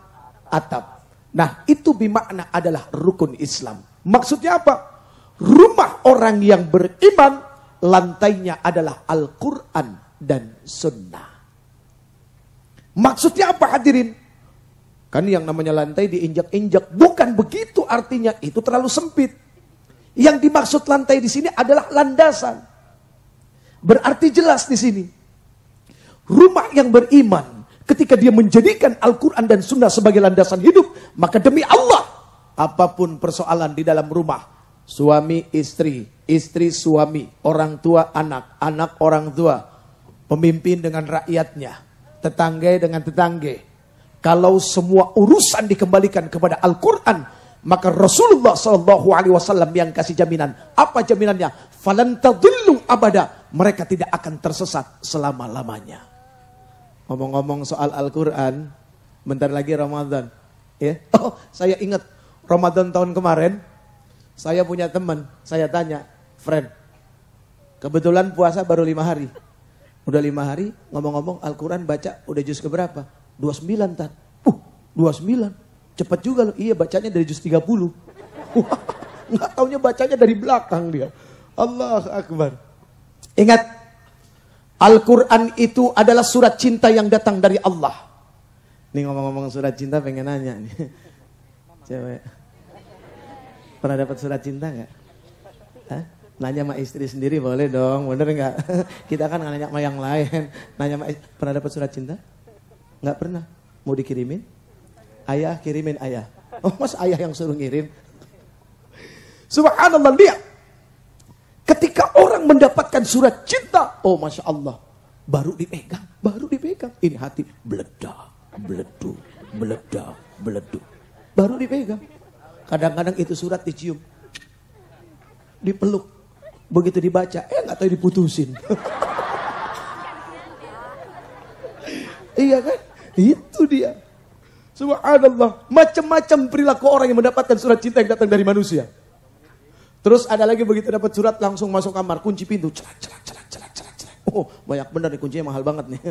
atap. Nah itu bimakna adalah rukun Islam. Maksudnya apa? Rumah orang yang beriman lantainya adalah Al-Quran dan Sunnah. Maksudnya apa hadirin? Kan yang namanya lantai diinjak-injak. Bukan begitu artinya. Itu terlalu sempit. Yang dimaksud lantai di sini adalah landasan. Berarti jelas di sini. Rumah yang beriman. Ketika dia menjadikan Al-Quran dan Sunnah sebagai landasan hidup. Maka demi Allah. Apa pun persoalan di dalam rumah suami istri, istri suami, orang tua anak, anak orang tua, pemimpin dengan rakyatnya, tetangga dengan tetangga. Kalau semua urusan dikembalikan kepada Al-Quran, maka Rasulullah Shallallahu Alaihi Wasallam yang kasih jaminan. Apa jaminannya? Falan abada. Mereka tidak akan tersesat selama lamanya. Ngomong-ngomong soal Al-Quran, bentar lagi Ramadan. Ya, oh saya ingat Ramadan tahun kemarin saya punya teman, saya tanya, friend, kebetulan puasa baru lima hari. Udah lima hari, ngomong-ngomong Al-Quran baca udah juz keberapa? 29 tat. Uh, 29. Cepat juga loh. Iya bacanya dari juz 30. Nggak taunya bacanya dari belakang dia. Allah Akbar. Ingat, Al-Quran itu adalah surat cinta yang datang dari Allah. Nih ngomong-ngomong surat cinta pengen nanya nih. Cewek. Pernah dapat surat cinta nggak? Nanya sama istri sendiri boleh dong, bener nggak? Kita kan nanya sama yang lain. Nanya sama pernah dapat surat cinta? Nggak pernah. Mau dikirimin? Ayah kirimin ayah. Oh mas ayah yang suruh ngirim. Subhanallah lihat. Ketika orang mendapatkan surat cinta, oh masya Allah, baru dipegang, baru dipegang. Ini hati beledak, beledu, beledak, beledu, baru dipegang. Kadang-kadang itu surat dicium. Dipeluk. Begitu dibaca, eh nggak tahu diputusin. iya kan? Itu dia. Subhanallah. Macam-macam perilaku orang yang mendapatkan surat cinta yang datang dari manusia. Terus ada lagi begitu dapat surat langsung masuk kamar, kunci pintu, cerak, cerak, cerak, cerak, cerak, cerak. Oh, banyak benar nih kuncinya mahal banget nih.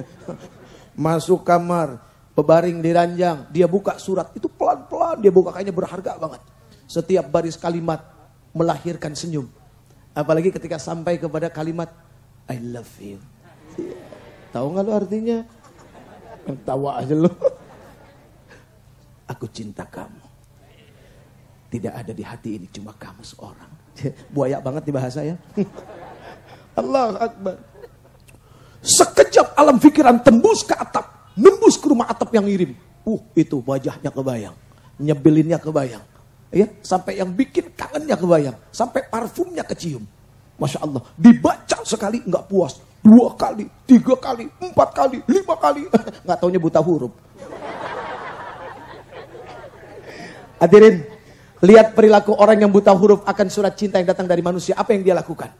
masuk kamar, Pebaring di ranjang, dia buka surat itu pelan-pelan dia buka kayaknya berharga banget. Setiap baris kalimat melahirkan senyum. Apalagi ketika sampai kepada kalimat I love you. Tahu nggak lo artinya? Tawa aja lo. Aku cinta kamu. Tidak ada di hati ini cuma kamu seorang. Buaya banget di bahasa ya. Allah Akbar. Sekejap alam pikiran tembus ke atap nembus ke rumah atap yang ngirim. Uh, itu wajahnya kebayang. Nyebelinnya kebayang. Ya, sampai yang bikin kangennya kebayang. Sampai parfumnya kecium. Masya Allah. Dibaca sekali nggak puas. Dua kali, tiga kali, empat kali, lima kali. nggak taunya buta huruf. Hadirin, lihat perilaku orang yang buta huruf akan surat cinta yang datang dari manusia. Apa yang dia lakukan?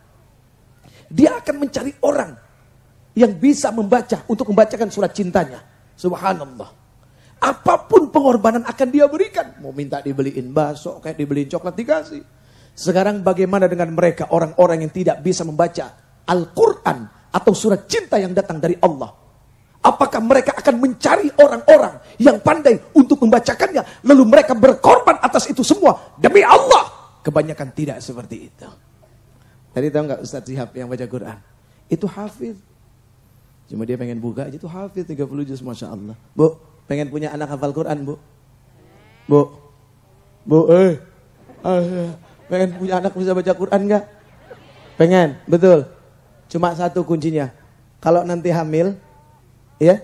Dia akan mencari orang yang bisa membaca untuk membacakan surat cintanya. Subhanallah. Apa pun pengorbanan akan dia berikan. Mau minta dibeliin bakso, kayak dibeliin coklat dikasih. Sekarang bagaimana dengan mereka orang-orang yang tidak bisa membaca Al-Quran atau surat cinta yang datang dari Allah? Apakah mereka akan mencari orang-orang yang pandai untuk membacakannya, lalu mereka berkorban atas itu semua demi Allah? Kebanyakan tidak seperti itu. Tadi tahu nggak Ustadz Sihab yang baca Quran? Itu hafiz. Cuma dia pengen buka aja tuh hafiz 30 juz Masya Allah. Bu, pengen punya anak hafal Quran bu? Bu, bu eh, eh pengen punya anak bisa baca Quran nggak? Pengen, betul. Cuma satu kuncinya. Kalau nanti hamil, ya,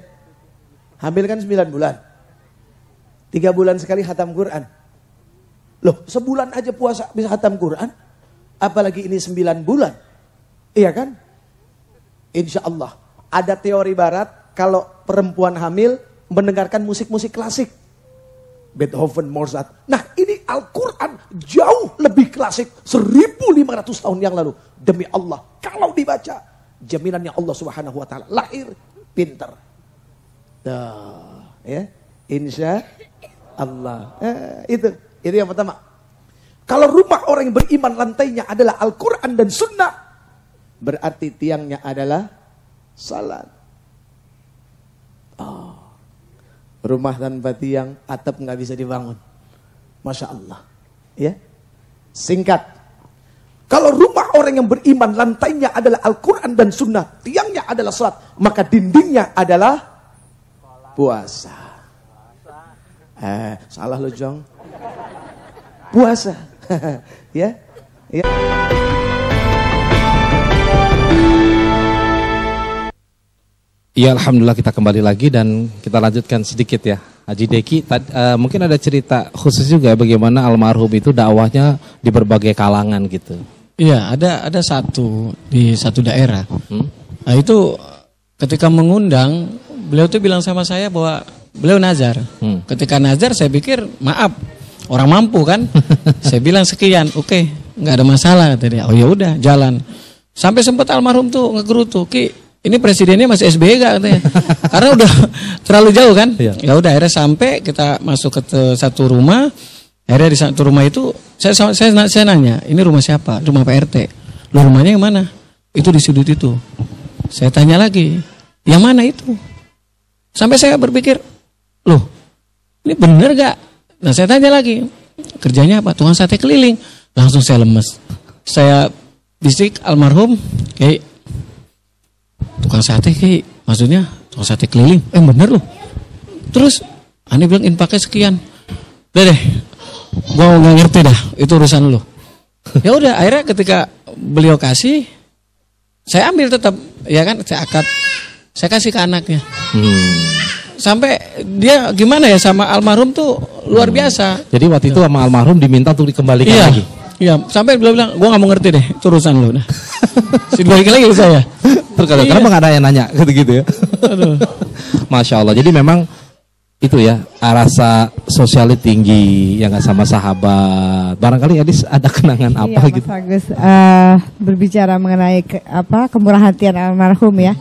hamil kan 9 bulan. Tiga bulan sekali hatam Quran. Loh, sebulan aja puasa bisa hatam Quran. Apalagi ini 9 bulan. Iya kan? Insya Allah ada teori barat kalau perempuan hamil mendengarkan musik-musik klasik. Beethoven, Mozart. Nah ini Al-Quran jauh lebih klasik 1500 tahun yang lalu. Demi Allah, kalau dibaca, jaminannya Allah subhanahu wa ta'ala. Lahir, pinter. Dah, ya. Insya Allah. Eh, itu, itu yang pertama. Kalau rumah orang yang beriman lantainya adalah Al-Quran dan Sunnah, berarti tiangnya adalah salat. Oh. Rumah tanpa tiang, atap nggak bisa dibangun. Masya Allah. Ya, singkat. Kalau rumah orang yang beriman lantainya adalah Al-Quran dan Sunnah, tiangnya adalah salat, maka dindingnya adalah puasa. Eh, salah lo Jong. Puasa. ya. Ya. Ya Alhamdulillah kita kembali lagi dan kita lanjutkan sedikit ya. Haji Deki, tad, uh, mungkin ada cerita khusus juga bagaimana almarhum itu dakwahnya di berbagai kalangan gitu. Iya, ada ada satu di satu daerah. Hmm? Nah itu ketika mengundang, beliau tuh bilang sama saya bahwa beliau nazar. Hmm. Ketika nazar saya pikir maaf orang mampu kan. saya bilang sekian, oke, okay, nggak ada masalah kata dia. Oh ya udah jalan. Sampai sempat almarhum tuh ngegerutu, Ki, ini presidennya masih SBY gak katanya. Karena udah terlalu jauh kan. Iya. Ya udah akhirnya sampai kita masuk ke satu rumah. Akhirnya di satu rumah itu saya saya, saya nanya, ini rumah siapa? Rumah Pak RT. Lu rumahnya yang mana? Itu di sudut itu. Saya tanya lagi, yang mana itu? Sampai saya berpikir, loh, ini bener gak? Nah saya tanya lagi, kerjanya apa? Tukang sate keliling. Langsung saya lemes. Saya bisik almarhum, kayak tukang sate kayak maksudnya tukang sate keliling. Eh bener loh terus aneh bilang infaknya sekian. Udah deh gua nggak ngerti dah itu urusan lo ya udah akhirnya ketika beliau kasih saya ambil tetap ya kan saya akad. Saya kasih ke anaknya. Hmm. sampai dia gimana ya sama almarhum tuh luar hmm. biasa. Jadi waktu itu sama almarhum diminta untuk dikembalikan iya. lagi Iya, sampai beliau bilang, gue gak mau ngerti deh, itu urusan lu. Nah. si balik lagi ke saya. Terus iya. kenapa gak ada yang nanya gitu-gitu ya? Aduh. Masya Allah. Jadi memang itu ya rasa sosialnya tinggi yang gak sama sahabat. Barangkali Adis ada kenangan apa iya, gitu? Agus uh, berbicara mengenai ke, apa kemurahan hatian almarhum ya.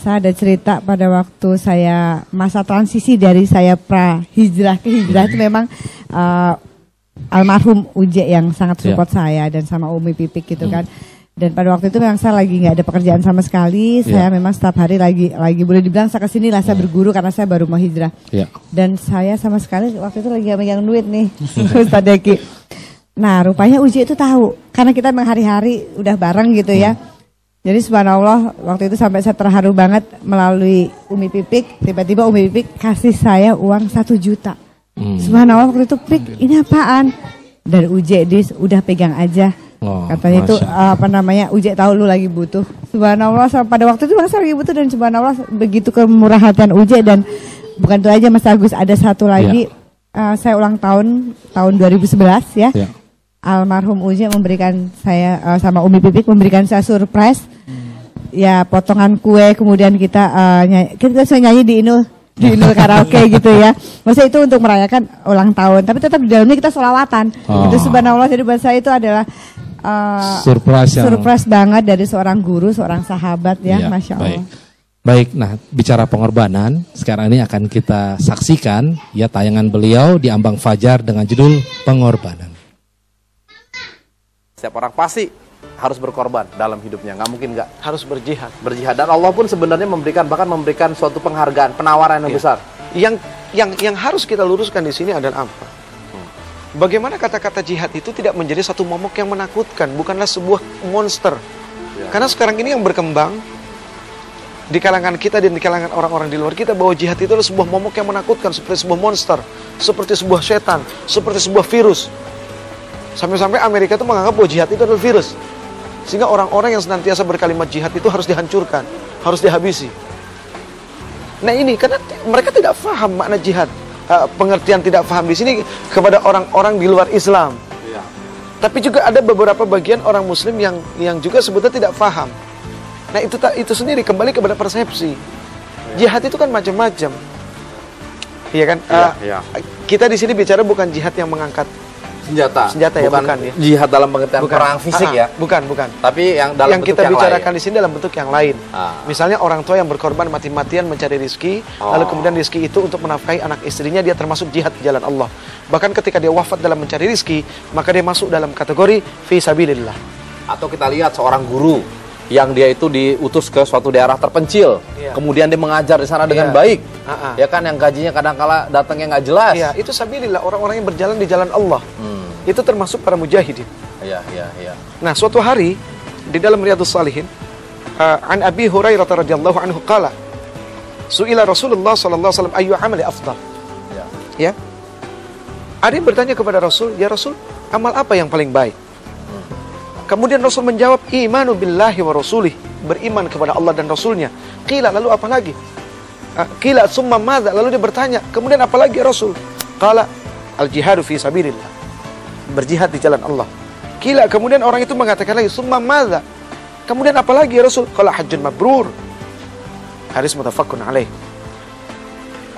Saya ada cerita pada waktu saya masa transisi dari saya pra hijrah ke hijrah itu memang uh, almarhum Uje yang sangat iya. support yeah. saya dan sama Umi Pipik gitu hmm. kan. Dan pada waktu itu memang saya lagi nggak ada pekerjaan sama sekali. Yeah. Saya memang setiap hari lagi lagi boleh dibilang saya ke sini lah saya yeah. berguru karena saya baru mau hijrah. Yeah. Dan saya sama sekali waktu itu lagi megang duit nih, Ustaz Deki. Nah rupanya Uje itu tahu karena kita memang hari-hari udah bareng gitu ya. Hmm. Jadi subhanallah waktu itu sampai saya terharu banget melalui Umi Pipik. Tiba-tiba Umi Pipik kasih saya uang satu juta. Hmm. Subhanallah waktu itu pik ini apaan? Dari Uje dis udah pegang aja. Oh, Katanya itu uh, apa namanya Uje tahu lu lagi butuh. Subhanallah pada waktu itu bangsa lagi butuh dan subhanallah begitu kemurah hatian Uje dan bukan itu aja Mas Agus ada satu lagi yeah. uh, saya ulang tahun tahun 2011 ya. Yeah. Almarhum Uje memberikan saya uh, sama Umi Pipik memberikan saya surprise. Hmm. Ya potongan kue kemudian kita uh, nyanyi, kita bisa nyanyi di Inul di Inul Karaoke gitu ya. Maksudnya itu untuk merayakan ulang tahun, tapi tetap di dalamnya kita solawatan. Oh. Itu subhanallah jadi buat saya itu adalah uh, surprise, yang... surprise banget dari seorang guru, seorang sahabat ya, ya masya Allah. Baik. Baik, nah bicara pengorbanan, sekarang ini akan kita saksikan ya tayangan beliau di Ambang Fajar dengan judul Pengorbanan. Setiap orang pasti harus berkorban dalam hidupnya, nggak mungkin nggak. Harus berjihad. Berjihad dan Allah pun sebenarnya memberikan bahkan memberikan suatu penghargaan, penawaran yang ya. besar. Yang yang yang harus kita luruskan di sini adalah apa? Hmm. Bagaimana kata-kata jihad itu tidak menjadi satu momok yang menakutkan, bukanlah sebuah monster. Ya. Karena sekarang ini yang berkembang di kalangan kita dan di kalangan orang-orang di luar kita bahwa jihad itu adalah sebuah momok yang menakutkan seperti sebuah monster, seperti sebuah setan, seperti sebuah virus. Sampai-sampai Amerika itu menganggap bahwa jihad itu adalah virus. Sehingga orang-orang yang senantiasa berkalimat jihad itu harus dihancurkan, harus dihabisi. Nah ini karena mereka tidak paham makna jihad. Uh, pengertian tidak paham di sini kepada orang-orang di luar Islam. Ya. Tapi juga ada beberapa bagian orang Muslim yang yang juga sebetulnya tidak paham. Nah itu itu sendiri kembali kepada persepsi. Ya. Jihad itu kan macam-macam. Iya kan? Ah, iya. Kita di sini bicara bukan jihad yang mengangkat senjata. Senjata ya, bukan ya. Jihad dalam pengertian bukan. perang fisik Ah, ah, ya. Bukan, bukan. Tapi yang dalam yang kita yang bicarakan lain. di sini dalam bentuk yang lain. Ah. Misalnya orang tua yang berkorban mati-matian mencari rizki, Oh. lalu kemudian rizki itu untuk menafkahi anak istrinya dia termasuk jihad di jalan Allah. Bahkan ketika dia wafat dalam mencari rizki, maka dia masuk dalam kategori fi sabilillah. Atau kita lihat seorang guru yang dia itu diutus ke suatu daerah terpencil, Iya. kemudian dia mengajar di sana dengan Iya. baik, Ah, ah. ya kan yang gajinya kadang-kala datangnya nggak jelas. Iya, itu sabilillah orang-orang yang berjalan di jalan Allah. Hmm. Itu termasuk para mujahidin. Iya, iya, iya. Nah, suatu hari di dalam Riyadhus Salihin, uh, an Abi Hurairah radhiyallahu anhu qala, Su'ila Rasulullah sallallahu alaihi wasallam ayu amali afdal. Ya. Ya. Ada yang bertanya kepada Rasul, "Ya Rasul, amal apa yang paling baik?" Kemudian Rasul menjawab, "Imanu billahi wa rasulih." Beriman kepada Allah dan Rasulnya. Qila, lalu apa lagi? Ah, Qila summa madza? Lalu dia bertanya, "Kemudian apa lagi Rasul?" Qala, "Al-jihadu fi sabilillah." Berjihad di jalan Allah. Qila, kemudian orang itu mengatakan lagi, "Summa madza?" Kemudian apa lagi Rasul? Qala hajjun mabrur. Hadis mutafakun alaih.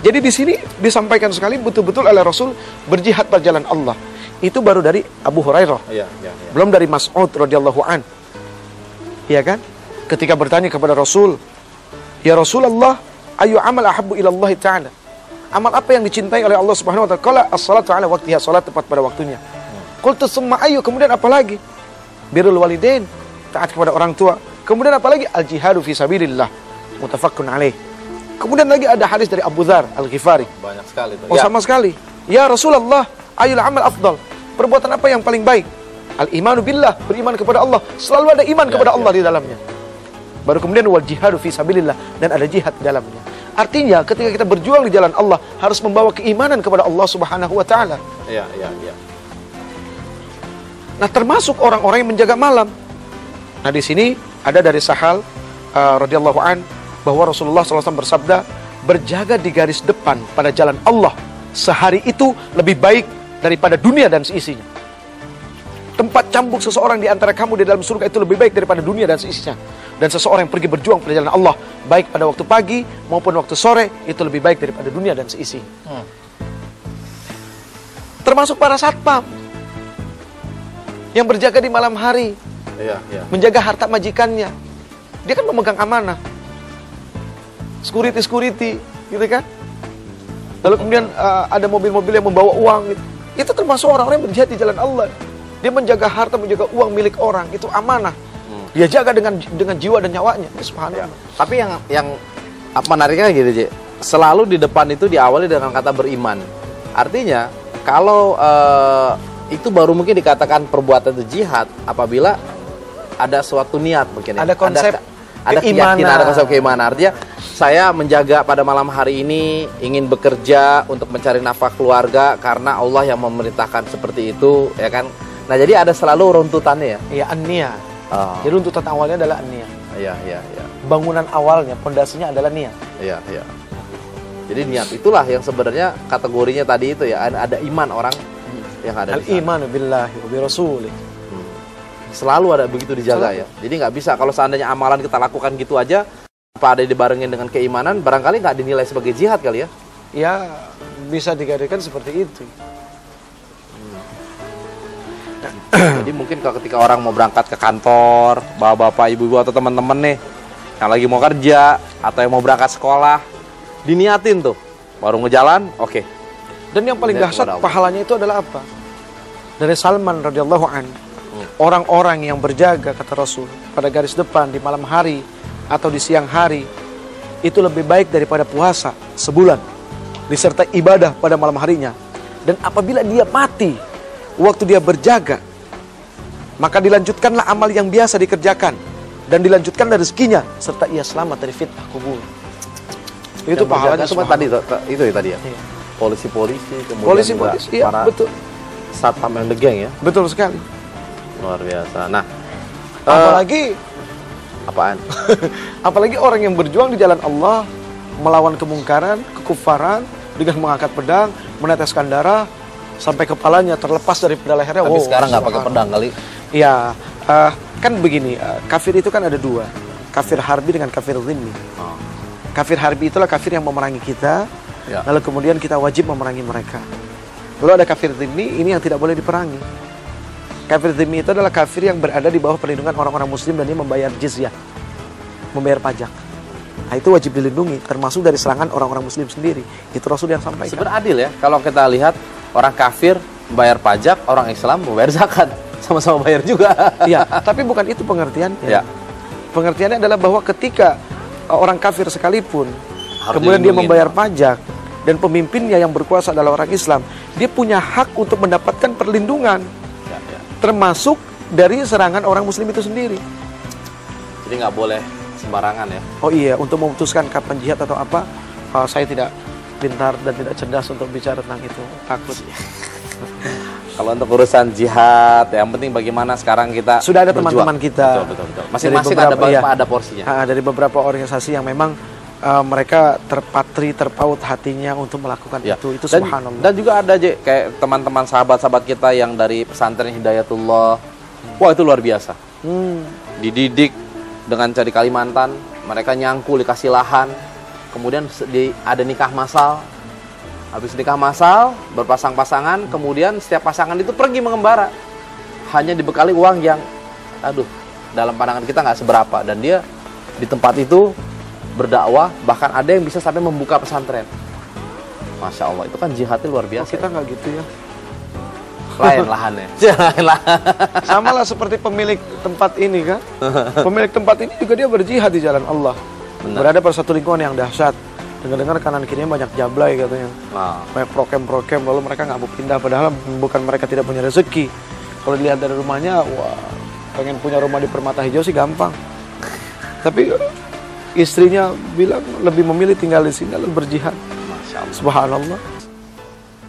Jadi di sini disampaikan sekali betul-betul oleh Rasul berjihad pada jalan Allah. Itu baru dari Abu Hurairah. Iya, iya, iya. Belum dari Mas'ud radhiyallahu an. Iya kan? Ketika bertanya kepada Rasul, "Ya Rasulullah, ayu amal ahabbu ila Allah taala?" Amal apa yang dicintai oleh Allah Subhanahu wa taala? Qala as-salatu ala waqtiha, salat tepat pada waktunya. Qultu summa ayu, kemudian apa lagi? Birrul walidain, taat kepada orang tua. Kemudian apa lagi? Al-jihadu fi sabilillah. Mutafakkun alaih. Kemudian lagi ada hadis dari Abu Dzar Al-Ghifari. Banyak sekali tuh. Oh Ya. sama sekali. Ya Rasulullah, ayul amal afdal. Perbuatan apa yang paling baik? Al-imanu billah, beriman kepada Allah. Selalu ada iman Ya, kepada ya. Allah di dalamnya. Baru kemudian wal jihadu fi sabilillah dan ada jihad di dalamnya. Artinya ketika kita berjuang di jalan Allah harus membawa keimanan kepada Allah Subhanahu wa taala. Iya, iya, iya. Nah, termasuk orang-orang yang menjaga malam. Nah, di sini ada dari Sahal uh, radhiyallahu an bahwa Rasulullah SAW bersabda, berjaga di garis depan pada jalan Allah sehari itu lebih baik daripada dunia dan seisinya. Tempat cambuk seseorang di antara kamu di dalam surga itu lebih baik daripada dunia dan seisinya. Dan seseorang yang pergi berjuang pada jalan Allah, baik pada waktu pagi maupun waktu sore, itu lebih baik daripada dunia dan seisinya. Termasuk para satpam yang berjaga di malam hari, Iya, iya. menjaga harta majikannya. Dia kan memegang amanah. Security security, gitu kan? Lalu kemudian uh, ada mobil-mobil yang membawa uang gitu. Itu termasuk orang-orang yang berjihad di jalan Allah. Dia menjaga harta, menjaga uang milik orang, itu amanah. Dia jaga dengan dengan jiwa dan nyawanya. Ya, Subhanallah. Tapi yang yang apa menariknya gitu, Ji. Selalu di depan itu diawali dengan kata beriman. Artinya kalau eh, itu baru mungkin dikatakan perbuatan itu jihad apabila ada suatu niat mungkin ya. Ada konsep ada keimanan. keyakinan, ada konsep keimanan. Artinya saya menjaga pada malam hari ini ingin bekerja untuk mencari nafkah keluarga karena Allah yang memerintahkan seperti itu, ya kan? Nah, jadi ada selalu runtutannya ya. Iya, an-nia. Oh, Jadi tuntutan awalnya adalah an-nia. iya, iya, iya. Bangunan awalnya, pondasinya adalah niat. Iya, iya. Jadi niat itulah yang sebenarnya kategorinya tadi itu ya ada ada iman orang yang ada. Al-imanu billahi wa bi rasulih. Hmm. Selalu ada begitu dijaga ya. Jadi nggak bisa kalau seandainya amalan kita lakukan gitu aja apa ada dibarengin dengan keimanan barangkali nggak dinilai sebagai jihad kali ya. Ya, bisa digadaikan seperti itu. Jadi mungkin kalau ketika orang mau berangkat ke kantor, bapak-bapak, ibu-ibu atau teman-teman nih yang lagi mau kerja atau yang mau berangkat sekolah, diniatin tuh. Baru ngejalan, oke. Dan yang paling dahsyat pahalanya itu adalah apa? Dari Salman radhiyallahu an. Orang-orang yang berjaga kata Rasul pada garis depan di malam hari atau di siang hari itu lebih baik daripada puasa sebulan disertai ibadah pada malam harinya. Dan apabila dia mati waktu dia berjaga maka dilanjutkanlah amal yang biasa dikerjakan dan dilanjutkanlah rezekinya serta ia selamat dari fitnah kubur. Itu pahalanya cuma tadi itu ya tadi ya. Iya. Polisi-polisi, kemudian Polisi-polisi, juga iya para betul. satpam yang the gang ya. Betul sekali. Luar biasa. Nah, eh, Apalagi apaan? apalagi orang yang berjuang di jalan Allah melawan kemungkaran, kekufaran dengan mengangkat pedang, meneteskan darah sampai kepalanya terlepas dari pedang lehernya. Tapi Wow, sekarang nggak pakai pedang kali. Iya, eh, kan begini, eh, kafir itu kan ada dua, kafir harbi dengan kafir zimmi. Oh. Kafir harbi itulah kafir yang memerangi kita, Ya. Lalu kemudian kita wajib memerangi mereka. Lalu ada kafir dhimmi, ini yang tidak boleh diperangi. Kafir dhimmi itu adalah kafir yang berada di bawah perlindungan orang-orang muslim dan dia membayar jizyah. Membayar pajak. Nah itu wajib dilindungi, termasuk dari serangan orang-orang muslim sendiri. Itu Rasul yang sampaikan. Sebenarnya adil ya. Kalau kita lihat orang kafir membayar pajak, orang Islam membayar zakat. Sama-sama bayar juga. Iya, tapi bukan itu pengertiannya. Ya. Pengertiannya adalah bahwa ketika uh, orang kafir sekalipun Harus kemudian dia membayar pajak dan pemimpinnya yang berkuasa adalah orang Islam, dia punya hak untuk mendapatkan perlindungan. Termasuk dari serangan orang muslim itu sendiri. Jadi nggak boleh sembarangan ya. Oh iya, untuk memutuskan kapan jihad atau apa, uh, saya tidak pintar dan tidak cerdas untuk bicara tentang itu. Takut. Kalau untuk urusan jihad, yang penting bagaimana sekarang kita Sudah ada teman-teman kita. Betul, betul, betul. Masing-masing Dari ada, beberapa, iya. ada porsinya. Ah, dari beberapa organisasi yang memang uh, mereka terpatri, terpaut hatinya untuk melakukan Ya. itu. Itu dan, subhanallah. dan juga ada aja kayak teman-teman sahabat-sahabat kita yang dari pesantren Hidayatullah. Wah itu luar biasa. Hmm. Dididik dengan cari Kalimantan, mereka nyangkul dikasih lahan, kemudian di, ada nikah masal. Habis nikah masal, berpasang-pasangan, kemudian setiap pasangan itu pergi mengembara. Hanya dibekali uang yang, aduh, dalam pandangan kita nggak seberapa. Dan dia di tempat itu berdakwah, bahkan ada yang bisa sampai membuka pesantren. Masya Allah, itu kan jihadnya luar Oh, biasa. kita nggak gitu ya. Lain lahannya. Lain lahan. Sama lah seperti pemilik tempat ini kan. Pemilik tempat ini juga dia berjihad di jalan Allah. Benar. Berada pada satu lingkungan yang dahsyat. Dengar-dengar kanan kirinya banyak jablay katanya. Nah, Banyak prokem-prokem lalu mereka nggak mau pindah padahal bukan mereka tidak punya rezeki. Kalau dilihat dari rumahnya, wah pengen punya rumah di Permata Hijau sih gampang. Tapi istrinya bilang lebih memilih tinggal di sini lalu berjihad. Masya Allah. Subhanallah.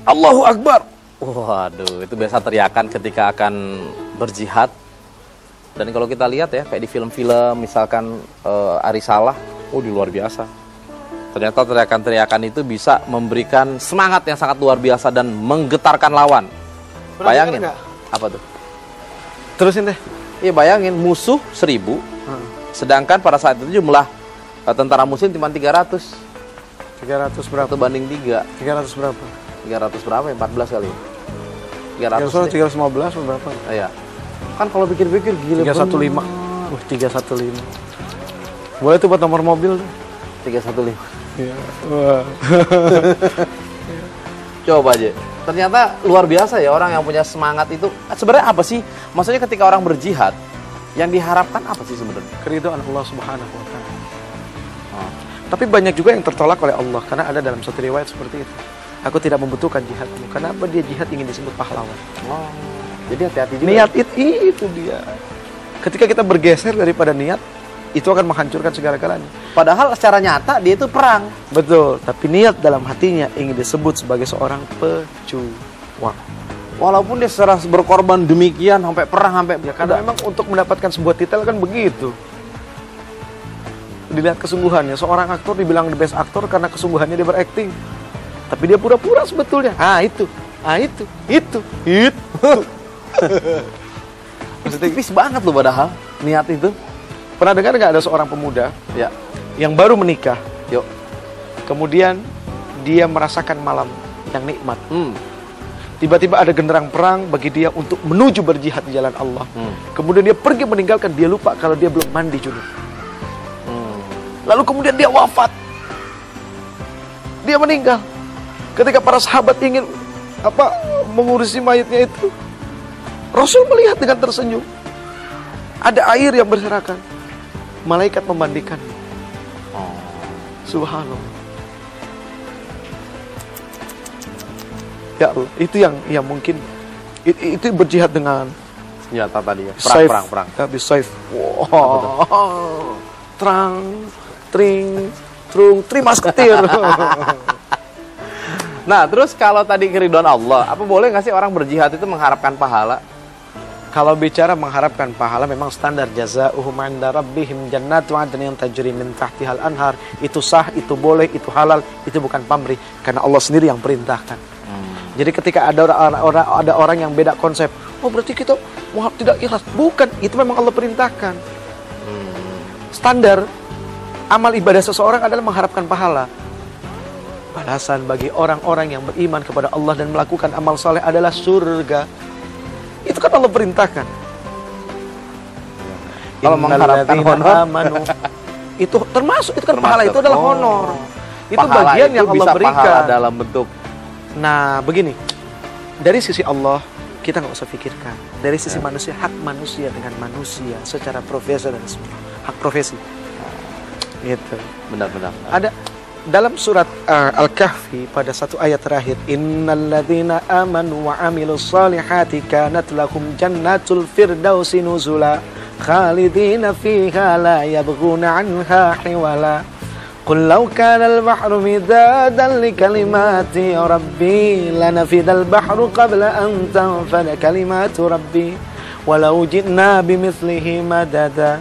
Allahu Akbar. Waduh, itu biasa teriakan ketika akan berjihad. Dan kalau kita lihat ya, kayak di film-film, misalkan eh, Ari Salah, oh di luar biasa. Ternyata teriakan-teriakan itu bisa memberikan semangat yang sangat luar biasa dan menggetarkan lawan. Pernah bayangin, dengar apa tuh? Terusin deh. Iya bayangin, musuh seribu, sedangkan pada saat itu jumlah tentara muslim cuma 300. 300 berapa? Satu banding 3. 300 berapa? 300 berapa ya? 14 kali. 300. 300 deh. 315 atau berapa? Iya. Kan kalau pikir-pikir gila 315. bener. Wah, 315. Boleh tuh buat nomor mobil tuh. 315. Iya. Wah. Coba aja. Ternyata luar biasa ya orang yang punya semangat itu. Sebenarnya apa sih? Maksudnya ketika orang berjihad, yang diharapkan apa sih sebenarnya? Keridhaan Allah Subhanahu wa taala. Tapi banyak juga yang tertolak oleh Allah karena ada dalam satu riwayat seperti itu. Aku tidak membutuhkan jihadmu. Kenapa dia jihad ingin disebut pahlawan? Oh. Jadi hati-hati juga. Niat itu, itu dia. Ketika kita bergeser daripada niat, itu akan menghancurkan segala-galanya. Padahal secara nyata dia itu perang. Betul, tapi niat dalam hatinya ingin disebut sebagai seorang pejuang. Walaupun dia secara berkorban demikian sampai perang sampai Ya karena memang untuk mendapatkan sebuah titel kan begitu. Dilihat kesungguhannya, seorang aktor dibilang the best aktor karena kesungguhannya dia berakting. Tapi dia pura-pura sebetulnya. Ah itu, ah itu, itu, itu. Maksudnya tipis banget loh padahal niat itu. Pernah dengar nggak ada seorang pemuda Ya, yang baru menikah, yuk. kemudian dia merasakan malam yang nikmat. Hmm. Tiba-tiba ada genderang perang bagi dia untuk menuju berjihad di jalan Allah. Hmm. Kemudian dia pergi meninggalkan, dia lupa kalau dia belum mandi junub. Lalu kemudian dia wafat. Dia meninggal. Ketika para sahabat ingin apa mengurusi mayatnya itu, Rasul melihat dengan tersenyum. Ada air yang berserakan. Malaikat memandikannya. Oh. Subhanallah. Ya Allah, itu yang yang mungkin i- itu berjihad dengan Senjata tadi ya. Perang, saif. perang, perang. Tapi saif. Wow. Terang, tring, trung, trimas ketir. Nah, terus kalau tadi keriduan Allah, apa boleh nggak sih orang berjihad itu mengharapkan pahala? Kalau bicara mengharapkan pahala memang standar jazauhum 'inda rabbihim jannatu 'adnin yang tajri min tahtihal anhar. Itu sah, itu boleh, itu halal, itu bukan pamrih karena Allah sendiri yang perintahkan. Jadi ketika ada orang, orang ada orang yang beda konsep, oh berarti kita wah tidak ikhlas. Bukan, itu memang Allah perintahkan. Standar amal ibadah seseorang adalah mengharapkan pahala. Balasan bagi orang-orang yang beriman kepada Allah dan melakukan amal soleh adalah surga. Itu kan Allah perintahkan. Kalau mengharapkan honor. amanu. itu termasuk itu kan Termasuk. pahala itu adalah Oh. honor. Itu Pahala bagian itu yang Allah pahala berikan. dalam bentuk Nah, begini. Dari sisi Allah, kita nggak usah pikirkan. Dari sisi manusia, hak manusia dengan manusia secara profesi dan semua. Hak profesi. Gitu. benar-benar. Ada dalam surat uh, Al-Kahfi pada satu ayat terakhir, "Innalladzina amanu wa amilus solihati kanat lahum jannatul firdausi nuzula khalidina fiha la yabghuna anha hiwala." قل لو كان البحر مدادا لكلمات ربي لنفد البحر قبل أن تنفد كلمات ربي ولو جئنا بمثله مددا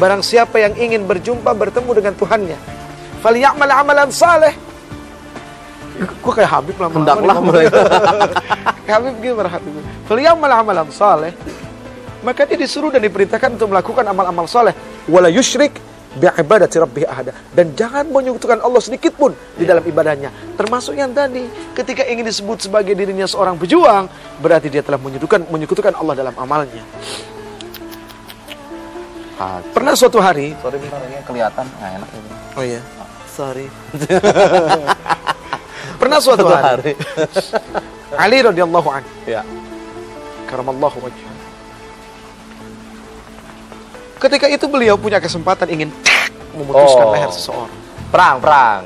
Barang siapa yang ingin berjumpa bertemu dengan Tuhannya Falyamal amalan saleh. Gue kayak Habib lama Hendaklah mereka. Habib gimana Habib? Falyamal amalan saleh. Maka dia disuruh dan diperintahkan untuk melakukan amal-amal saleh. Wala yushrik bi'ibadati rabbih ahada. Dan jangan menyekutukan Allah sedikit pun di dalam ibadahnya. Termasuk yang tadi Ketika ingin disebut sebagai dirinya seorang pejuang Berarti dia telah menyekutukan, menyekutukan Allah dalam amalnya Haji. Pernah suatu hari Sorry bentar ini kelihatan nggak enak ini. Oh iya, sorry. Pernah suatu hari, Ali radhiyallahu anhu, Ya. karamallahu wajhah. Ketika itu beliau punya kesempatan ingin memutuskan Oh. leher seseorang. Perang, perang.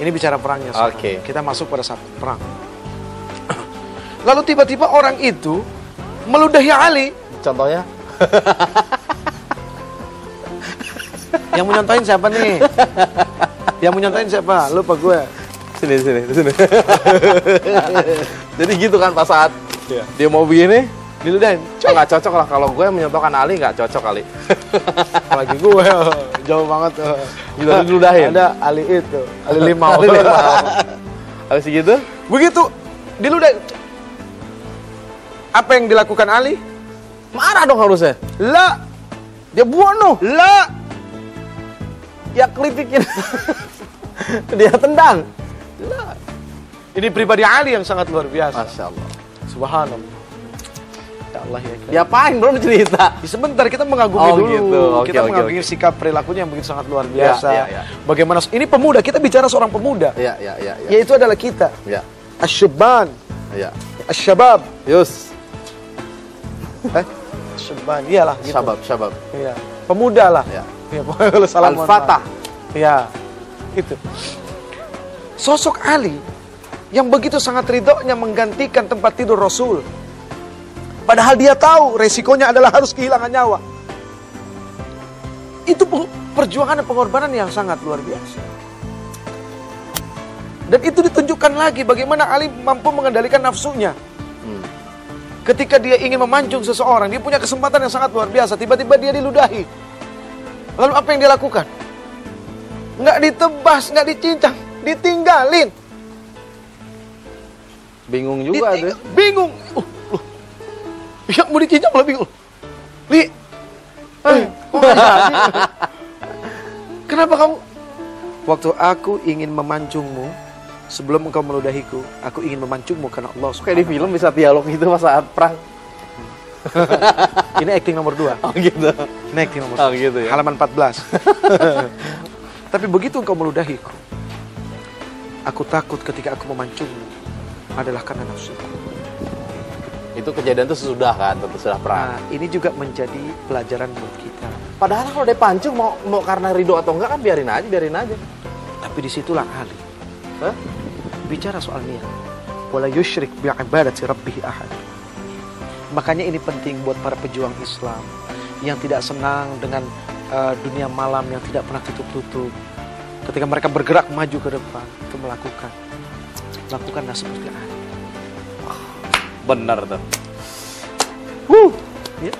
Ini bicara perangnya. Oke. Kita masuk pada saat perang. Lalu tiba-tiba orang itu meludahi Ali. Contohnya? Yang menyontohin siapa nih? Yang menyontohin siapa? Lupa gue. Sini, sini, sini. Jadi gitu kan pas saat dia mau begini, Diludahin. oh, nggak cocok lah. Kalau gue yang menyontohkan Ali nggak cocok kali. Apalagi gue. Jauh banget. tuh. Gitu, diludahin. Ada Ali itu. Ali Limau. Ali Limau. Habis gitu, Begitu diludahin. Apa yang dilakukan Ali? marah dong harusnya. La, Dia bunuh, la. Ya kelipikin. dia tendang. Ini pribadi Ali yang sangat luar biasa. Masya Allah. Subhanallah. Ya Allah ya. Dia apain belum cerita? Ya, Sebentar kita mengagumi Oh, dulu. gitu. Oke, kita oke, mengagumi sikap perilakunya yang begitu sangat luar Ya, biasa. ya, ya. Bagaimana ini pemuda, kita bicara seorang pemuda. Ya, ya, ya, ya. Yaitu adalah kita. Ya, Asyaban, ya. asyabab. Yus, Eh? Asyaban, iyalah gitu. syabab, syabab. Iya. Pemuda lah. Ya. Ya, Al-Fatah. Ya. Itu. Sosok Ali yang begitu sangat ridhonya menggantikan tempat tidur Rasul. Padahal dia tahu resikonya adalah harus kehilangan nyawa. Itu pe- perjuangan dan pengorbanan yang sangat luar biasa. Dan itu ditunjukkan lagi bagaimana Ali mampu mengendalikan nafsunya. Hmm. Ketika dia ingin memancung seseorang, dia punya kesempatan yang sangat luar biasa. Tiba-tiba dia diludahi. Lalu apa yang dia lakukan? Nggak ditebas, nggak dicincang, ditinggalin. Bingung juga Diting- tuh. Bingung. Uh, uh. Ya mau dicincang malah bingung. Li, eh? Kenapa kamu? Waktu aku ingin memancungmu, sebelum engkau meludahiku, aku ingin memancungmu karena Allah Kayak di film bisa dialog gitu pas saat perang. Ini acting nomor dua. Oh gitu. Ini acting nomor Oh, dua. gitu ya. Halaman 14. Tapi begitu engkau meludahiku, aku takut ketika aku memancungmu adalah karena nafsuku. Itu kejadian itu sesudah kan, tentu sudah perang. Nah, ini juga menjadi pelajaran buat kita. Padahal kalau dia pancung mau mau karena ridho atau enggak kan biarin aja, biarin aja. Tapi di situlah Ali Hah? bicara soal niat. Wala yushrik bi'ibadati rabbih ahad. Makanya ini penting buat para pejuang Islam yang tidak senang dengan uh, dunia malam yang tidak pernah tutup-tutup. Ketika mereka bergerak maju ke depan untuk melakukan. lakukanlah seperti Ali. Benar tuh. Huh, ya.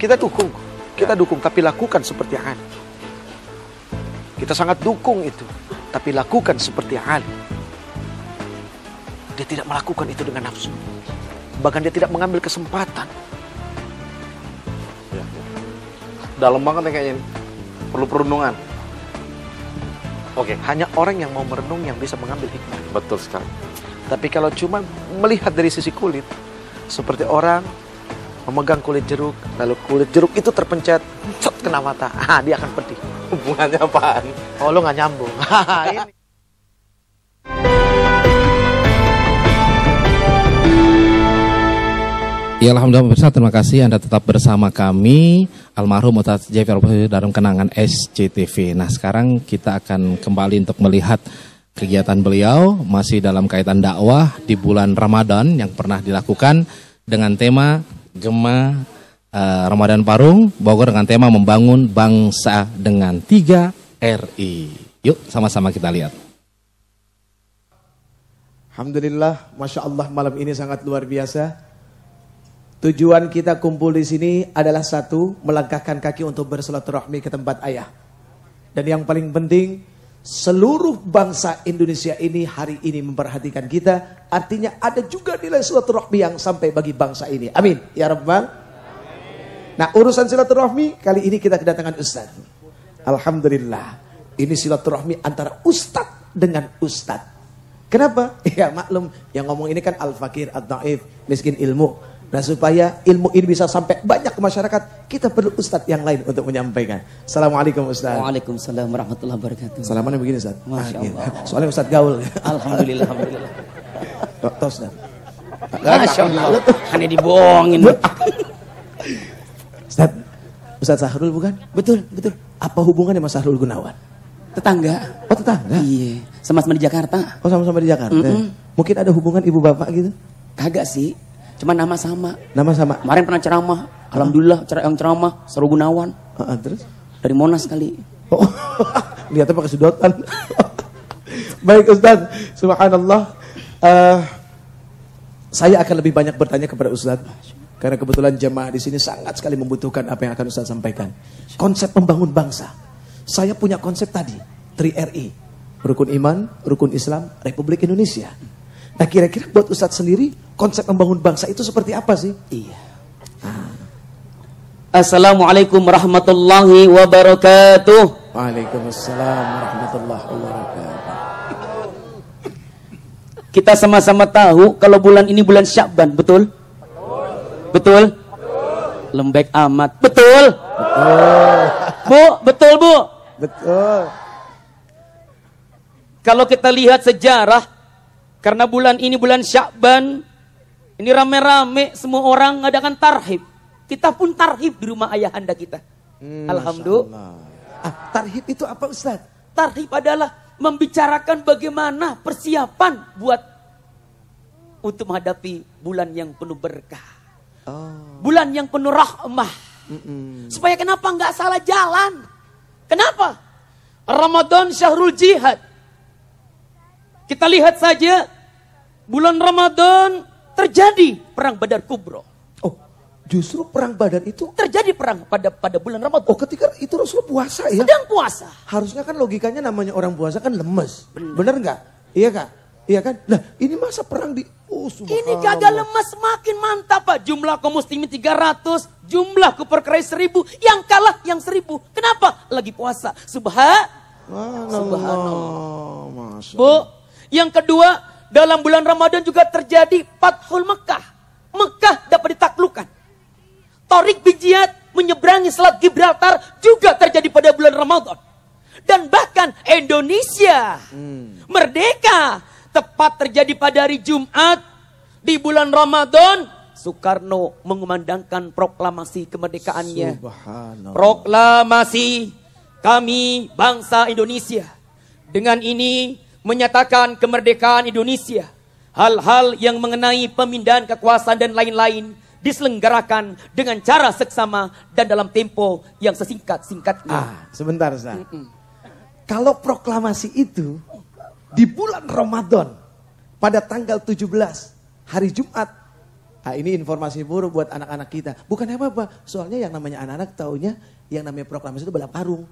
Kita dukung, kita dukung, tapi lakukan seperti Ali. Kita sangat dukung itu, tapi lakukan seperti Ali. Dia tidak melakukan itu dengan nafsu. Bahkan dia tidak mengambil kesempatan. Dalam banget ya kayaknya ini. Perlu perundungan. Oke, hanya orang yang mau merenung yang bisa mengambil hikmah. Betul sekali. Tapi kalau cuma melihat dari sisi kulit, seperti orang memegang kulit jeruk, lalu kulit jeruk itu terpencet, cet kena mata, ah, dia akan pedih. Hubungannya apaan? Oh, lo nggak nyambung. Ini. Ya Alhamdulillah pemirsa terima kasih. Anda tetap bersama kami. Almarhum Ustaz Jafar dalam kenangan SCTV Nah sekarang kita akan kembali untuk melihat kegiatan beliau. Masih dalam kaitan dakwah di bulan Ramadan yang pernah dilakukan Dengan tema Gema eh, Ramadan Parung. Bogor dengan tema membangun bangsa dengan 3 RI Yuk sama-sama kita lihat. Alhamdulillah, masya Allah malam ini sangat luar biasa. Tujuan kita kumpul di sini adalah satu, melangkahkan kaki untuk bersilaturahmi ke tempat ayah. Dan yang paling penting, seluruh bangsa Indonesia ini hari ini memperhatikan kita. Artinya ada juga nilai silaturahmi yang sampai bagi bangsa ini. Amin. Ya Rabbal. Nah urusan silaturahmi kali ini kita kedatangan Ustaz. Alhamdulillah. Ini silaturahmi antara Ustadz dengan Ustadz. Kenapa? Ya maklum, yang ngomong ini kan al-fakir, al-naif, miskin ilmu. Nah supaya ilmu ini bisa sampai banyak ke masyarakat, kita perlu ustadz yang lain untuk menyampaikan. Assalamualaikum Ustaz. Waalaikumsalam warahmatullahi wabarakatuh. Salamannya begini Ustaz. Masya Ah. Allah. Soalnya Ustaz gaul. Alhamdulillah, alhamdulillah. Tos Ustaz. Masya Allah. Hanya dibohongin. Ustaz. Ustaz Sahrul bukan? Betul, betul. Apa hubungannya sama Sahrul Gunawan? Tetangga. Oh tetangga? Iya. Sama-sama di Jakarta. Oh sama-sama di Jakarta? Mm-mm. Mungkin ada hubungan ibu bapak gitu? Kagak sih. Cuma nama sama. Nama sama? Kemarin pernah ceramah. Alhamdulillah cer- yang ceramah Seru Gunawan. Ah, ah, terus? Dari Monas kali. Oh, lihatnya pakai sedotan. Baik Ustaz, subhanallah. Eh, saya akan lebih banyak bertanya kepada Ustaz. Karena kebetulan jemaah di sini sangat sekali membutuhkan apa yang akan Ustaz sampaikan. Konsep membangun bangsa. Saya punya konsep tadi, 3RI. Rukun iman, rukun Islam, Republik Indonesia. Nah kira-kira buat Ustaz sendiri, konsep membangun bangsa itu seperti apa sih? Iya. Assalamualaikum warahmatullahi wabarakatuh. Waalaikumsalam warahmatullahi wabarakatuh. Kita sama-sama tahu kalau bulan ini bulan Syakban, betul? Betul? Lembek amat. Betul? Bu, betul Bu. Betul. Kalau kita lihat sejarah, karena bulan ini bulan Syakban, ini rame-rame semua orang ngadakan tarhib. Kita pun tarhib di rumah ayahanda kita. Alhamdulillah. Ah, tarhib itu apa Ustaz? Tarhib adalah membicarakan bagaimana persiapan buat untuk menghadapi bulan yang penuh berkah. Bulan yang penuh rahmah. Supaya kenapa nggak salah jalan? Kenapa? Ramadan syahrul jihad. Kita lihat saja bulan Ramadan terjadi perang Badar Kubro. Oh, justru perang Badar itu Terjadi perang pada pada bulan Ramadan. Oh, ketika itu Rasul puasa ya? Sedang puasa. Harusnya kan logikanya namanya orang puasa kan lemes. Bener nggak? Iya kak? Iya kan? Nah, ini masa perang di Oh, Ini subhanallah. gagal lemas makin mantap pak. Jumlah kaum muslimin 300, jumlah kuperkerai 1000, yang kalah yang 1000. Kenapa? Lagi puasa. Subhan. Subhanallah. Masya Bu, yang kedua dalam bulan Ramadan juga terjadi Fathul Mekah. Mekah dapat ditaklukkan. Torik Bijiat menyeberangi Selat Gibraltar juga terjadi pada bulan Ramadan. Dan bahkan Indonesia merdeka tepat terjadi pada hari Jumat di bulan Ramadan. Soekarno mengumandangkan proklamasi kemerdekaannya. Proklamasi kami bangsa Indonesia. Dengan ini menyatakan kemerdekaan Indonesia. Hal-hal yang mengenai pemindahan kekuasaan dan lain-lain diselenggarakan dengan cara seksama dan dalam tempo yang sesingkat-singkatnya. Ah, sebentar Ustaz. Kalau proklamasi itu di bulan Ramadan pada tanggal 17 hari Jumat. Ah, ini informasi buruk buat anak-anak kita. Bukan apa-apa, soalnya yang namanya anak-anak taunya yang namanya proklamasi itu balap karung.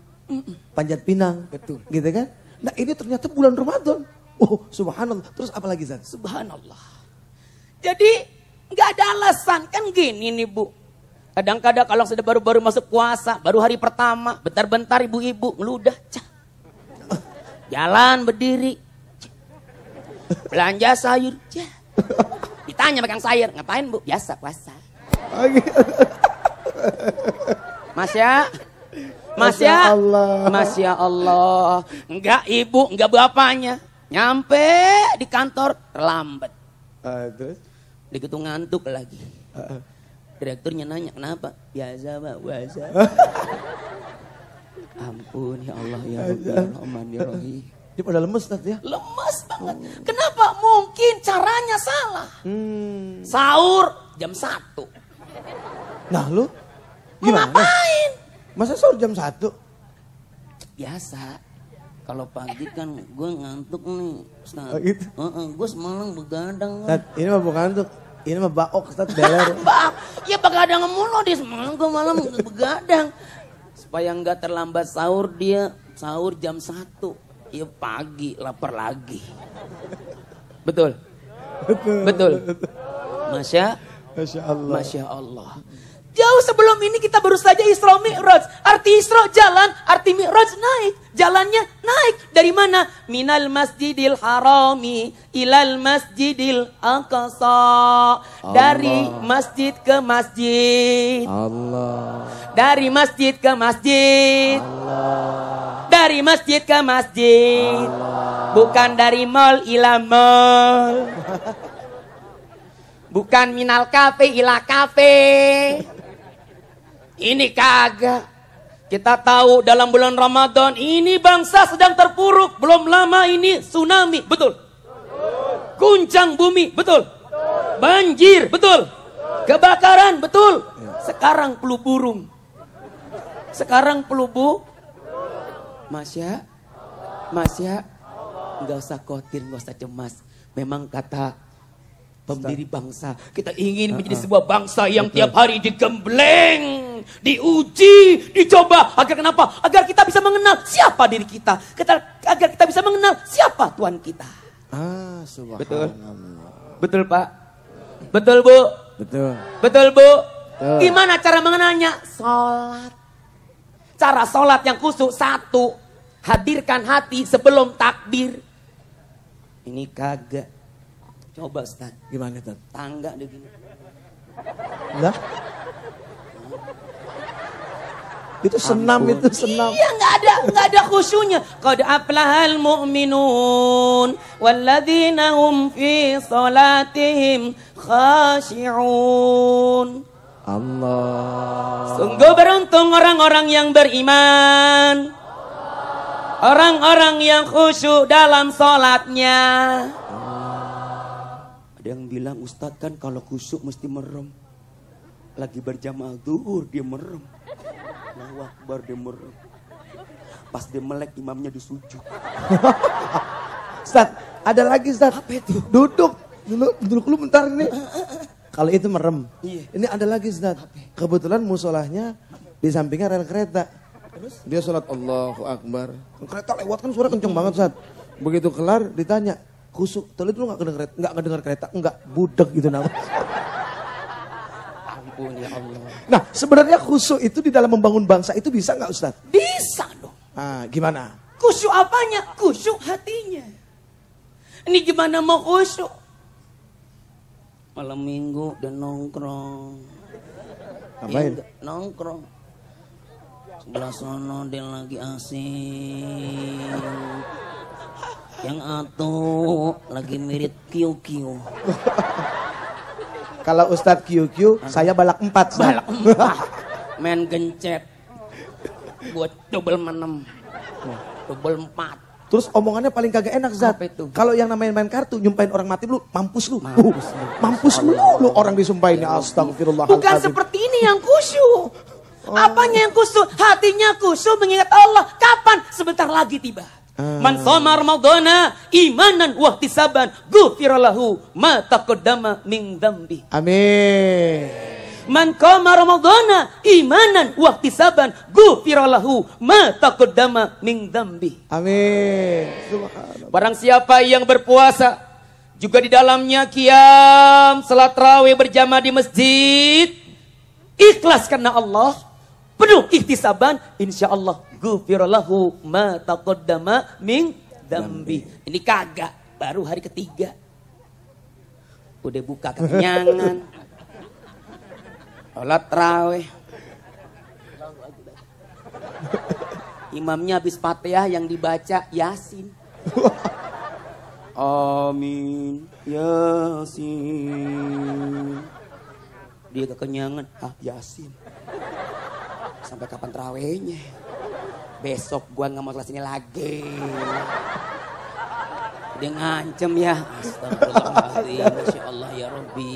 Panjat pinang. Betul. Gitu kan? Nah ini ternyata bulan Ramadan. Oh subhanallah. Terus apa lagi Zat? Subhanallah. Jadi nggak ada alasan kan gini nih bu. Kadang-kadang kalau sudah baru-baru masuk puasa, baru hari pertama, bentar-bentar ibu-ibu ngeludah. Cah. Jalan berdiri. Cah. Belanja sayur. Cah. Ditanya pegang sayur, ngapain bu? Biasa puasa. Mas ya, Masya ya, Allah. Masya Allah. Enggak ibu, enggak bapaknya. Nyampe di kantor terlambat. Ah, terus? Begitu ngantuk lagi. Direkturnya nanya kenapa? Biasa pak, biasa. Ampun ya Allah ya ya Rahman ya Rahim. Dia pada lemes Zat ya? Lemes banget. Kenapa? Mungkin caranya salah. Hmm. Sahur jam 1. Nah lu? Mau ngapain? Masa sahur jam 1? Biasa. Kalau pagi kan gue ngantuk nih. Ustaz. Oh, gitu? gue semalam begadang. Zat, ini mah bukan tuh. Ini mah baok Zat beler. Bang, ya begadang mulu di semalam gue malam begadang. Supaya nggak terlambat sahur dia sahur jam 1. Ya pagi lapar lagi. Betul. Betul. Masya Masya Allah. Masya Allah. Jauh sebelum ini kita baru saja Isra Mi'raj. Arti Isra jalan, arti Mi'raj naik. Jalannya naik. Dari mana? Minal masjidil harami ilal masjidil aqsa. Dari masjid ke masjid. Allah. Dari masjid ke masjid. Dari masjid ke masjid. Bukan dari mall ila mall. Bukan minal kafe ila kafe. Ini kagak. Kita tahu dalam bulan Ramadan ini bangsa sedang terpuruk. Belum lama ini tsunami. Betul. Guncang bumi. Betul. Banjir. Betul. Kebakaran. Betul. Sekarang flu burung. Sekarang flu bu. Masya. Masya. Nggak usah khawatir, nggak usah cemas. Memang kata pendiri bangsa. Kita ingin menjadi sebuah bangsa yang tiap hari digembleng, diuji, dicoba. Agar kenapa? Agar kita bisa mengenal siapa diri kita. Kita, agar kita bisa mengenal siapa Tuhan kita. Ah, subhanallah. Betul. Betul Pak? Betul Bu? Betul. Betul Bu? Gimana cara mengenalnya? Sholat. Cara sholat yang khusyuk satu. Hadirkan hati sebelum takbir. Ini kagak. Coba Ustaz. Gimana tuh? Tangga dia gini. Lah? Itu senam itu senam. Iya nggak ada nggak ada khusyuknya. Qad aflahal mu'minun walladzina hum fi salatihim khashi'un. Allah. Sungguh beruntung orang-orang yang beriman. Orang-orang yang khusyuk dalam sholatnya. Ada yang bilang Ustadz kan kalau khusyuk mesti merem. Lagi berjamaah zuhur dia merem. Allahu Akbar dia merem. Pas dia melek imamnya disujud. Ustaz, ada lagi Ustaz. Apa itu? Duduk. Dulu, duduk lu bentar ini. Kalau itu merem. Iya. Ini ada lagi Ustaz. Kebetulan musolahnya di sampingnya rel kereta. Dia sholat Allahu Akbar. Kereta lewat kan suara kenceng banget Ustaz. Begitu kelar ditanya, khusuk. Tadi lu gak kedenger, gak kedenger kereta? Enggak, budek gitu nama. Ampun ya Allah. Nah sebenarnya khusuk itu di dalam membangun bangsa itu bisa nggak Ustaz? Bisa dong. Ah, gimana? Khusyuk apanya? Khusyuk hatinya. Ini gimana mau khusyuk? Malam minggu dan nongkrong. Ngapain? Iya, nongkrong. Sebelah sono dia lagi asing. Yang atu lagi mirip kiu-kiu. Kalau Ustadz QQ, saya balak empat. Balak empat. Main gencet. Buat double menem. Double empat. Terus omongannya paling kagak enak Zat. Kalau yang namanya main kartu nyumpain orang mati lu, mampus lu. Mampus Uh, lu. mampus lu, lu orang disumpahin. Astagfirullah. Bukan seperti ini yang khusyuk. Apanya yang khusyuk? Hatinya khusyuk mengingat Allah. Kapan? Sebentar lagi tiba. Man shoma Ramadhana imanan wa ihtisaban ghufira lahu ma taqaddama min dzambi. Amin. Man qama Ramadhana imanan wa ihtisaban ghufira lahu ma taqaddama min dzambi. Amin. Subhanallah. Barang siapa yang berpuasa juga di dalamnya kiam salat raweh berjamaah di masjid ikhlas karena Allah penuh ikhtisaban insya Allah ghufira lahu ma taqaddama min dambi ini kagak baru hari ketiga udah buka kekenyangan salat raweh imamnya habis fatihah yang dibaca yasin Amin. Yasin. Dia kekenyangan. Ah, Yasin. Sampai kapan terawihnya? Besok gua nggak mau kelas ini lagi. Dia ngancem ya. Astagfirullahaladzim. Masya Allah ya Rabbi.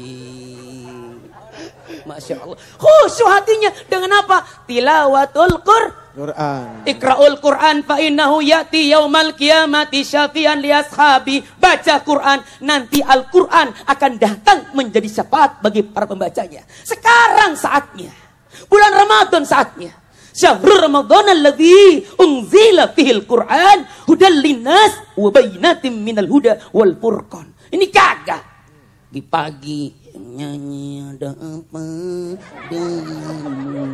Masya Allah. Khusyuk hatinya. Dengan apa? Tilawatul Qur'an. Quran. Ikra'ul Quran fa innahu ya'ti yaumal qiyamati syafi'an li ashabi. Baca Quran, nanti Al-Quran akan datang menjadi syafaat bagi para pembacanya. Sekarang saatnya. Bulan Ramadan saatnya. Syahrul Ramadan alladzi unzila fihil Quran hudal linnas wa bayyinatin minal huda wal furqan. Ini kagak. Di pagi nyanyi ada apa denganmu.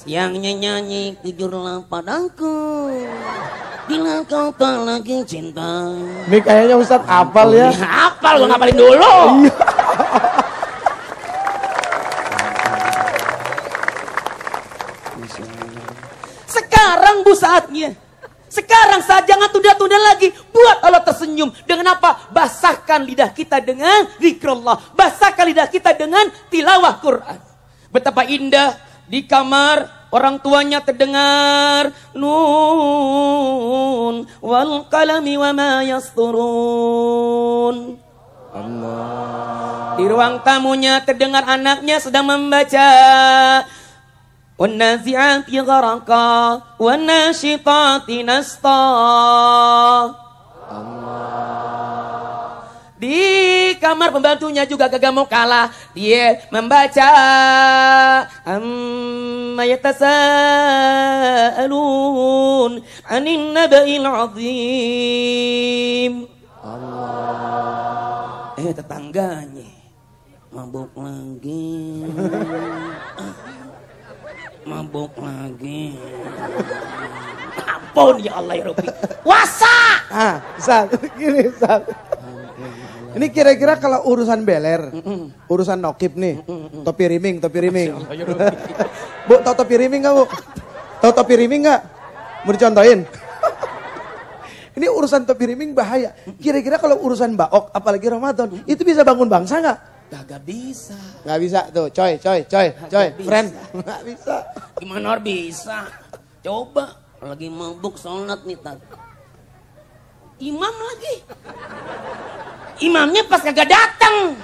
Siangnya nyanyi tidurlah padaku Bila kau tak lagi cinta Ini kayaknya Ustadz hafal ya. Hafal, gue ngapalin dulu Bu saatnya sekarang saat jangan tunda-tunda lagi. Buat Allah tersenyum. Dengan apa? Basahkan lidah kita dengan zikrullah. Basahkan lidah kita dengan tilawah Quran. Betapa indah di kamar orang tuanya terdengar nun wal qalami wa ma yasturun. Di ruang tamunya terdengar anaknya sedang membaca والنازعات غرقا والناشطات نشطا Di kamar pembantunya juga gak mau kalah. Dia membaca amma yatasaalun anin naba'il azim. Allah. Eh tetangganya mabuk lagi. mabuk lagi. Ampun ya Allah ya Rabbi. Wasa! Ah, Ustaz, gini Ustaz. Ini kira-kira kalau urusan beler, urusan nokip nih, topi riming, topi riming. bu, tau topi riming gak bu? Tau topi riming gak? Mau dicontohin? Ini urusan topi riming bahaya. Kira-kira kalau urusan baok, apalagi Ramadan, itu bisa bangun bangsa nggak? Gak bisa. Nggak bisa tuh, coy, coy, coy, coy, Nggak friend. bisa. Nggak bisa. Gimana bisa? Coba lagi mabuk sholat nih tat. Imam lagi. Imamnya pas kagak datang.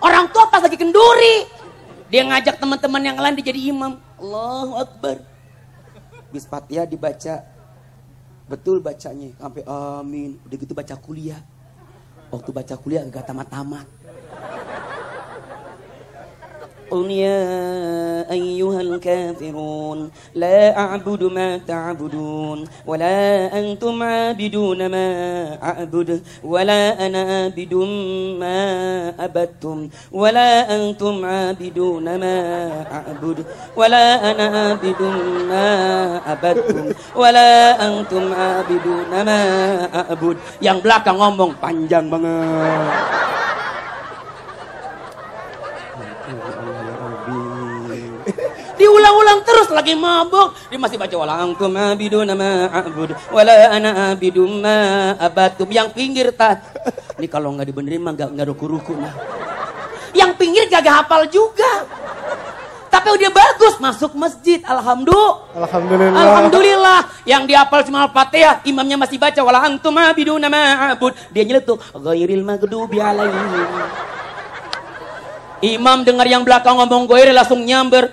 Orang tua pas lagi kenduri. Dia ngajak teman-teman yang lain dia jadi imam. Allahu Akbar. Bis Fatihah dibaca. Betul bacanya. Sampai amin. Udah gitu baca kuliah. Waktu baca kuliah agak tamat-tamat. قل يا أيها الكافرون لا أعبد ما تعبدون ولا أنتم عابدون ما أعبد ولا أنا عابد ما أبدتم ولا أنتم عابدون ما أعبد ولا أنا عابد ما أبدتم ولا أنتم عابدون ما أعبد yang belakang ngomong panjang banget diulang-ulang terus lagi mabuk dia masih baca wala antum abiduna ma a'bud wala ana abidum ma abatum. Yang pinggir tat ini kalau nggak dibenerin mah nggak ruku-ruku nah yang pinggir gak hafal juga. Tapi udah bagus masuk masjid alhamdulillah. Alhamdulillah. Alhamdulillah. Yang dihafal cuma Al-Fatihah imamnya masih baca wala antum abiduna ma a'bud. Dia nyeletuk ghairil maghdubi alaihim. Imam dengar yang belakang ngomong goir langsung nyamber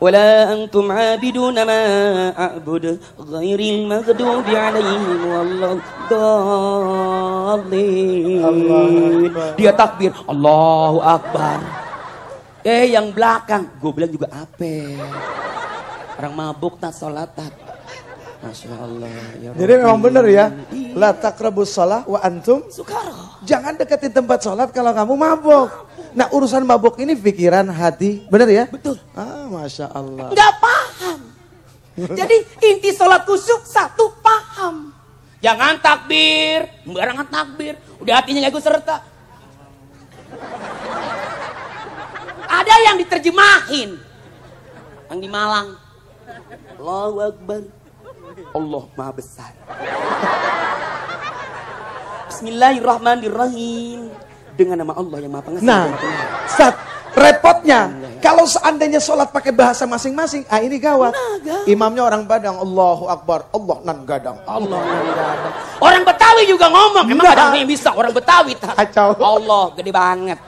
ولا أنتم عابدون ما أعبد غير المغضوب عليهم ولا الضالين Dia takbir Allahu Akbar Eh yang belakang Gue bilang juga apa Orang mabuk tak sholatat Masya Allah ya Jadi memang benar ya. La takrabus sholat wa antum. Sukaro Jangan deketin tempat sholat kalau kamu mabuk. Nah urusan mabuk ini pikiran, hati. Benar ya? Betul Ah, Masya Allah. nggak paham. Jadi inti sholat khusyuk satu paham. Jangan takbir, sembarangan takbir. Udah hatinya nggak ikut serta. Ada yang diterjemahin. Yang di Malang. Allahu Akbar. Allah Maha Besar. Bismillahirrahmanirrahim. Dengan nama Allah yang Maha Pengasih. Nah, saat repotnya kalau seandainya sholat pakai bahasa masing-masing, ah ini gawat. Imamnya orang Padang, Allahu Akbar, Allah nan gadang. Allah nggak ada. Orang Betawi juga ngomong. Emang Nah. ada yang bisa orang Betawi tak? Kacau. Allah gede banget.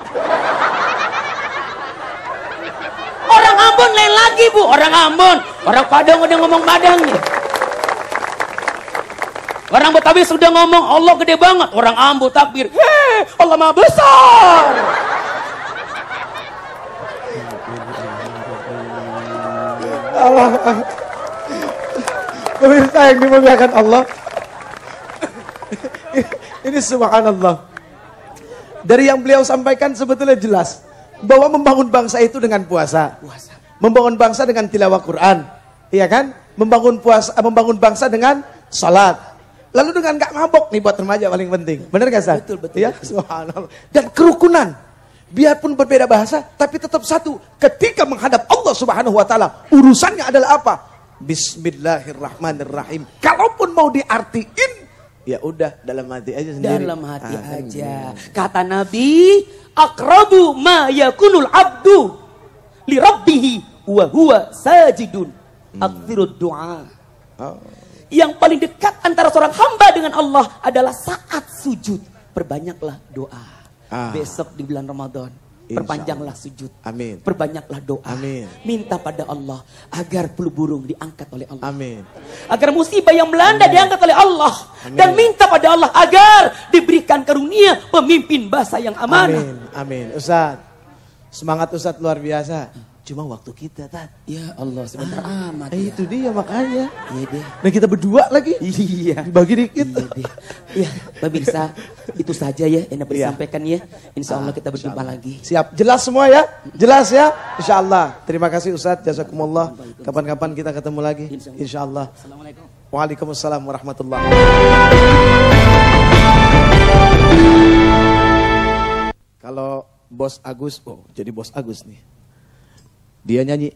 Orang Ambon lain lagi bu. Orang Ambon. Orang Padang udah ngomong Padang nih. Orang Betawi sudah ngomong Allah gede banget. Orang Ambon takbir. Hei Allah maha besar. Allah. Pemirsa yang dimuliakan Allah. Ini subhanallah. Dari yang beliau sampaikan sebetulnya jelas. Bahwa membangun bangsa itu dengan puasa. Membangun bangsa dengan tilawah Quran. Iya kan? Membangun puasa, membangun bangsa dengan salat. Lalu dengan gak mabok nih buat remaja paling penting. Benar gak Sah? Betul, betul, Ya, subhanallah. Dan kerukunan. Biarpun berbeda bahasa, tapi tetap satu. Ketika menghadap Allah subhanahu wa ta'ala, urusannya adalah apa? Bismillahirrahmanirrahim. Kalaupun mau diartiin, ya udah dalam hati aja sendiri. Dalam hati Ah, aja. Kata Nabi, akrabu ma yakunul abdu li rabbihi wa huwa sajidun. Akthirud doa. Oh. Yang paling dekat antara seorang hamba dengan Allah adalah saat sujud. Perbanyaklah doa. Ah. Besok di bulan Ramadan. Perpanjanglah sujud. Amin. Perbanyaklah doa. Amin. Minta pada Allah agar bulu burung diangkat oleh Allah. Amin. Agar musibah yang melanda diangkat oleh Allah. Dan minta pada Allah agar diberikan karunia pemimpin bahasa yang amanah. Amin. Amin. Ustaz, semangat Ustaz luar biasa. Cuma waktu kita, Tat. Ya Allah sebentar amat. Eh, ya. itu dia makanya. Iya deh. Nah kita berdua lagi. Iya. Bagi dikit. Iya deh. Ya, pemirsa, itu saja ya yang dapat Iya. disampaikan ya. Insya Allah kita berjumpa lagi. Siap, jelas semua ya? Jelas ya? Insya Allah. Terima kasih Ustadz, jazakumullah. Kapan-kapan kita ketemu lagi. Insya Allah. Assalamualaikum. Waalaikumsalam warahmatullahi Kalau bos Agus, oh jadi bos Agus nih. Dia nyanyi,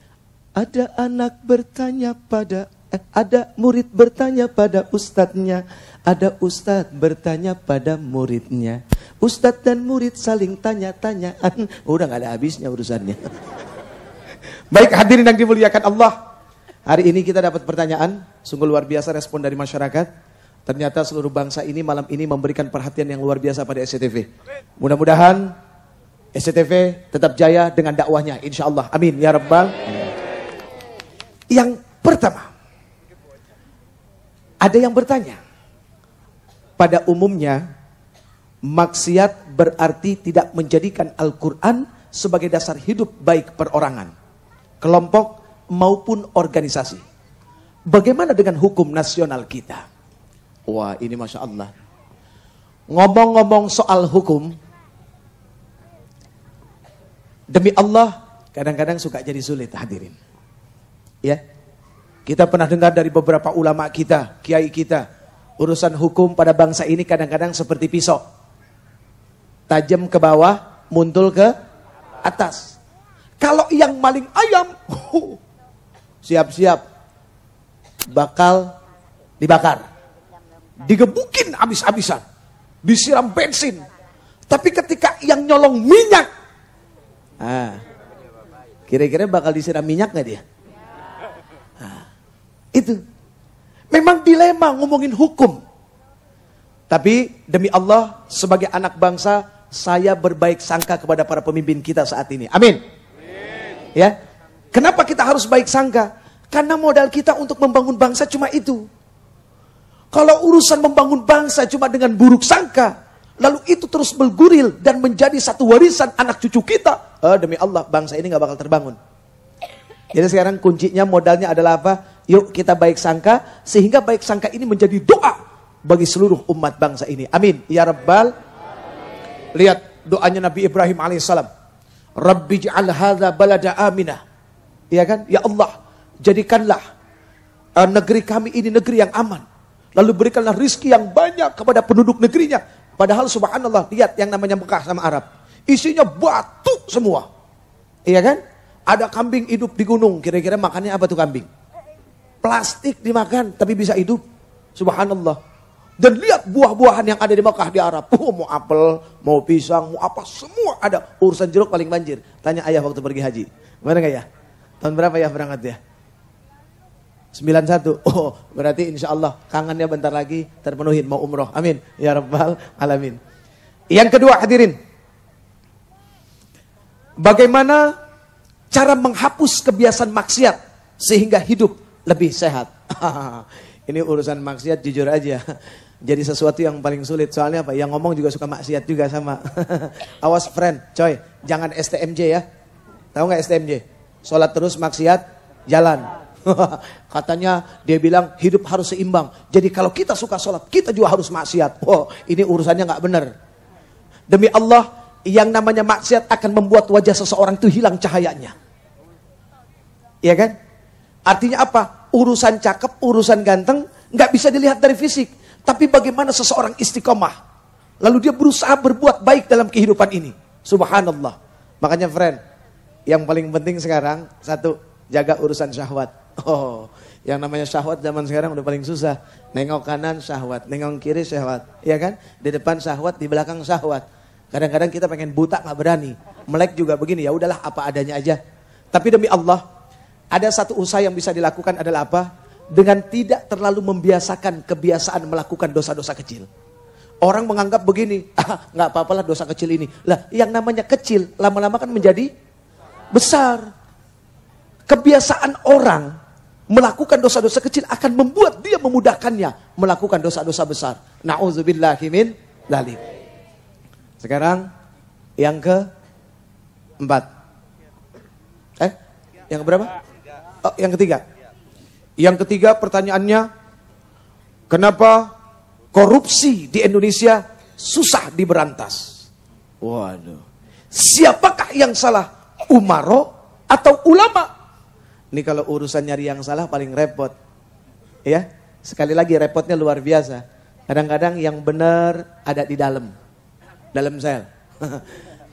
ada anak bertanya pada, eh, ada murid bertanya pada ustadznya, ada ustadz bertanya pada muridnya. Ustadz dan murid saling tanya-tanyaan, udah nggak ada habisnya urusannya. Baik hadirin yang dimuliakan Allah. Hari ini kita dapat pertanyaan, sungguh luar biasa respon dari masyarakat. Ternyata seluruh bangsa ini malam ini memberikan perhatian yang luar biasa pada SCTV. Mudah-mudahan SCTV tetap jaya dengan dakwahnya, insya Allah. Amin ya rabbal. Yang pertama, ada yang bertanya. Pada umumnya, maksiat berarti tidak menjadikan Al-Quran sebagai dasar hidup baik perorangan, kelompok maupun organisasi. Bagaimana dengan hukum nasional kita? Wah ini Masya Allah. Ngomong-ngomong soal hukum, demi Allah kadang-kadang suka jadi sulit hadirin. Ya, kita pernah dengar dari beberapa ulama kita, kiai kita, urusan hukum pada bangsa ini kadang-kadang seperti pisau. Tajam ke bawah, muntul ke atas. Kalau yang maling ayam, siap-siap bakal dibakar. Digebukin habis-habisan. Disiram bensin. Tapi ketika yang nyolong minyak, ah, kira-kira bakal disiram minyak nggak dia? Ah, itu. Memang dilema ngomongin hukum. Tapi demi Allah sebagai anak bangsa saya berbaik sangka kepada para pemimpin kita saat ini. Amin. Ya. Kenapa kita harus baik sangka? Karena modal kita untuk membangun bangsa cuma itu. Kalau urusan membangun bangsa cuma dengan buruk sangka, lalu itu terus berguril dan menjadi satu warisan anak cucu kita, oh, demi Allah bangsa ini nggak bakal terbangun. Jadi sekarang kuncinya modalnya adalah apa? Yuk kita baik sangka sehingga baik sangka ini menjadi doa bagi seluruh umat bangsa ini. Amin. Ya Rabbal. Lihat doanya Nabi Ibrahim alaihissalam. Rabbi ja'al hadha balada aminah. Ya kan? Ya Allah, jadikanlah uh, negeri kami ini negeri yang aman. Lalu berikanlah rizki yang banyak kepada penduduk negerinya. Padahal subhanallah, lihat yang namanya Mekah sama Arab. Isinya batu semua. Iya kan? Ada kambing hidup di gunung, kira-kira makannya apa tuh kambing? Plastik dimakan, tapi bisa hidup. Subhanallah. Dan lihat buah-buahan yang ada di Mekah di Arab. Oh, mau apel, mau pisang, mau apa, semua ada. Urusan jeruk paling banjir. Tanya ayah waktu pergi haji. Mana gak ya? Tahun berapa ya berangkat ya? 91. Oh, berarti insya Allah kangennya bentar lagi terpenuhi mau umroh. Amin. Ya Rabbal Alamin. Yang kedua hadirin. Bagaimana cara menghapus kebiasaan maksiat sehingga hidup lebih sehat. Ini urusan maksiat jujur aja. Jadi sesuatu yang paling sulit. Soalnya apa? Yang ngomong juga suka maksiat juga sama. Awas friend, coy. Jangan STMJ ya. Tahu nggak STMJ? Sholat terus maksiat, jalan. Katanya dia bilang hidup harus seimbang. Jadi kalau kita suka sholat, kita juga harus maksiat. Wow, ini urusannya nggak benar. Demi Allah, yang namanya maksiat akan membuat wajah seseorang itu hilang cahayanya. Iya kan? Artinya apa? Urusan cakep, urusan ganteng, nggak bisa dilihat dari fisik. Tapi bagaimana seseorang istiqomah. Lalu dia berusaha berbuat baik dalam kehidupan ini. Subhanallah. Makanya friend, yang paling penting sekarang, satu, jaga urusan syahwat. Oh, yang namanya syahwat zaman sekarang udah paling susah. Nengok kanan syahwat, nengok kiri syahwat. Iya kan? Di depan syahwat, di belakang syahwat. Kadang-kadang kita pengen buta nggak berani. Melek juga begini, ya udahlah apa adanya aja. Tapi demi Allah, ada satu usaha yang bisa dilakukan adalah apa? Dengan tidak terlalu membiasakan kebiasaan melakukan dosa-dosa kecil. Orang menganggap begini, ah, nggak apa-apalah dosa kecil ini. Lah, yang namanya kecil lama-lama kan menjadi besar. Kebiasaan orang melakukan dosa-dosa kecil akan membuat dia memudahkannya melakukan dosa-dosa besar. Nauzubillahi min dzalik. Sekarang yang ke empat. Eh, yang berapa? Oh, yang ketiga. Yang ketiga pertanyaannya, kenapa korupsi di Indonesia susah diberantas? Waduh. Siapakah yang salah? Umaro atau ulama? Ini kalau urusan nyari yang salah paling repot. Ya, sekali lagi repotnya luar biasa. Kadang-kadang yang benar ada di dalam. Dalam sel.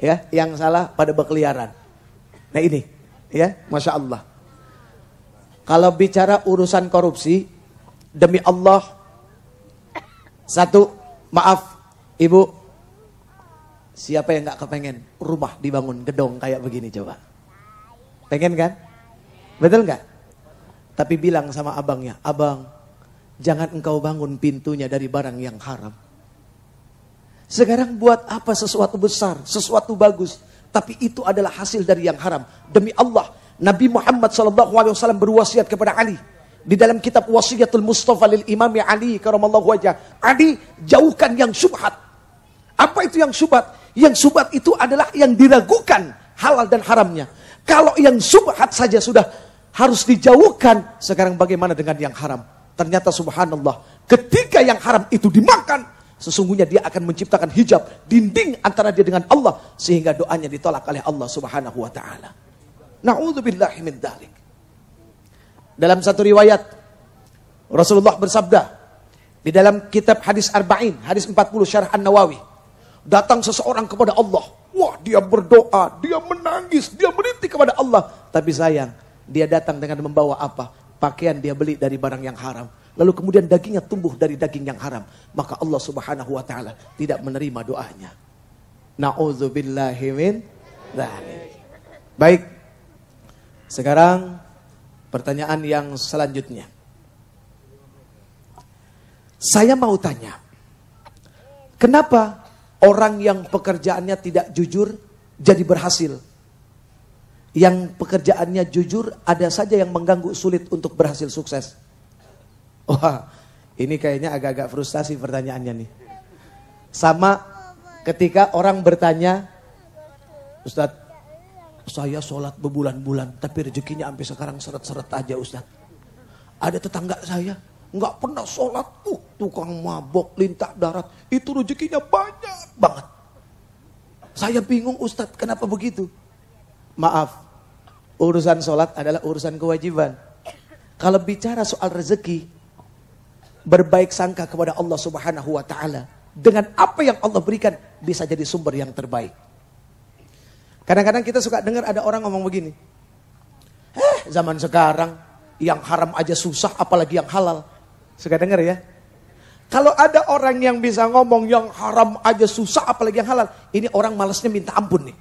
ya, yang salah pada berkeliaran. Nah ini, ya, Masya Allah. Kalau bicara urusan korupsi, demi Allah, satu, maaf, ibu, siapa yang nggak kepengen rumah dibangun gedong kayak begini coba? Pengen kan? Betul nggak? Tapi bilang sama abangnya, abang, jangan engkau bangun pintunya dari barang yang haram. Sekarang buat apa sesuatu besar, sesuatu bagus, tapi itu adalah hasil dari yang haram. Demi Allah, Nabi Muhammad SAW berwasiat kepada Ali di dalam kitab Wasiatul Mustafa lil Imam Ali karamallahu wajah. Ali jauhkan yang subhat. Apa itu yang subhat? Yang subhat itu adalah yang diragukan halal dan haramnya. Kalau yang subhat saja sudah harus dijauhkan, sekarang bagaimana dengan yang haram? Ternyata subhanallah, ketika yang haram itu dimakan, sesungguhnya dia akan menciptakan hijab dinding antara dia dengan Allah sehingga doanya ditolak oleh Allah Subhanahu wa taala. Na'udzubillahi min. Dalam satu riwayat Rasulullah bersabda di dalam kitab hadis Arba'in, hadis 40 Syarah An-Nawawi. Datang seseorang kepada Allah. Wah, dia berdoa, dia menangis, dia merintih kepada Allah. Tapi sayang, dia datang dengan membawa apa? Pakaian dia beli dari barang yang haram. Lalu kemudian dagingnya tumbuh dari daging yang haram. Maka Allah subhanahu wa ta'ala tidak menerima doanya. Na'udzubillahi min Baik, sekarang pertanyaan yang selanjutnya. Saya mau tanya, kenapa orang yang pekerjaannya tidak jujur jadi berhasil? Yang pekerjaannya jujur, ada saja yang mengganggu sulit untuk berhasil sukses. Wah, ini kayaknya agak-agak frustasi pertanyaannya nih. Sama ketika orang bertanya, Ustadz, saya sholat berbulan-bulan, tapi rezekinya sampai sekarang seret-seret aja Ustadz. Ada tetangga saya, nggak pernah sholat, uh, tukang mabok, lintah darat, itu rezekinya banyak banget. Saya bingung Ustadz, kenapa begitu? Maaf, urusan sholat adalah urusan kewajiban. Kalau bicara soal rezeki, berbaik sangka kepada Allah Subhanahu wa taala dengan apa yang Allah berikan bisa jadi sumber yang terbaik. Kadang-kadang kita suka dengar ada orang ngomong begini. Eh, zaman sekarang yang haram aja susah apalagi yang halal. Suka dengar ya? Kalau ada orang yang bisa ngomong yang haram aja susah apalagi yang halal, ini orang malesnya minta ampun nih.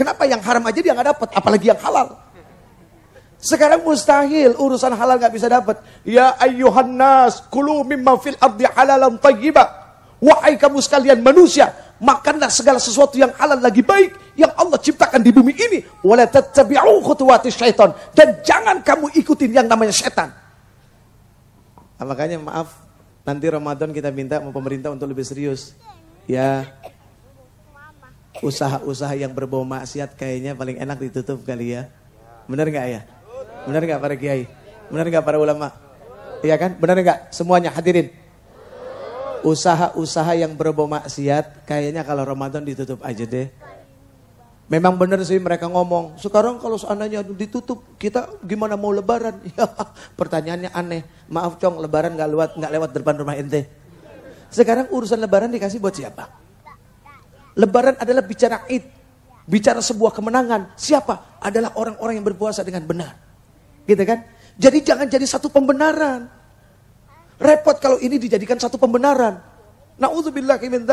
Kenapa yang haram aja dia nggak dapat, apalagi yang halal? Sekarang mustahil urusan halal nggak bisa dapat. Ya ayyuhan nas, kulu mimma fil ardi halalan tayyiba. Wahai kamu sekalian manusia, makanlah segala sesuatu yang halal lagi baik yang Allah ciptakan di bumi ini. Wala tattabi'u khutuwati syaitan dan jangan kamu ikutin yang namanya setan. Nah, makanya maaf, nanti Ramadan kita minta mau pemerintah untuk lebih serius. Ya, usaha-usaha yang berbau maksiat kayaknya paling enak ditutup kali ya. Benar nggak ya? Benar nggak para kiai? Benar nggak para ulama? Iya kan? Benar nggak? Semuanya hadirin. Usaha-usaha yang berbau maksiat kayaknya kalau Ramadan ditutup aja deh. Memang benar sih mereka ngomong. Sekarang kalau seandainya ditutup, kita gimana mau lebaran? Ya, pertanyaannya aneh. Maaf cong, lebaran nggak lewat nggak lewat depan rumah ente. Sekarang urusan lebaran dikasih buat siapa? Lebaran adalah bicara id, bicara sebuah kemenangan. Siapa? Adalah orang-orang yang berpuasa dengan benar. Gitu kan? Jadi jangan jadi satu pembenaran. Repot kalau ini dijadikan satu pembenaran. Nauzubillah min.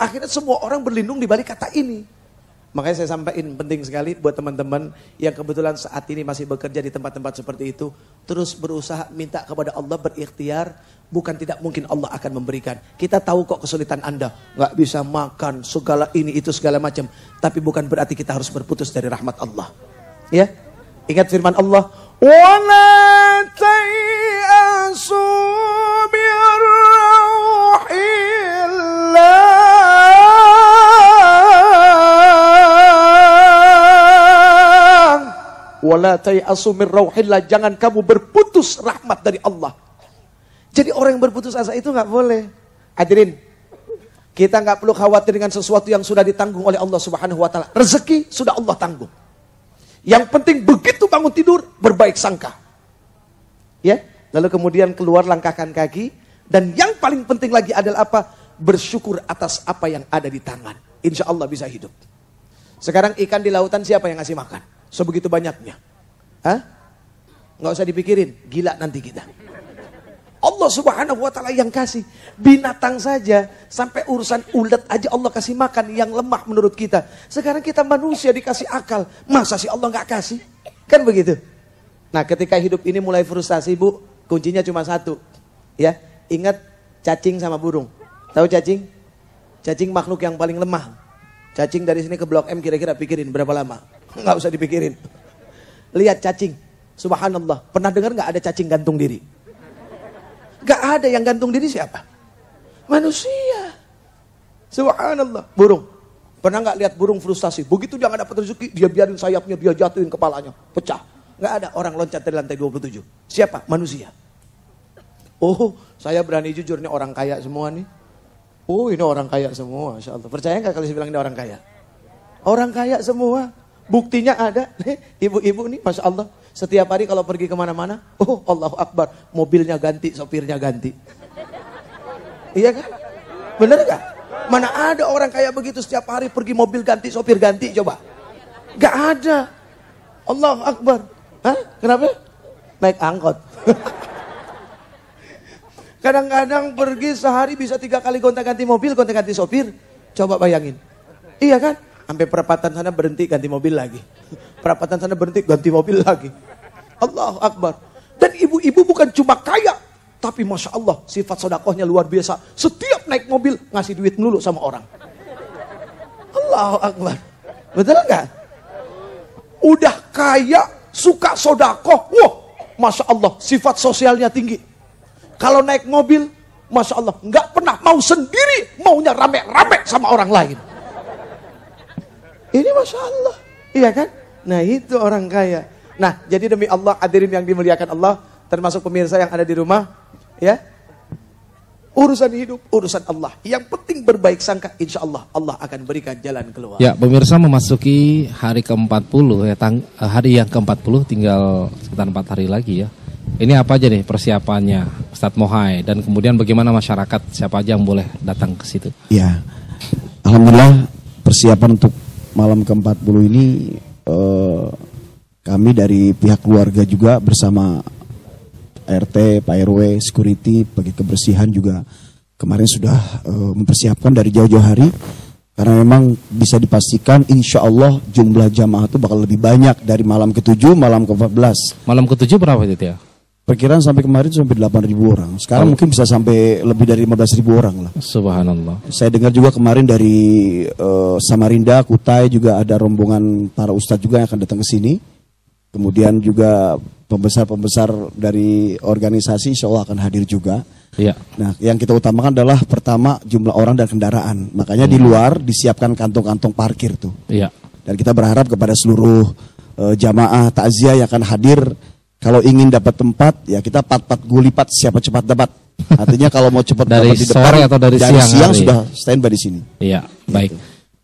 Akhirnya semua orang berlindung di balik kata ini. Makanya saya sampaikan penting sekali buat teman-teman yang kebetulan saat ini masih bekerja di tempat-tempat seperti itu. Terus berusaha minta kepada Allah berikhtiar. Bukan tidak mungkin Allah akan memberikan. Kita tahu kok kesulitan Anda. Nggak bisa makan segala ini itu segala macam. Tapi bukan berarti kita harus berputus dari rahmat Allah. Ya, Ingat firman Allah. وَلَا تَيْأَسُوا مِنْ wala tayasu min rauhillah. Jangan kamu berputus rahmat dari Allah. Jadi orang yang berputus asa itu nggak boleh. Hadirin, kita nggak perlu khawatir dengan sesuatu yang sudah ditanggung oleh Allah Subhanahu wa taala. Rezeki sudah Allah tanggung. Yang penting begitu bangun tidur berbaik sangka. Ya, lalu kemudian keluar langkahkan kaki dan yang paling penting lagi adalah apa? Bersyukur atas apa yang ada di tangan. Insya Allah bisa hidup. Sekarang ikan di lautan siapa yang ngasih makan? Sebegitu banyaknya. Hah? Nggak usah dipikirin, gila nanti kita. Allah subhanahu wa ta'ala yang kasih. Binatang saja, sampai urusan ulet aja Allah kasih makan yang lemah menurut kita. Sekarang kita manusia dikasih akal. Masa sih Allah nggak kasih? Kan begitu. Nah ketika hidup ini mulai frustasi bu, kuncinya cuma satu. Ya, ingat cacing sama burung. Tahu cacing? Cacing makhluk yang paling lemah. Cacing dari sini ke Blok M kira-kira pikirin berapa lama? Nggak usah dipikirin. Lihat cacing. Subhanallah. Pernah dengar nggak ada cacing gantung diri? Gak ada yang gantung diri siapa? Manusia. Subhanallah. Burung. Pernah nggak lihat burung frustasi? Begitu dia nggak dapat rezeki, dia biarin sayapnya, dia jatuhin kepalanya, pecah. Nggak ada orang loncat dari lantai 27. Siapa? Manusia. Oh, saya berani jujur nih orang kaya semua nih. Oh, ini orang kaya semua, Masya Allah. Percaya nggak kalau saya bilang ini orang kaya? Orang kaya semua. Buktinya ada. Ibu-ibu nih, Masya Allah. Setiap hari kalau pergi ke mana-mana, oh Allahu Akbar, mobilnya ganti, sopirnya ganti. Iya kan? Bener gak? Mana ada orang kayak begitu setiap hari pergi mobil ganti, sopir ganti, coba. Gak ada. Allahu Akbar. Hah? Kenapa? Naik angkot. Kadang-kadang pergi sehari bisa tiga kali gonta-ganti mobil, gonta-ganti sopir. Coba bayangin. Iya kan? Sampai perapatan sana berhenti ganti mobil lagi. Perapatan sana berhenti ganti mobil lagi. Allah Akbar. Dan ibu-ibu bukan cuma kaya. Tapi Masya Allah sifat sodakohnya luar biasa. Setiap naik mobil ngasih duit melulu sama orang. Allah Akbar. Betul nggak? udah kaya, suka sodakoh, wah, masya Allah, sifat sosialnya tinggi. Kalau naik mobil, masya Allah, nggak pernah mau sendiri, maunya rame-rame sama orang lain. Ini masya Allah, iya kan? Nah itu orang kaya. Nah jadi demi Allah, hadirin yang dimuliakan Allah, termasuk pemirsa yang ada di rumah, ya Urusan hidup, urusan Allah. Yang penting berbaik sangka, insya Allah Allah akan berikan jalan keluar. Ya, pemirsa memasuki hari ke-40 ya, tang, hari yang ke-40 tinggal sekitar 4 hari lagi ya. Ini apa aja nih persiapannya Ustadz Mohai dan kemudian bagaimana masyarakat siapa aja yang boleh datang ke situ? Ya, Alhamdulillah persiapan untuk malam ke-40 ini eh, kami dari pihak keluarga juga bersama RT, Pak RW, security, bagi kebersihan juga kemarin sudah uh, mempersiapkan dari jauh-jauh hari karena memang bisa dipastikan insya Allah jumlah jamaah itu bakal lebih banyak dari malam ke-7, malam ke-14. Malam ke-7 berapa itu ya? Perkiraan sampai kemarin sampai 8 ribu orang. Sekarang oh. mungkin bisa sampai lebih dari 15 ribu orang lah. Subhanallah. Saya dengar juga kemarin dari uh, Samarinda, Kutai juga ada rombongan para ustadz juga yang akan datang ke sini. Kemudian juga pembesar-pembesar dari organisasi insya Allah akan hadir juga. Iya. Nah, yang kita utamakan adalah pertama jumlah orang dan kendaraan. Makanya hmm. di luar disiapkan kantong-kantong parkir tuh. Iya. Dan kita berharap kepada seluruh uh, jamaah takziah yang akan hadir kalau ingin dapat tempat ya kita pat-pat gulipat siapa cepat dapat. Artinya kalau mau cepat dari dapat di depan atau dari, dari siang, siang sudah standby di sini. Iya, baik.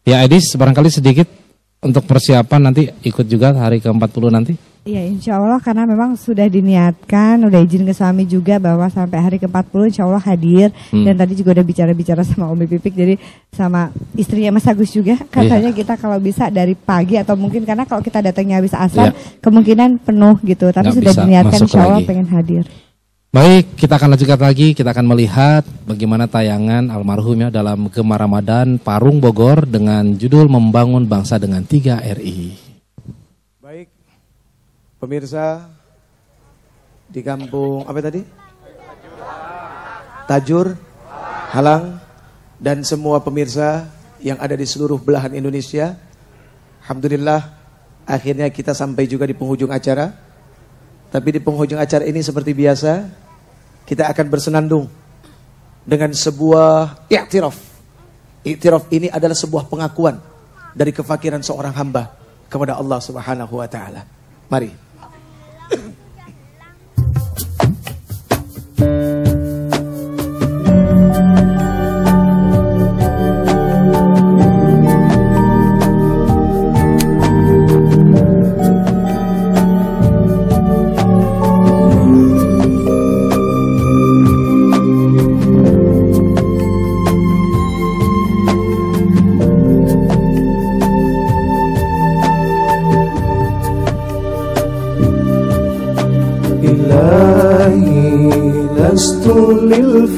Ya Edis, barangkali sedikit untuk persiapan nanti ikut juga hari ke-40 nanti? Iya insya Allah karena memang sudah diniatkan, udah izin ke suami juga bahwa sampai hari ke-40 insya Allah hadir hmm. Dan tadi juga udah bicara-bicara sama Umi Pipik jadi sama istrinya Mas Agus juga Katanya yeah. kita kalau bisa dari pagi atau mungkin karena kalau kita datangnya habis asar yeah. Kemungkinan penuh gitu Tapi Nggak sudah diniatkan insya Allah lagi. pengen hadir Baik, kita akan lanjutkan lagi. Kita akan melihat bagaimana tayangan almarhum ya dalam Gemar Ramadan Parung Bogor dengan judul Membangun Bangsa dengan 3 RI. Pemirsa di kampung apa tadi? Tajur, Halang, dan semua pemirsa yang ada di seluruh belahan Indonesia. Alhamdulillah, akhirnya kita sampai juga di penghujung acara. Tapi di penghujung acara ini seperti biasa, kita akan bersenandung dengan sebuah i'tiraf. I'tiraf ini adalah sebuah pengakuan dari kefakiran seorang hamba kepada Allah Subhanahu wa taala. Mari.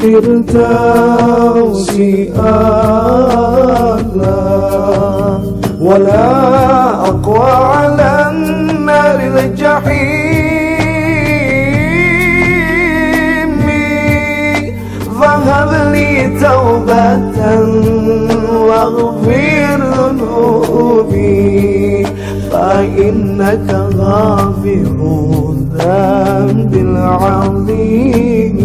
الفردوس أعلى ولا أقوى على النار الجحيم. فهب لي توبة واغفر ذنوبي فإنك غافر الذنب العظيم.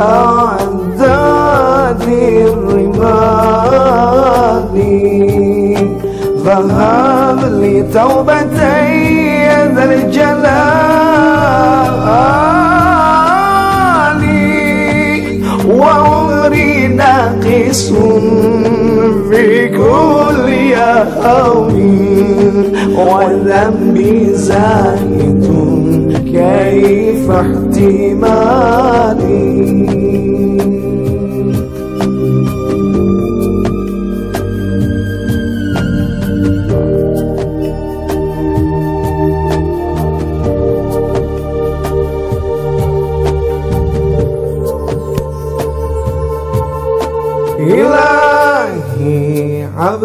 أعداد الرمال فهب لي توبتي ذا الجلال. وعمري ناقص في كل يوم وذنبي زائد كيف احتمالي؟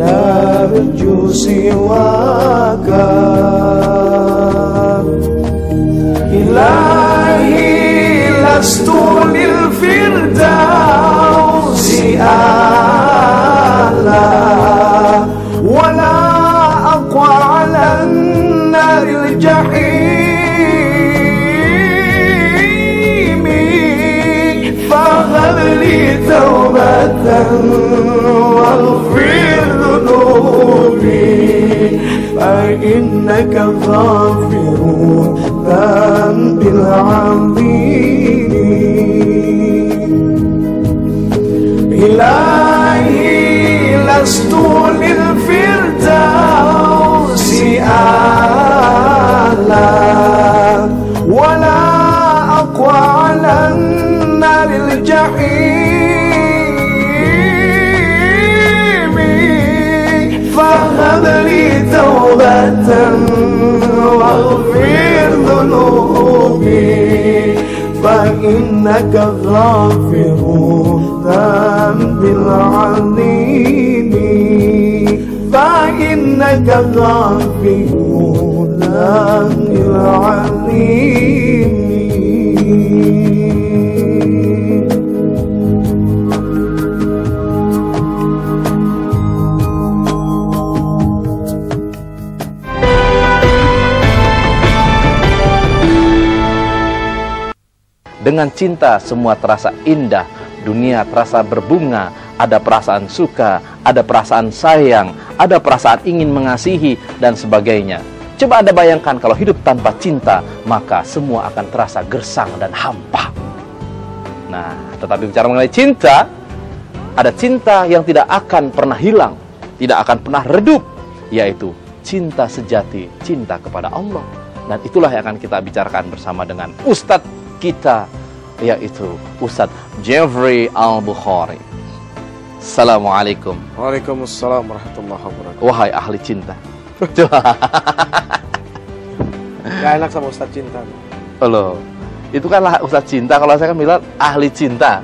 نرجو سواك إلهي لست للفردوس أعلى ولا أقوى على النار الجحيم. لي توبة واغفر ذنوبي فإنك غافر ذنب العظيم. إلهي لست للفردوس أعلى ولا أقوى على النار الجحيم. توبة وأغفر ذنوبي فإنك غافر ذنب العظيم فإنك غافر ذنب العظيم Dengan cinta semua terasa indah, dunia terasa berbunga, ada perasaan suka, ada perasaan sayang, ada perasaan ingin mengasihi dan sebagainya. Coba Anda bayangkan kalau hidup tanpa cinta, maka semua akan terasa gersang dan hampa. Nah, tetapi bicara mengenai cinta, ada cinta yang tidak akan pernah hilang, tidak akan pernah redup, yaitu cinta sejati, cinta kepada Allah. Dan itulah yang akan kita bicarakan bersama dengan Ustadz kita, yaitu Ustadz Jeffrey Al-Bukhari. Assalamualaikum. Waalaikumsalam warahmatullahi wabarakatuh. Wahai ahli cinta. Gak enak sama Ustadz cinta. Loh, itu kan lah Ustadz cinta, kalau saya kan bilang ahli cinta.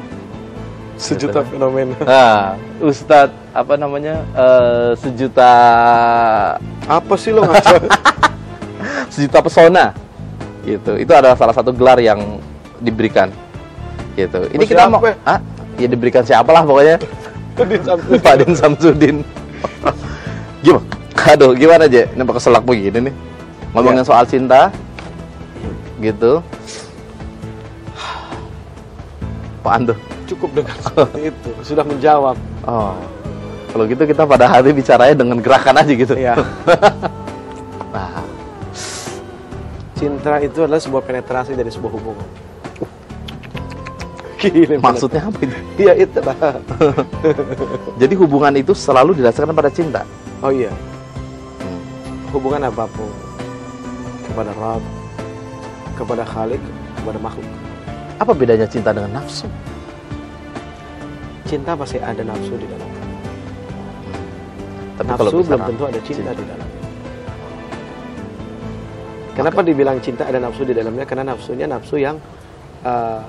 Sejuta fenomena. Nah, Ustadz apa namanya eh, sejuta Apa sih lo ngaco? sejuta pesona gitu itu adalah salah satu gelar yang diberikan gitu ini Oh, kita mau ah ya diberikan siapa lah pokoknya. Pak Din Samsudin gimana aduh gimana aja ini keselak begini nih ngomongin Ya. soal cinta gitu Pak Ando Cukup dengan seperti itu. Sudah menjawab. oh kalau gitu kita pada hari bicaranya dengan gerakan aja gitu Iya. nah Cinta itu adalah sebuah penetrasi dari sebuah hubungan. Maksudnya apa itu Iya itu lah. jadi hubungan itu selalu didasarkan pada cinta Oh iya. Hubungan apa pun kepada Rabb, kepada Khalik, kepada makhluk. apa bedanya cinta dengan nafsu Cinta pasti ada nafsu di dalamnya. tapi nafsu belum misalkan tentu ada cinta, cinta. di dalamnya. Kenapa dibilang cinta ada nafsu di dalamnya? Karena nafsunya nafsu yang eh,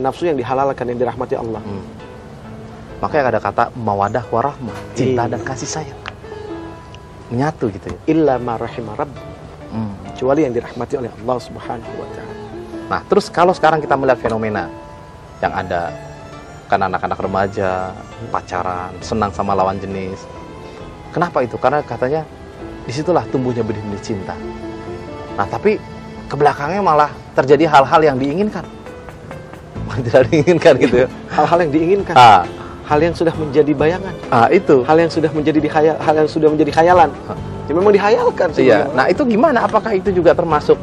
nafsu yang dihalalkan yang dirahmati Allah. Hmm. Makanya ada kata mawadah warahmah, cinta Iya. dan kasih sayang. Menyatu gitu ya. Illa ma rahima rabb. Hmm. Kecuali yang dirahmati oleh Allah Subhanahu wa taala. Nah, terus kalau sekarang kita melihat fenomena yang ada kan anak-anak remaja pacaran, senang sama lawan jenis. Kenapa itu? Karena katanya di situlah tumbuhnya benih-benih cinta. Nah, tapi ke belakangnya malah terjadi hal-hal yang diinginkan. Tidak diinginkan gitu ya. Hal-hal yang diinginkan, Ah, hal yang sudah menjadi bayangan, ah itu. hal yang sudah menjadi dihayal, hal yang sudah menjadi khayalan. Ya memang dihayalkan Iya. sebenarnya. Nah, itu gimana? Apakah itu juga termasuk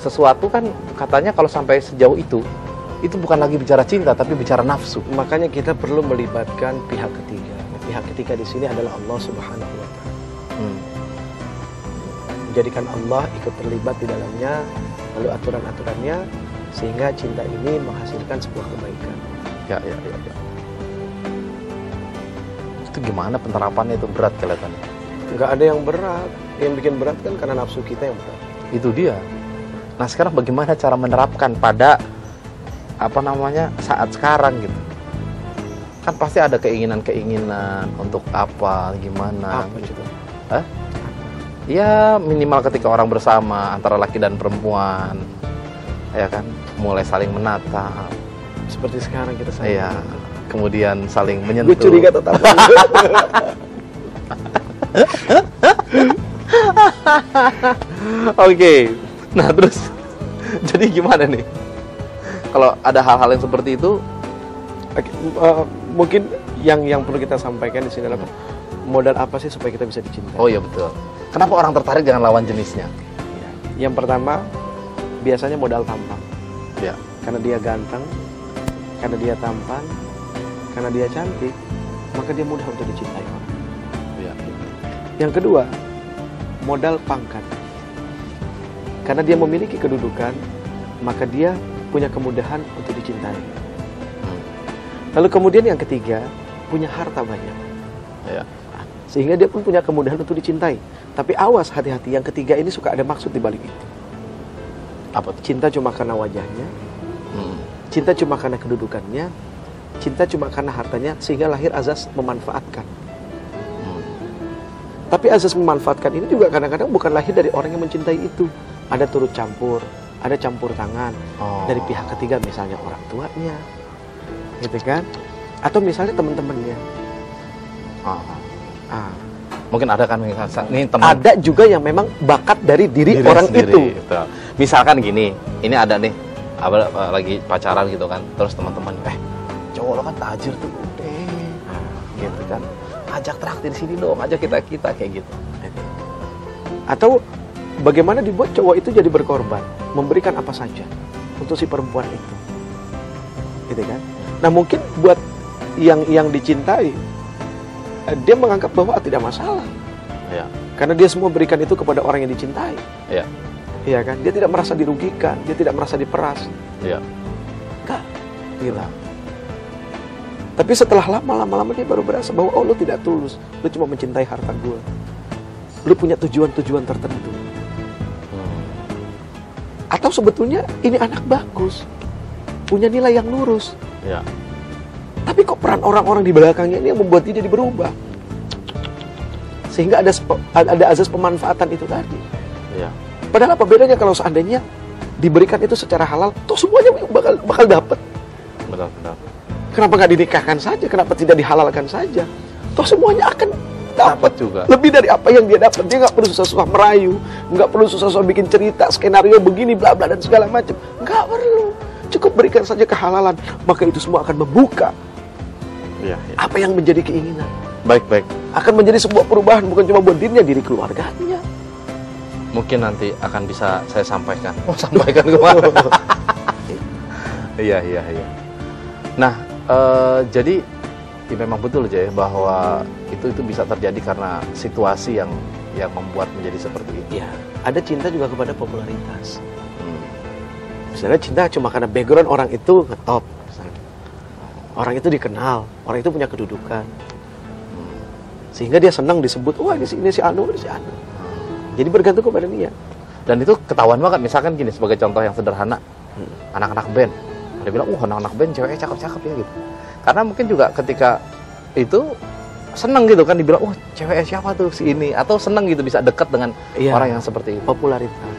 sesuatu kan katanya kalau sampai sejauh itu itu bukan lagi bicara cinta tapi bicara nafsu. Makanya kita perlu melibatkan pihak ketiga. Pihak ketiga di sini adalah Allah Subhanahu wa taala. Hmm. Menjadikan Allah ikut terlibat di dalamnya, lalu aturan-aturannya sehingga cinta ini menghasilkan sebuah kebaikan. Ya, ya, ya, ya. Itu gimana penerapannya itu berat kelihatannya. Nggak ada yang berat. Yang bikin berat kan karena nafsu kita yang berat. Itu dia. Nah sekarang bagaimana cara menerapkan pada apa namanya saat sekarang gitu? Kan pasti ada keinginan-keinginan untuk apa, gimana Apa gitu. Hah? Ya minimal ketika orang bersama antara laki dan perempuan, ya kan, mulai saling menatap, Seperti sekarang kita sayang. Iya. Kemudian saling menyentuh. Gue curiga tetap. Oke. Nah, terus jadi gimana nih? Kalau ada hal-hal yang seperti itu, Oke, eh, mungkin yang yang perlu kita sampaikan di sini adalah modal apa sih supaya kita bisa dicintai? oh iya betul. Kenapa orang tertarik dengan lawan jenisnya? Yang pertama biasanya modal tampang. Ya. Karena dia ganteng, karena dia tampan, karena dia cantik, maka dia mudah untuk dicintai orang. Ya. Yang kedua, modal pangkat. Karena dia memiliki kedudukan, maka dia punya kemudahan untuk dicintai. Lalu kemudian yang ketiga, punya harta banyak. Ya. Sehingga dia pun punya kemudahan untuk dicintai. Tapi awas hati-hati, yang ketiga ini suka ada maksud di balik itu. Apa tuh? Cinta cuma karena wajahnya, Hmm. cinta cuma karena kedudukannya, cinta cuma karena hartanya, sehingga lahir azas memanfaatkan. Hmm. Tapi azas memanfaatkan ini juga kadang-kadang bukan lahir dari orang yang mencintai itu. Ada turut campur, ada campur tangan Oh. dari pihak ketiga, misalnya orang tuanya, gitu kan? Atau misalnya teman-temannya. Oh. Ah, Mungkin ada kan nih teman ada juga yang memang bakat dari diri, diri orang sendiri, itu. gitu. Misalkan gini, ini ada nih apa eh, lagi pacaran gitu kan, terus teman-teman, eh cowok lo kan tajir tuh, eh gitu kan, ajak traktir sini dong, ajak kita kita kayak gitu. Atau bagaimana dibuat cowok itu jadi berkorban, memberikan apa saja untuk si perempuan itu. Gitu kan? Nah, mungkin buat yang yang dicintai eh, dia menganggap bahwa ah, tidak masalah Ya, karena dia semua berikan itu kepada orang yang dicintai. ya, Iya kan? Dia tidak merasa dirugikan, dia tidak merasa diperas. ya. Enggak. Gitu. Tapi setelah lama lama-lama dia baru berasa bahwa oh lu tidak tulus, lu cuma mencintai harta gue. Lu punya tujuan-tujuan tertentu. Hmm. Atau sebetulnya ini anak bagus, punya nilai yang lurus. Ya, Tapi kok peran orang-orang di belakangnya ini yang membuat dia jadi berubah. Sehingga ada ada azas pemanfaatan itu tadi. ya. Padahal apa bedanya kalau seandainya diberikan itu secara halal, toh semuanya bakal bakal dapat. Benar, benar. Kenapa nggak dinikahkan saja? Kenapa tidak dihalalkan saja? Toh semuanya akan dapat juga. lebih dari apa yang dia dapat. Dia nggak perlu susah-susah merayu, nggak perlu susah-susah bikin cerita, skenario begini, bla bla dan segala macam. Nggak perlu. Cukup berikan saja kehalalan, maka itu semua akan membuka Ya, ya. apa yang menjadi keinginan. Baik, baik. Akan menjadi sebuah perubahan bukan cuma buat dirinya, diri keluarganya. Mungkin nanti akan bisa saya sampaikan. Oh, sampaikan ke mana? Iya, iya, iya. Nah, eh, jadi ya memang betul aja ya bahwa itu itu bisa terjadi karena situasi yang yang membuat menjadi seperti itu. Ya, ada cinta juga kepada popularitas. Hmm. Misalnya cinta cuma karena background orang itu ngetop. misalnya. Orang itu dikenal, orang itu punya kedudukan. Sehingga dia senang disebut, wah ini si, ini si Anu, ini si Anu. Jadi bergantung kepada dia. Dan itu ketahuan banget. Misalkan gini sebagai contoh yang sederhana, anak-anak band, dia bilang, uh anak-anak band ceweknya cakep-cakep ya gitu. Karena mungkin juga ketika itu seneng gitu kan dibilang, oh ceweknya siapa tuh si ini, atau seneng gitu bisa dekat dengan Iya. orang yang seperti itu. Popularitas.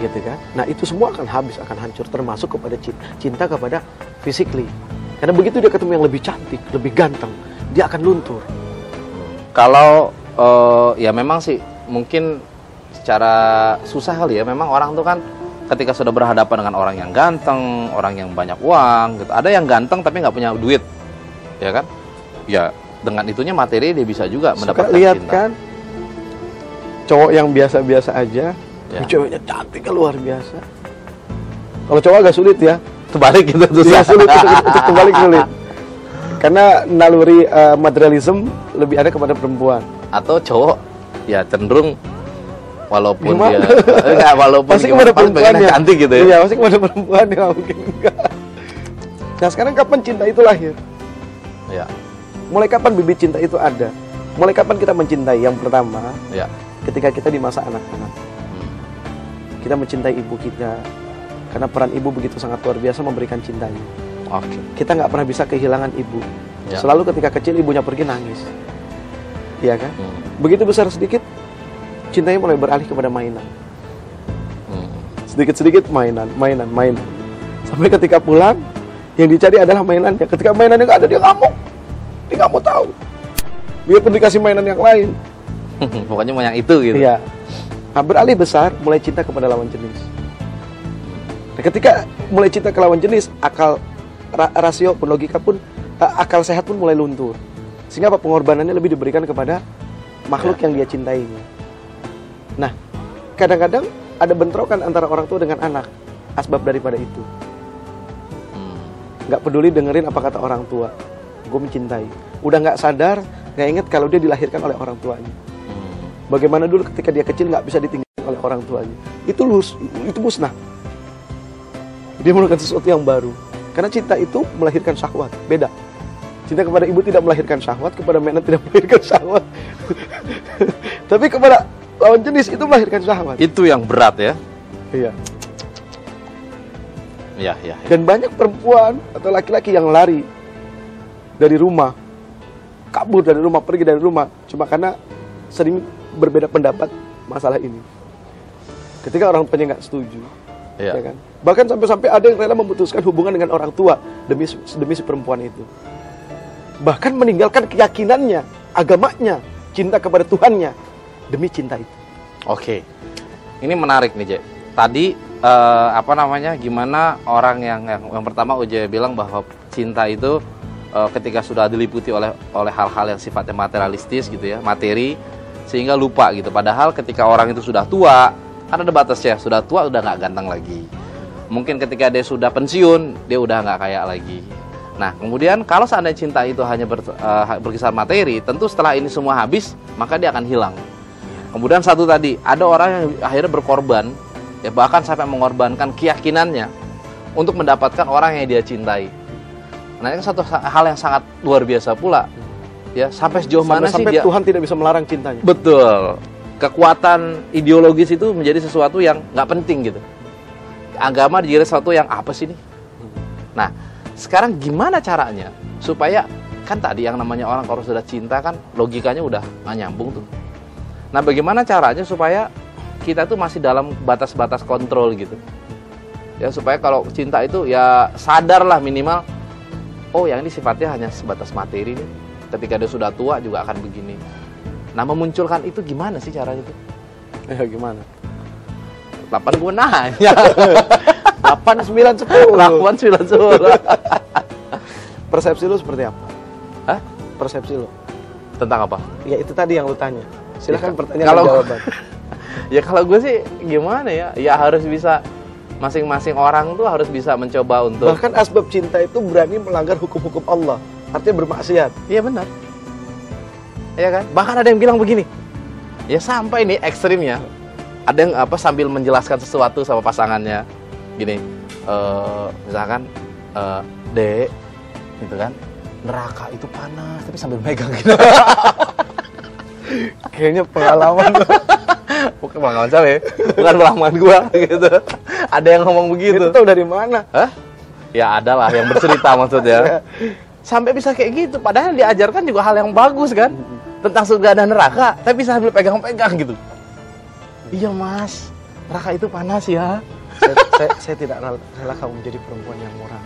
Gitu kan? Nah itu semua akan habis, akan hancur. Termasuk kepada cinta, cinta kepada physically. Karena begitu dia ketemu yang lebih cantik, lebih ganteng, dia akan luntur. Kalau eh, ya memang sih mungkin secara susah kali ya. Memang orang tuh kan ketika sudah berhadapan dengan orang yang ganteng, orang yang banyak uang, gitu. Ada yang ganteng tapi nggak punya duit, ya kan? Ya dengan itunya materi dia bisa juga Suka mendapatkan lihat cinta. kan cowok yang biasa-biasa aja, Ya. ceweknya cantik kan luar biasa. Kalau cowok agak sulit ya, Terbalik gitu Iya susah. sulit untuk, kembali sulit. Karena naluri eh, materialism lebih ada kepada perempuan. Atau cowok ya cenderung walaupun Gimana? dia enggak walaupun Pasti gimana, perempuan pengennya ya. cantik gitu ya. Iya, pasti kepada perempuan ya mungkin enggak. Nah sekarang kapan cinta itu lahir? Ya, Mulai kapan bibit cinta itu ada? Mulai kapan kita mencintai? Yang pertama, ya. ketika kita di masa anak-anak. kita mencintai ibu kita karena peran ibu begitu sangat luar biasa memberikan cintanya. Oke. Kita nggak pernah bisa kehilangan ibu. Ya. Selalu ketika kecil ibunya pergi nangis. Iya kan? Hmm. Begitu besar sedikit cintanya mulai beralih kepada mainan. Hmm. Sedikit-sedikit mainan, mainan, mainan. Sampai ketika pulang yang dicari adalah mainannya. Ketika mainannya nggak ada dia ngamuk. Dia nggak mau tahu. Dia pun dikasih mainan yang lain. Pokoknya mau yang itu gitu. Iya. Nah, beralih besar, mulai cinta kepada lawan jenis. Nah, ketika mulai cinta ke lawan jenis, akal ra- rasio pun logika pun akal sehat pun mulai luntur. Sehingga apa pengorbanannya lebih diberikan kepada makhluk yang dia cintainya. Nah, kadang-kadang ada bentrokan antara orang tua dengan anak. Asbab daripada itu. Hmm. Nggak peduli dengerin apa kata orang tua. Gue mencintai. Udah nggak sadar, nggak inget kalau dia dilahirkan oleh orang tuanya. Hmm. Bagaimana dulu ketika dia kecil nggak bisa ditinggalkan oleh orang tuanya. Itu lus, itu musnah. Dia menemukan sesuatu yang baru. Karena cinta itu melahirkan syahwat, beda. Cinta kepada ibu tidak melahirkan syahwat, kepada mainan tidak melahirkan syahwat. Tapi kepada lawan jenis itu melahirkan syahwat. Itu yang berat ya. Iya. Iya, iya. iya. Dan banyak perempuan atau laki-laki yang lari dari rumah, kabur dari rumah, pergi dari rumah, cuma karena sering berbeda pendapat masalah ini. Ketika orang tuanya nggak setuju, Iya. ya kan? Bahkan sampai-sampai ada yang rela memutuskan hubungan dengan orang tua demi demi si perempuan itu. Bahkan meninggalkan keyakinannya, agamanya, cinta kepada Tuhannya demi cinta itu. Oke. Ini menarik nih, Jek. Tadi eh, apa namanya? Gimana orang yang yang, yang pertama Uje bilang bahwa cinta itu eh, ketika sudah diliputi oleh oleh hal-hal yang sifatnya materialistis gitu ya, materi sehingga lupa gitu. Padahal ketika orang itu sudah tua, kan ada batasnya. Sudah tua udah nggak ganteng lagi. Mungkin ketika dia sudah pensiun, dia udah nggak kaya lagi. Nah, kemudian kalau seandainya cinta itu hanya ber- eh, berkisar materi, tentu setelah ini semua habis, maka dia akan hilang. Kemudian satu tadi, ada orang yang akhirnya berkorban, ya bahkan sampai mengorbankan keyakinannya untuk mendapatkan orang yang dia cintai. Nah, ini satu sa- hal yang sangat luar biasa pula. Ya, sampai sejauh mana sih Sampai-sampai dia Tuhan tidak bisa melarang cintanya. Betul. Kekuatan ideologis itu menjadi sesuatu yang nggak penting gitu. Agama jadi sesuatu yang apa sih nih? Nah, sekarang gimana caranya supaya kan tadi yang namanya orang kalau sudah cinta kan logikanya udah nggak nyambung tuh. Nah, bagaimana caranya supaya kita tuh masih dalam batas-batas kontrol gitu? Ya supaya kalau cinta itu ya sadarlah minimal oh yang ini sifatnya hanya sebatas materi nih. Ketika dia sudah tua juga akan begini. Nah memunculkan itu gimana sih caranya tuh? Ya gimana? Lapan gue nanya. 8 9 10. Lapan sembilan sepuluh. Persepsi lu seperti apa? Hah? Persepsi lu. Tentang apa? Ya itu tadi yang lu tanya. Silahkan Ya, pertanyaan kalau- jawaban. Ya kalau gue sih gimana ya? Ya harus bisa masing-masing orang tuh harus bisa mencoba untuk. Bahkan asbab cinta itu berani melanggar hukum-hukum Allah. Artinya bermaksiat. Iya benar. Iya kan? Bahkan ada yang bilang begini. Ya sampai nih ekstrimnya. Ada yang apa sambil menjelaskan sesuatu sama pasangannya. Gini, eh, misalkan eh, Dek, gitu kan. Neraka itu panas, tapi sambil megang gitu. Kayaknya pengalaman. Bukan pengalaman saya, bukan pengalaman gua gitu. Ada yang ngomong begitu. itu tahu dari mana? Hah? Ya ada lah yang bercerita maksudnya. Sampai bisa kayak gitu. Padahal diajarkan juga hal yang bagus kan. Tentang surga dan neraka. Tapi sambil pegang-pegang gitu. Iya mas, neraka itu panas ya. Saya, saya, saya tidak rela kamu menjadi perempuan yang murah.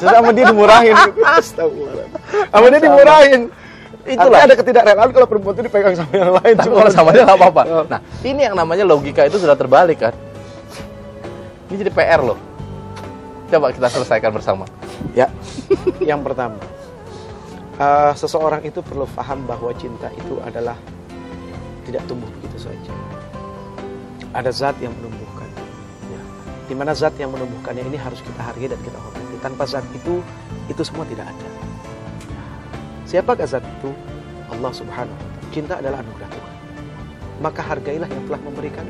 Sudah sama dia dimurahin. Astagfirullah. Sama dia dimurahin. Itulah. Artinya ada ketidakrelaan kalau perempuan itu dipegang sama yang lain. Tapi kalau sama dia nggak apa-apa. Oh. Nah, ini yang namanya logika itu sudah terbalik kan. Ini jadi PR loh. Coba kita selesaikan bersama. Ya, yang pertama, eh, seseorang itu perlu paham bahwa cinta itu adalah tidak tumbuh begitu saja. Ada zat yang menumbuhkan. Di mana zat yang menumbuhkannya ini harus kita hargai dan kita hormati. Tanpa zat itu, itu semua tidak ada. Siapakah zat itu? Allah Subhanahu wa Ta'ala. Cinta adalah anugerah Tuhan. Maka hargailah yang telah memberikan.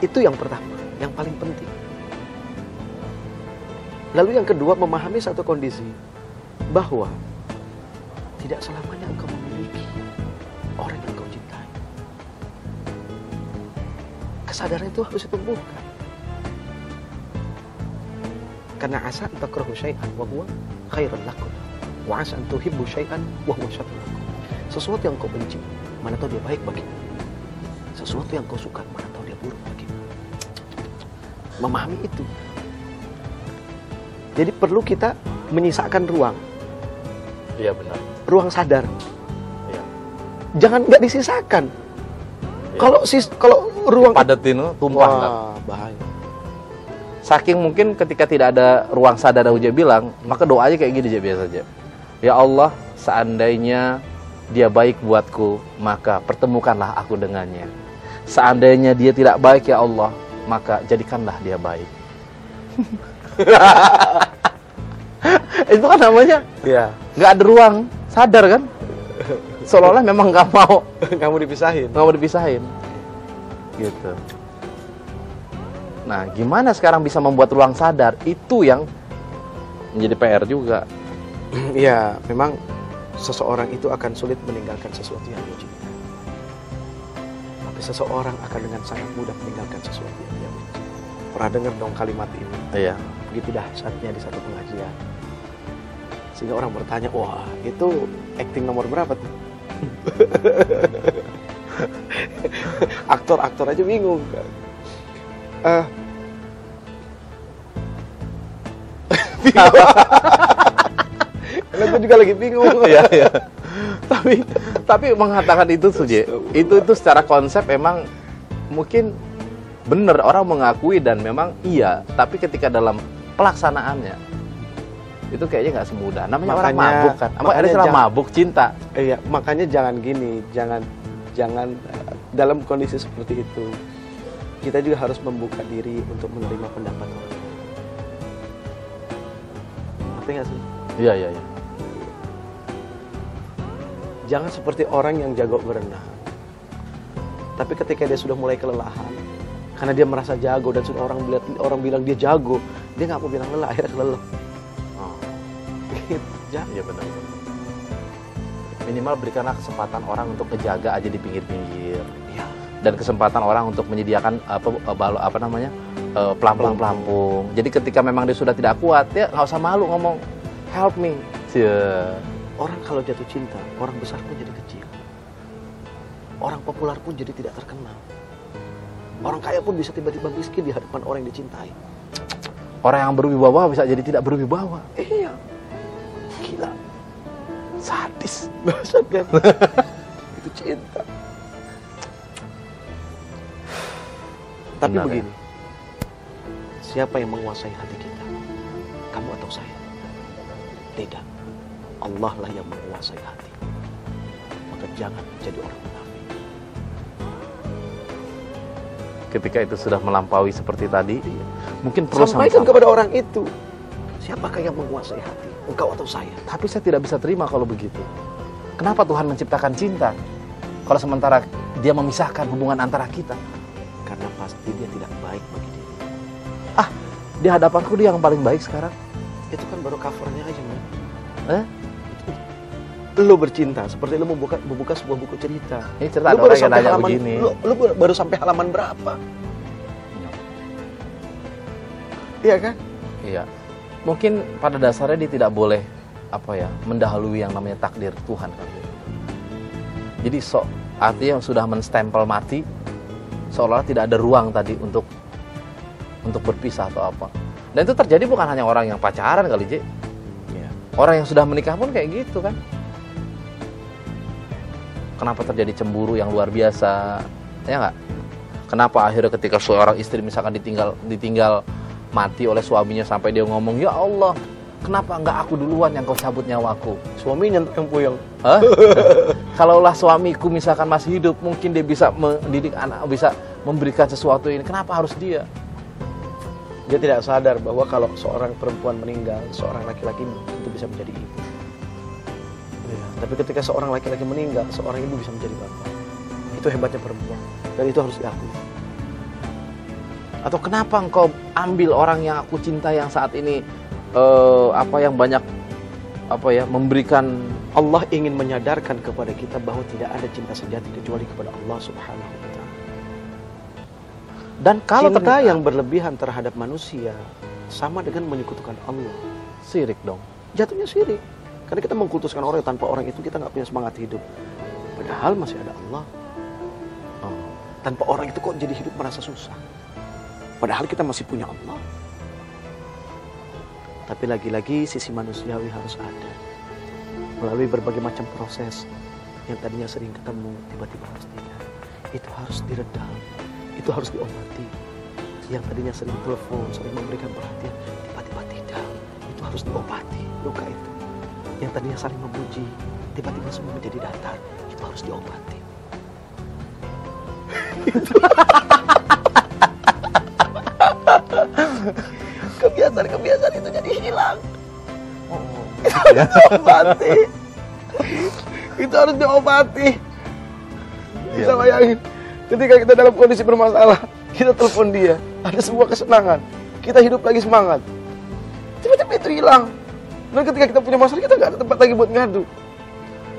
Itu yang pertama, yang paling penting. Lalu yang kedua memahami satu kondisi bahwa tidak selamanya engkau memiliki orang yang kesadaran itu harus ditumbuhkan. Karena asa an takrahu syai'an wa huwa khairun lakum. Wa asa tuhibbu syai'an wa huwa lakum. Sesuatu yang kau benci, mana tahu dia baik bagimu. Sesuatu yang kau suka, mana tahu dia buruk bagimu. Memahami itu. Jadi perlu kita menyisakan ruang, Iya benar. ruang sadar. Iya. Jangan nggak disisakan. Iya. Kalau sis, kalau ruang Padetin tuh tumpah ntar. Wah, bahaya. Saking mungkin ketika tidak ada ruang sadar Uje bilang, maka doa aja kayak gini aja biasa aja. Ya Allah, seandainya dia baik buatku, maka pertemukanlah aku dengannya. Seandainya dia tidak baik ya Allah, maka jadikanlah dia baik. Itu kan namanya Iya. nggak ada ruang sadar kan? Seolah-olah memang nggak mau Kamu dipisahin. nggak mau dipisahin gitu nah gimana sekarang bisa membuat ruang sadar itu yang menjadi PR juga Iya, memang seseorang itu akan sulit meninggalkan sesuatu yang dia cinta. Tapi seseorang akan dengan sangat mudah meninggalkan sesuatu yang dia benci. Pernah dengar dong kalimat ini? iya Begitu dahsyatnya di satu pengajian. Sehingga orang bertanya, wah itu acting nomor berapa tuh? Aktor-aktor aja bingung kan. Eh, Karena gue juga lagi bingung. iya iya tapi tapi mengatakan itu Suje itu itu secara konsep emang mungkin benar orang mengakui dan memang iya tapi ketika dalam pelaksanaannya itu kayaknya nggak semudah namanya orang Makanya- mabuk kan ada makanya istilah jangan- mabuk cinta Iya, makanya jangan gini, jangan jangan eh, dalam kondisi seperti itu kita juga harus membuka diri untuk menerima pendapat orang. Ngerti nggak sih? iya iya iya Jangan seperti orang yang jago berenang. Tapi ketika dia sudah mulai kelelahan, karena dia merasa jago dan sudah orang bilang orang bilang dia jago, dia nggak mau bilang lelah, akhirnya kelelep. Gitu. Jangan. iya benar minimal berikanlah kesempatan orang untuk kejaga aja di pinggir-pinggir Ya. dan kesempatan orang untuk menyediakan apa balo apa namanya eh, pelampung-pelampung. Jadi ketika memang dia sudah tidak kuat, ya nggak usah malu ngomong help me. Cie. Orang kalau jatuh cinta, orang besar pun jadi kecil. Orang populer pun jadi tidak terkenal. Orang kaya pun bisa tiba-tiba miskin di hadapan orang yang dicintai. Orang yang berwibawa bisa jadi tidak berwibawa. Iya. Gila. Sadis. Bahasa kan? Itu cinta. Tapi Benar, ya. begini. Siapa yang menguasai hati kita? Kamu atau saya? Tidak. Allah lah yang menguasai hati. Maka jangan menjadi orang munafik. Ketika itu sudah melampaui seperti tadi, mungkin perlu Sampaikan sama-sama. kepada orang itu. Siapakah yang menguasai hati? Engkau atau saya? Tapi saya tidak bisa terima kalau begitu. Kenapa Tuhan menciptakan cinta? Kalau sementara dia memisahkan hubungan antara kita. Karena pasti dia tidak baik bagi diri. Ah, di hadapanku dia yang paling baik sekarang. Itu kan baru covernya aja, man. Eh? Lu bercinta seperti lu membuka membuka sebuah buku cerita. Ini cerita Lu baru sampai nanya halaman begini. lu, lu baru- baru sampai halaman berapa? Iya kan? Iya. Mungkin pada dasarnya dia tidak boleh apa ya, mendahului yang namanya takdir Tuhan kan. Jadi sok artinya yang sudah menstempel mati seolah tidak ada ruang tadi untuk untuk berpisah atau apa. Dan itu terjadi bukan hanya orang yang pacaran kali, J. Iya. Orang yang sudah menikah pun kayak gitu kan. Kenapa terjadi cemburu yang luar biasa? Ya nggak? Kenapa akhirnya ketika seorang istri misalkan ditinggal ditinggal mati oleh suaminya sampai dia ngomong, "Ya Allah, kenapa nggak aku duluan yang kau cabut nyawaku?" Suaminya yang puyeng. Hah? Kalaulah suamiku misalkan masih hidup, mungkin dia bisa mendidik anak, bisa memberikan sesuatu ini. Kenapa harus dia? Dia tidak sadar bahwa kalau seorang perempuan meninggal, seorang laki-laki itu bisa menjadi ibu. Iya. Tapi ketika seorang laki-laki meninggal, seorang ibu bisa menjadi bapak. Itu hebatnya perempuan. Dan itu harus diakui. Atau kenapa engkau ambil orang yang aku cinta yang saat ini eh, apa yang banyak apa ya memberikan Allah ingin menyadarkan kepada kita bahwa tidak ada cinta sejati kecuali kepada Allah Subhanahu wa taala. Dan kalau Cinta ternyata- yang berlebihan terhadap manusia sama dengan menyekutukan Allah. Sirik dong. Jatuhnya sirik. Karena kita mengkultuskan orang tanpa orang itu kita nggak punya semangat hidup. Padahal masih ada Allah. Oh, Tanpa orang itu kok jadi hidup merasa susah. Padahal kita masih punya Allah. Tapi lagi-lagi sisi manusiawi harus ada. Melalui berbagai macam proses yang tadinya sering ketemu, tiba-tiba harus tidak. Itu harus diredam, itu harus diobati. Yang tadinya sering telepon, sering memberikan perhatian, tiba-tiba tidak. Itu harus diobati, luka itu. Yang tadinya saling memuji, tiba-tiba semua menjadi datar. Itu harus diobati. Kebiasaan-kebiasaan itu jadi hilang. Itu harus diobati. Itu harus diobati. Bisa bayangin. Ketika kita dalam kondisi bermasalah, kita telepon dia. Ada sebuah kesenangan. Kita hidup lagi semangat. Tiba-tiba itu hilang. Dan ketika kita punya masalah, kita nggak ada tempat lagi buat ngadu.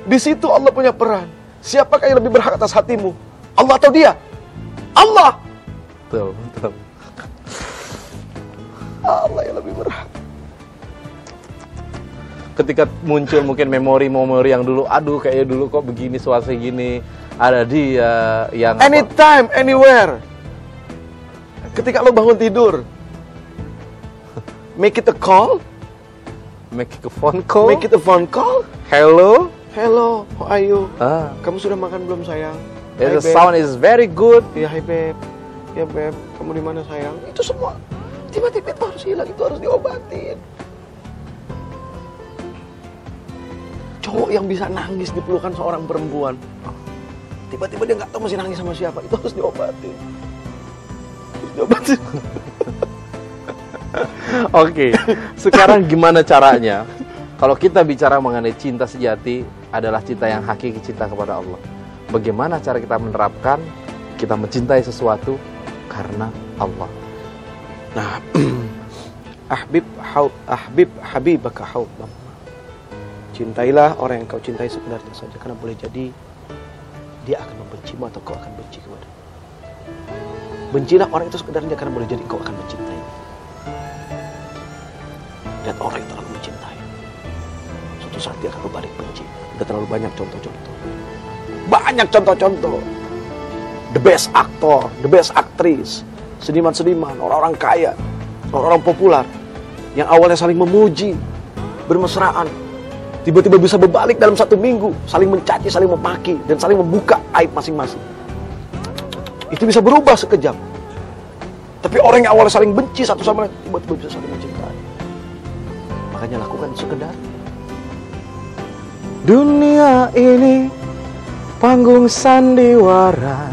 Di situ Allah punya peran. Siapakah yang lebih berhak atas hatimu? Allah atau dia? Allah. Betul, betul. Allah yang lebih berhak. Ketika muncul mungkin memori-memori yang dulu, aduh kayaknya dulu kok begini suasana gini, ada dia yang apa- Anytime, anywhere. Ketika lo bangun tidur, make it a call, make a phone call, make it a phone call. hello, Hello, how are you? ah, Kamu sudah makan belum sayang? the Hai, Beb. sound is very good. Ya, hai beb. Ya beb, kamu di mana sayang? Itu semua tiba-tiba itu harus hilang, itu harus diobatin. Cowok yang bisa nangis di pelukan seorang perempuan. Tiba-tiba dia nggak tahu mesti nangis sama siapa, itu harus diobatin. Harus diobatin. Oke, sekarang gimana caranya? Kalau kita bicara mengenai cinta sejati adalah cinta yang hakiki cinta kepada Allah. Bagaimana cara kita menerapkan kita mencintai sesuatu karena Allah? Nah, ahbib hau, ahbib habibaka. Cintailah orang yang kau cintai sebenarnya saja karena boleh jadi dia akan membencimu atau kau akan benci kepada. Bencilah orang itu sekedarnya karena boleh jadi kau akan mencintai. Dan orang itu akan mencintai. Suatu saat dia akan berbalik benci. Udah terlalu banyak contoh-contoh. Banyak contoh-contoh. The best actor, the best actress, seniman-seniman, orang-orang kaya, orang-orang populer yang awalnya saling memuji, bermesraan, tiba-tiba bisa berbalik dalam satu minggu, saling mencaci, saling memaki, dan saling membuka aib masing-masing. Itu bisa berubah sekejap. Tapi orang yang awalnya saling benci satu sama lain, tiba-tiba bisa saling mencintai. Makanya lakukan sekedar. Dunia ini panggung sandiwara.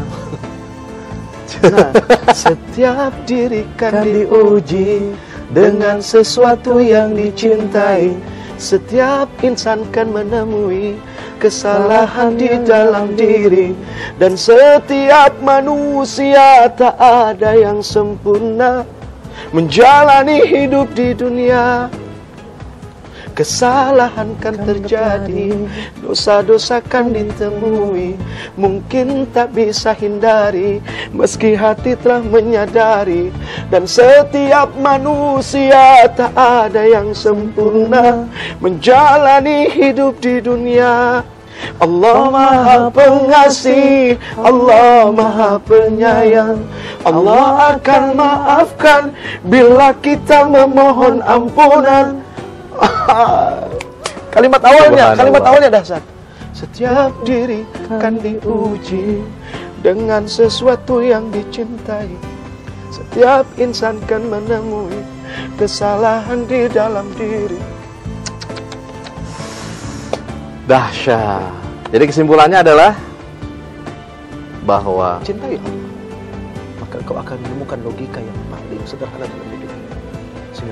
Nah, setiap diri kan diuji dengan sesuatu yang dicintai. Setiap insan kan menemui kesalahan di dalam diri dan setiap manusia tak ada yang sempurna menjalani hidup di dunia. Kesalahan kan terjadi, dosa-dosa kan ditemui, mungkin tak bisa hindari, meski hati telah menyadari, dan setiap manusia tak ada yang sempurna menjalani hidup di dunia. Allah Maha Pengasih, Allah Maha Penyayang. Allah akan maafkan bila kita memohon ampunan. kalimat awalnya, kalimat awalnya dahsyat. Setiap diri kan diuji dengan sesuatu yang dicintai. Setiap insan kan menemui kesalahan di dalam diri. Dahsyat. Jadi kesimpulannya adalah bahwa Cintai Allah, maka kau akan menemukan logika yang paling sederhana dalam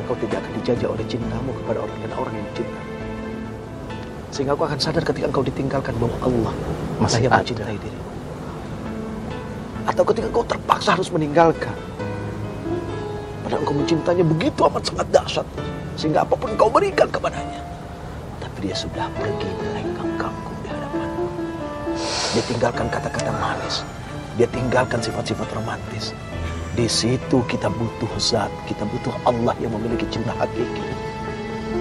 kau tidak akan dijajah oleh cintamu kepada orang dan orang yang cinta. Sehingga kau akan sadar ketika kau ditinggalkan bahwa Allah Masih yang mencintai dirimu. Atau ketika kau terpaksa harus meninggalkan. Padahal engkau mencintainya begitu amat sangat dahsyat. Sehingga apa pun kau berikan kepadanya. Tapi dia sudah pergi melenggang kangkung di hadapanmu. Dia tinggalkan kata-kata manis. Dia tinggalkan sifat-sifat romantis. Di situ kita butuh zat, kita butuh Allah yang memiliki cinta hakiki.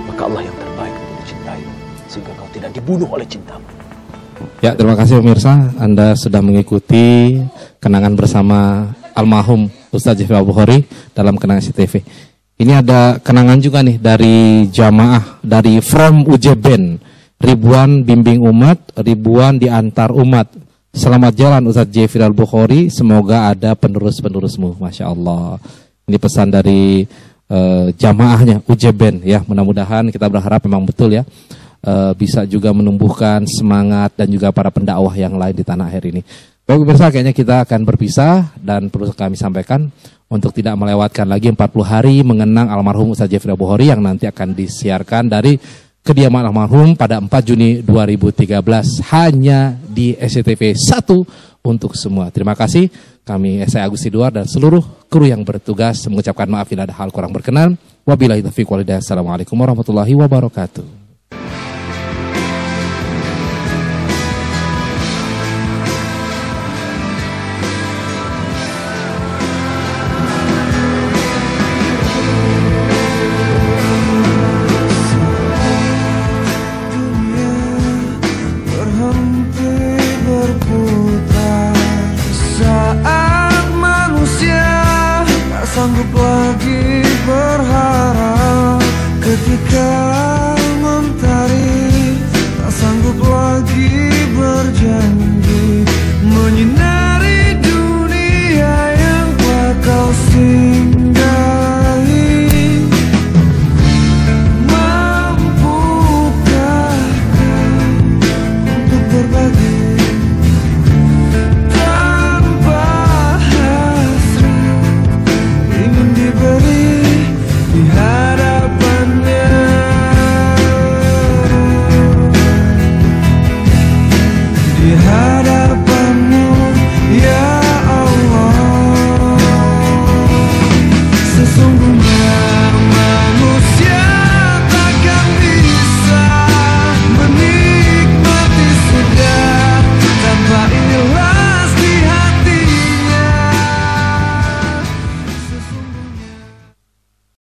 Maka Allah yang terbaik untuk dicintai. Sehingga kau tidak dibunuh oleh cintamu. Ya, terima kasih pemirsa. Anda sudah mengikuti kenangan bersama almarhum Ustaz Jafar Bukhari dalam kenangan CTV. Ini ada kenangan juga nih dari jamaah dari From Ujeben. Ribuan bimbing umat, ribuan diantar umat. Selamat jalan Ustaz Jafar Bukhari. Semoga ada penerus-penerusmu. Masya Allah. Ini pesan dari uh, jamaahnya Ujeben ya. Mudah-mudahan kita berharap memang betul ya uh, bisa juga menumbuhkan semangat dan juga para pendakwah yang lain di tanah air ini. Baik pemirsa, kayaknya kita akan berpisah dan perlu kami sampaikan untuk tidak melewatkan lagi 40 hari mengenang almarhum Ustaz Jeffrey Bukhari yang nanti akan disiarkan dari kediaman almarhum pada 4 Juni 2013 hanya di SCTV 1 untuk semua. Terima kasih kami saya Agusti Duar dan seluruh kru yang bertugas mengucapkan maaf bila ada hal kurang berkenan. Wabillahi taufiq walhidayah. Assalamualaikum warahmatullahi wabarakatuh.